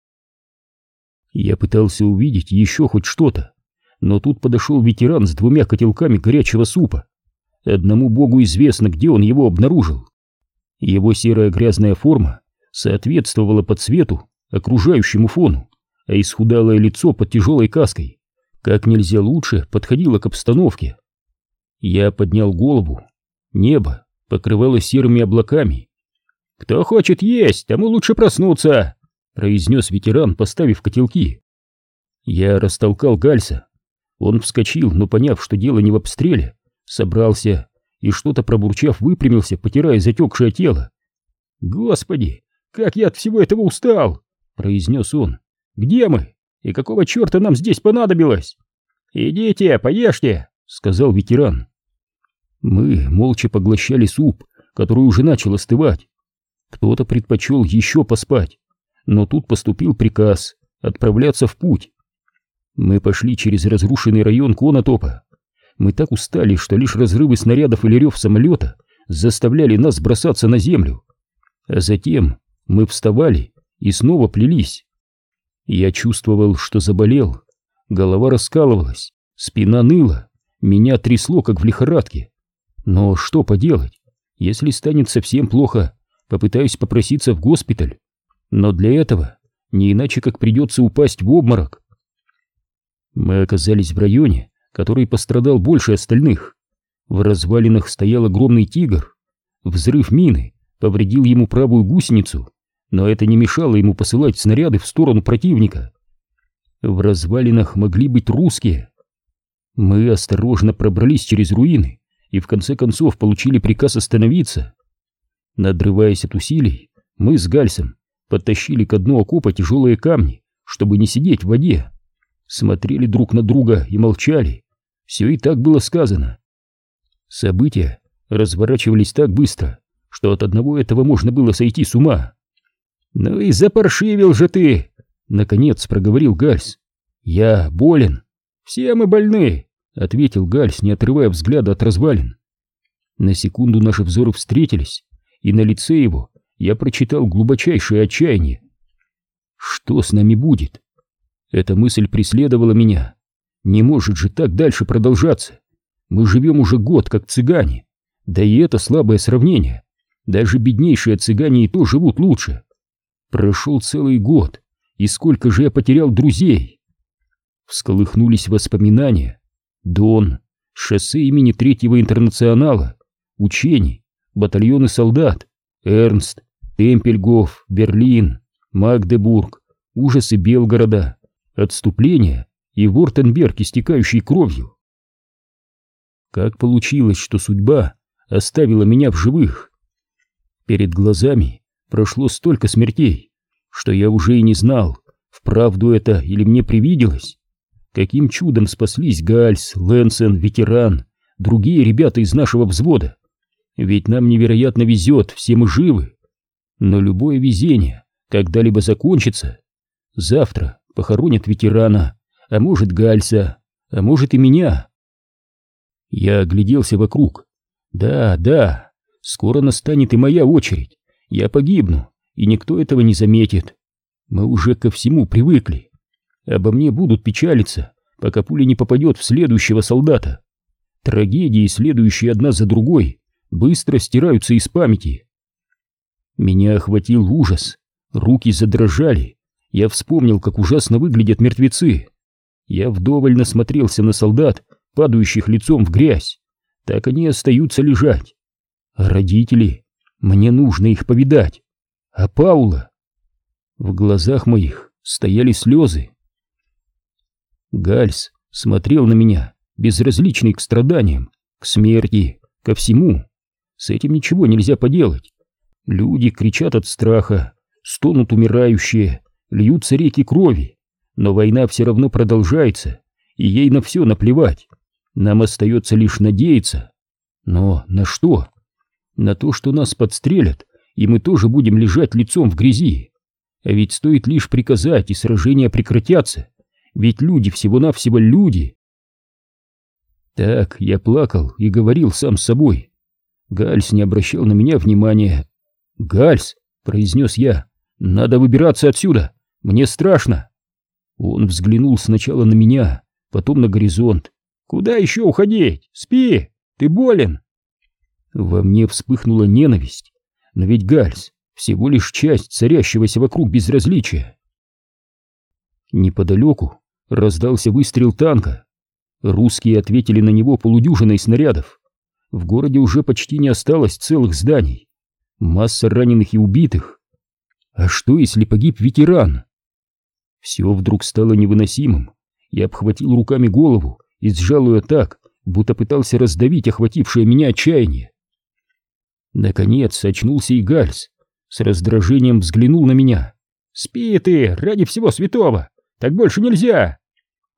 Я пытался увидеть еще хоть что-то, но тут подошел ветеран с двумя котелками горячего супа. Одному богу известно, где он его обнаружил. Его серая грязная форма соответствовала по цвету окружающему фону, а исхудалое лицо под тяжелой каской как нельзя лучше подходило к обстановке. Я поднял голову. Небо покрывалось серыми облаками. «Кто хочет есть, тому лучше проснуться!» — произнес ветеран, поставив котелки. Я растолкал Гальса. Он вскочил, но поняв, что дело не в обстреле, собрался и, что-то пробурчав, выпрямился, потирая затекшее тело. «Господи, как я от всего этого устал!» — произнес он. «Где мы? И какого черта нам здесь понадобилось?» «Идите, поешьте!» — сказал ветеран. Мы молча поглощали суп, который уже начал остывать. Кто-то предпочел еще поспать, но тут поступил приказ отправляться в путь. Мы пошли через разрушенный район Конотопа. Мы так устали, что лишь разрывы снарядов или рев самолета заставляли нас бросаться на землю. А затем мы вставали и снова плелись. Я чувствовал, что заболел. Голова раскалывалась, спина ныла, меня трясло, как в лихорадке. Но что поделать? Если станет совсем плохо, попытаюсь попроситься в госпиталь. Но для этого не иначе как придется упасть в обморок. Мы оказались в районе, который пострадал больше остальных. В развалинах стоял огромный тигр. Взрыв мины повредил ему правую гусеницу, но это не мешало ему посылать снаряды в сторону противника. В развалинах могли быть русские. Мы осторожно пробрались через руины и в конце концов получили приказ остановиться. Надрываясь от усилий, мы с Гальсом подтащили к дну окопа тяжелые камни, чтобы не сидеть в воде. Смотрели друг на друга и молчали. Все и так было сказано. События разворачивались так быстро, что от одного этого можно было сойти с ума. «Ну и запаршивил же ты!» — наконец проговорил Гальс. «Я болен». «Все мы больны», — ответил Гальс, не отрывая взгляда от развалин. На секунду наши взоры встретились, и на лице его я прочитал глубочайшее отчаяние. Что с нами будет? Эта мысль преследовала меня. Не может же так дальше продолжаться. Мы живем уже год, как цыгане. Да и это слабое сравнение. Даже беднейшие цыгане и то живут лучше. Прошел целый год, и сколько же я потерял друзей. Всколыхнулись воспоминания. Дон, шоссе имени Третьего Интернационала, учений, батальоны солдат, Эрнст, Темпельгоф, Берлин, Магдебург, ужасы Белгорода, отступление и Вортенберг, истекающий кровью. Как получилось, что судьба оставила меня в живых? Перед глазами прошло столько смертей, что я уже и не знал, вправду это или мне привиделось. Каким чудом спаслись Гальс, Лэнсен, ветеран, другие ребята из нашего взвода. Ведь нам невероятно везет, все мы живы. Но любое везение когда-либо закончится. Завтра похоронят ветерана, а может Гальса, а может и меня. Я огляделся вокруг. Да, да, скоро настанет и моя очередь. Я погибну, и никто этого не заметит. Мы уже ко всему привыкли. Обо мне будут печалиться, пока пуля не попадет в следующего солдата. Трагедии, следующие одна за другой, быстро стираются из памяти. Меня охватил ужас, руки задрожали. Я вспомнил, как ужасно выглядят мертвецы. Я вдоволь насмотрелся на солдат, падающих лицом в грязь. Так они остаются лежать. А родители? Мне нужно их повидать. А Паула? В глазах моих стояли слезы. Гальс смотрел на меня, безразличный к страданиям, к смерти, ко всему. С этим ничего нельзя поделать. Люди кричат от страха, стонут умирающие, льются реки крови, но война все равно продолжается, и ей на все наплевать. Нам остается лишь надеяться. Но на что? На то, что нас подстрелят, и мы тоже будем лежать лицом в грязи. А ведь стоит лишь приказать, и сражения прекратятся. Ведь люди всего-навсего люди. Так я плакал и говорил сам с собой. Гальс не обращал на меня внимания. «Гальс!» — произнес я. «Надо выбираться отсюда! Мне страшно!» Он взглянул сначала на меня, потом на горизонт. «Куда еще уходить? Спи! Ты болен!» Во мне вспыхнула ненависть. Но ведь Гальс всего лишь часть царящегося вокруг безразличия. Неподалеку раздался выстрел танка. Русские ответили на него полудюжиной снарядов. В городе уже почти не осталось целых зданий. Масса раненых и убитых. А что, если погиб ветеран? Все вдруг стало невыносимым. Я обхватил руками голову и сжал ее так, будто пытался раздавить охватившее меня отчаяние. Наконец очнулся и Гальс. С раздражением взглянул на меня. «Спи ты, ради всего святого! Так больше нельзя!»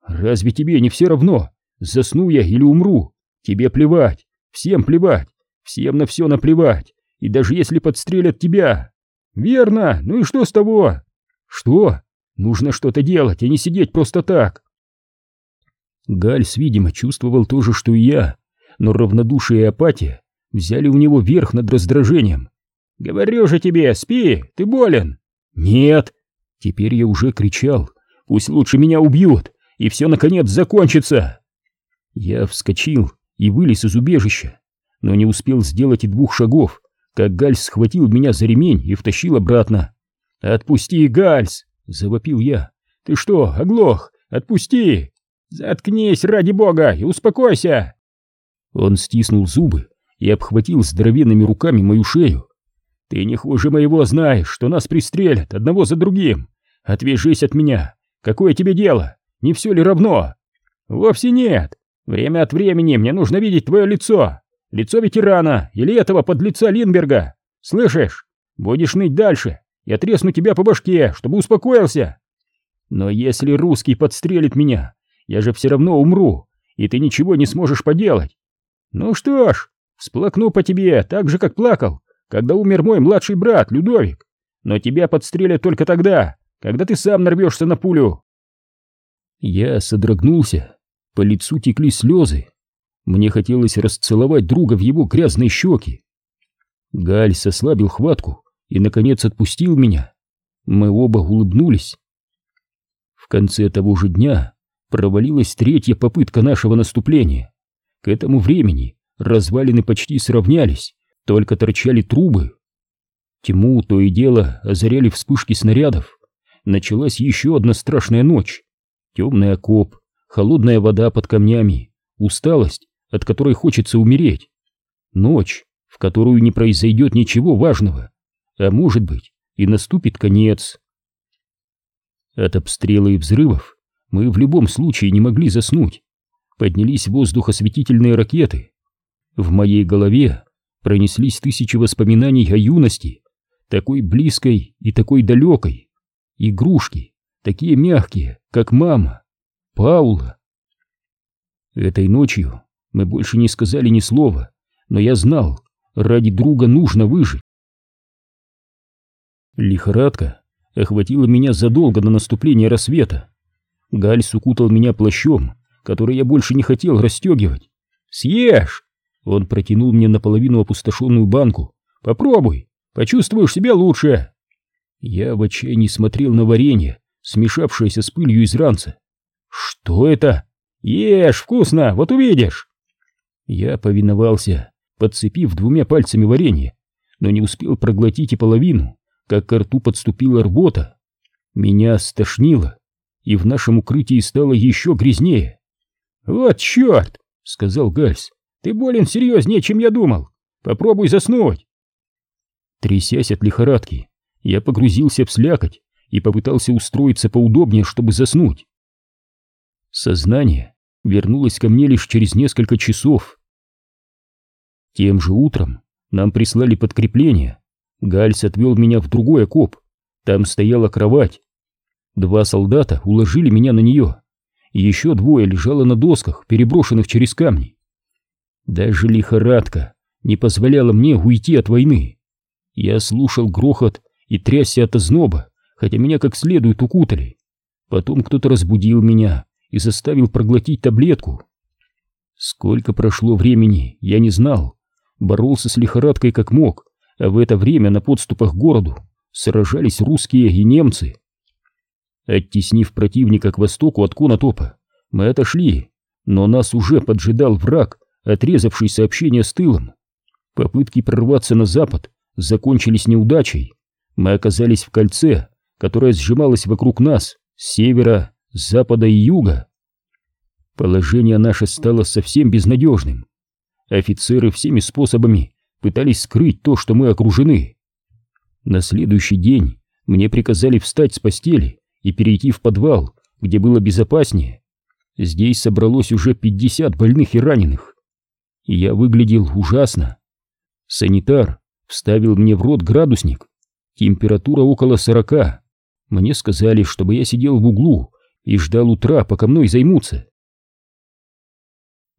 «Разве тебе не все равно, засну я или умру? Тебе плевать, всем плевать, всем на все наплевать, и даже если подстрелят тебя!» «Верно, ну и что с того?» «Что? Нужно что-то делать, а не сидеть просто так!» Гальс, видимо, чувствовал то же, что и я, но равнодушие и апатия взяли у него верх над раздражением. «Говорю же тебе, спи, ты болен!» «Нет!» Теперь я уже кричал, Пусть лучше меня убьют, и все наконец закончится. Я вскочил и вылез из убежища, но не успел сделать и двух шагов, как Гальс схватил меня за ремень и втащил обратно. «Отпусти, Гальс!» — завопил я. «Ты что, оглох? Отпусти! Заткнись, ради бога, и успокойся!» Он стиснул зубы и обхватил здоровенными руками мою шею. «Ты не хуже моего знаешь, что нас пристрелят одного за другим. Отвяжись от меня Какое тебе дело? Не все ли равно? Вовсе нет. Время от времени мне нужно видеть твое лицо, лицо ветерана или этого подлеца Линберга. Слышишь? Будешь ныть дальше, я тресну тебя по башке, чтобы успокоился. Но если русский подстрелит меня, я же все равно умру, и ты ничего не сможешь поделать. Ну что ж, всплакну по тебе так же, как плакал, когда умер мой младший брат Людовик. Но тебя подстрелят только тогда, когда ты сам нарвешься на пулю. Я содрогнулся, по лицу текли слезы. Мне хотелось расцеловать друга в его грязные щеки. Гальс ослабил хватку и, наконец, отпустил меня. Мы оба улыбнулись. В конце того же дня провалилась третья попытка нашего наступления. К этому времени развалины почти сравнялись, только торчали трубы. Тьму то и дело озаряли вспышки снарядов. Началась еще одна страшная ночь. Темный окоп, холодная вода под камнями, усталость, от которой хочется умереть. Ночь, в которую не произойдет ничего важного, а может быть и наступит конец. От обстрела и взрывов мы в любом случае не могли заснуть. Поднялись в воздух осветительные ракеты. В моей голове пронеслись тысячи воспоминаний о юности, такой близкой и такой далекой. Игрушки, такие мягкие, как мама, Паула. Этой ночью мы больше не сказали ни слова, но я знал, ради друга нужно выжить. Лихорадка охватила меня задолго до наступления рассвета. Гальс укутал меня плащом, который я больше не хотел расстегивать. «Съешь!» Он протянул мне наполовину опустошенную банку. «Попробуй, почувствуешь себя лучше!» Я в отчаянии смотрел на варенье, смешавшееся с пылью из ранца. «Что это?» «Ешь, вкусно, вот увидишь!» Я повиновался, подцепив двумя пальцами варенье, но не успел проглотить и половину, как к рту подступила рвота. Меня стошнило, и в нашем укрытии стало еще грязнее. «Вот черт!» — сказал Гальс. «Ты болен серьезнее, чем я думал. Попробуй заснуть!» Трясясь от лихорадки, я погрузился в слякоть и попытался устроиться поудобнее, чтобы заснуть. Сознание вернулось ко мне лишь через несколько часов. Тем же утром нам прислали подкрепление. Гальс отвел меня в другой окоп. Там стояла кровать. Два солдата уложили меня на нее. Еще двое лежало на досках, переброшенных через камни. Даже лихорадка не позволяла мне уйти от войны. Я слушал грохот и трясся от озноба, хотя меня как следует укутали. Потом кто-то разбудил меня и заставил проглотить таблетку. Сколько прошло времени, я не знал. Боролся с лихорадкой как мог, а в это время на подступах к городу сражались русские и немцы. Оттеснив противника к востоку от Конотопа, мы отошли, но нас уже поджидал враг, отрезавший сообщение с тылом. Попытки прорваться на запад закончились неудачей мы оказались в кольце, которое сжималось вокруг нас с севера, запада и юга. Положение наше стало совсем безнадежным. Офицеры всеми способами пытались скрыть то, что мы окружены. На следующий день мне приказали встать с постели и перейти в подвал, где было безопаснее. Здесь собралось уже 50 больных и раненых. Я выглядел ужасно. Санитар вставил мне в рот градусник Температура около сорока. Мне сказали, чтобы я сидел в углу и ждал утра, пока мной займутся.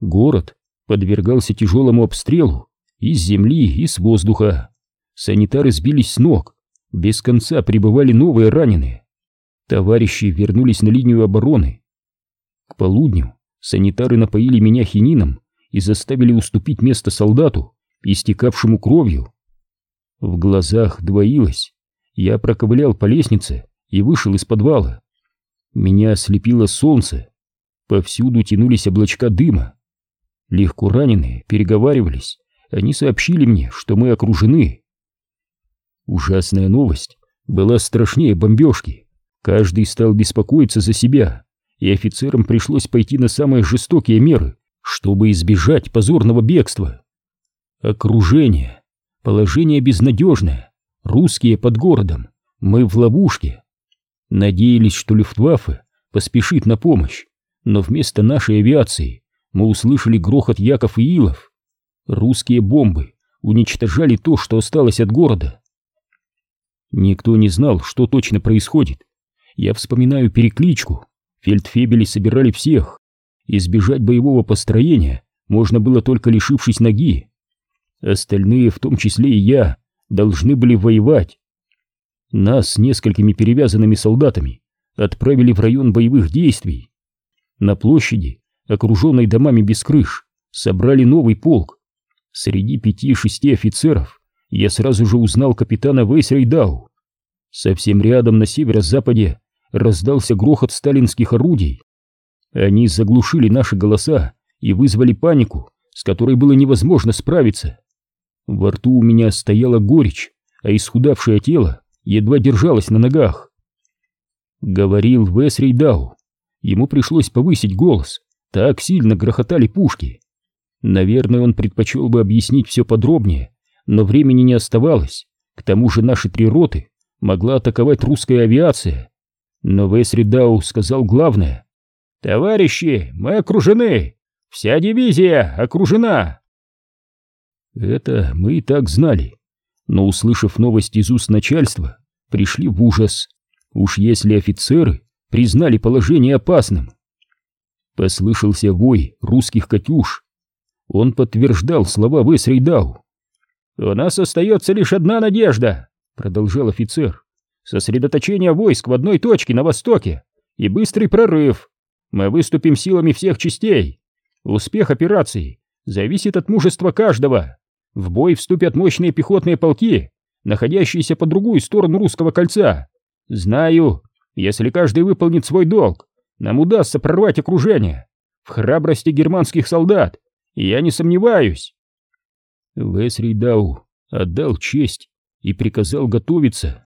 Город подвергался тяжелому обстрелу из земли и с воздуха. Санитары сбились с ног, без конца прибывали новые раненые. Товарищи вернулись на линию обороны. К полудню санитары напоили меня хинином и заставили уступить место солдату, истекавшему кровью. В глазах двоилось. Я проковылял по лестнице и вышел из подвала. Меня ослепило солнце. Повсюду тянулись облачка дыма. Легко раненые переговаривались. Они сообщили мне, что мы окружены. Ужасная новость была страшнее бомбежки. Каждый стал беспокоиться за себя, и офицерам пришлось пойти на самые жестокие меры, чтобы избежать позорного бегства. Окружение. Положение безнадежное. Русские под городом. Мы в ловушке. Надеялись, что Люфтваффе поспешит на помощь, но вместо нашей авиации мы услышали грохот яков и илов. Русские бомбы уничтожали то, что осталось от города. Никто не знал, что точно происходит. Я вспоминаю перекличку. Фельдфебели собирали всех. Избежать боевого построения можно было только лишившись ноги. Остальные, в том числе и я, должны были воевать. Нас с несколькими перевязанными солдатами отправили в район боевых действий. На площади, окруженной домами без крыш, собрали новый полк. Среди пяти-шести офицеров я сразу же узнал капитана Вейсрейдау. Совсем рядом на северо-западе раздался грохот сталинских орудий. Они заглушили наши голоса и вызвали панику, с которой было невозможно справиться. Во рту у меня стояла горечь, а исхудавшее тело едва держалось на ногах. Говорил Весрей Дау. Ему пришлось повысить голос, так сильно грохотали пушки. Наверное, он предпочел бы объяснить все подробнее, но времени не оставалось. К тому же наши три роты могла атаковать русская авиация. Но Весри Дау сказал главное. «Товарищи, мы окружены! Вся дивизия окружена!» Это мы и так знали, но, услышав новость из уст начальства, пришли в ужас. Уж если офицеры признали положение опасным. Послышался вой русских «Катюш». Он подтверждал слова Весрейдау. «У нас остается лишь одна надежда», — продолжал офицер. «Сосредоточение войск в одной точке на востоке и быстрый прорыв. Мы выступим силами всех частей. Успех операции зависит от мужества каждого. В бой вступят мощные пехотные полки, находящиеся по другую сторону русского кольца. Знаю, если каждый выполнит свой долг, нам удастся прорвать окружение. В храбрости германских солдат, я не сомневаюсь. Весри Дау отдал честь и приказал готовиться.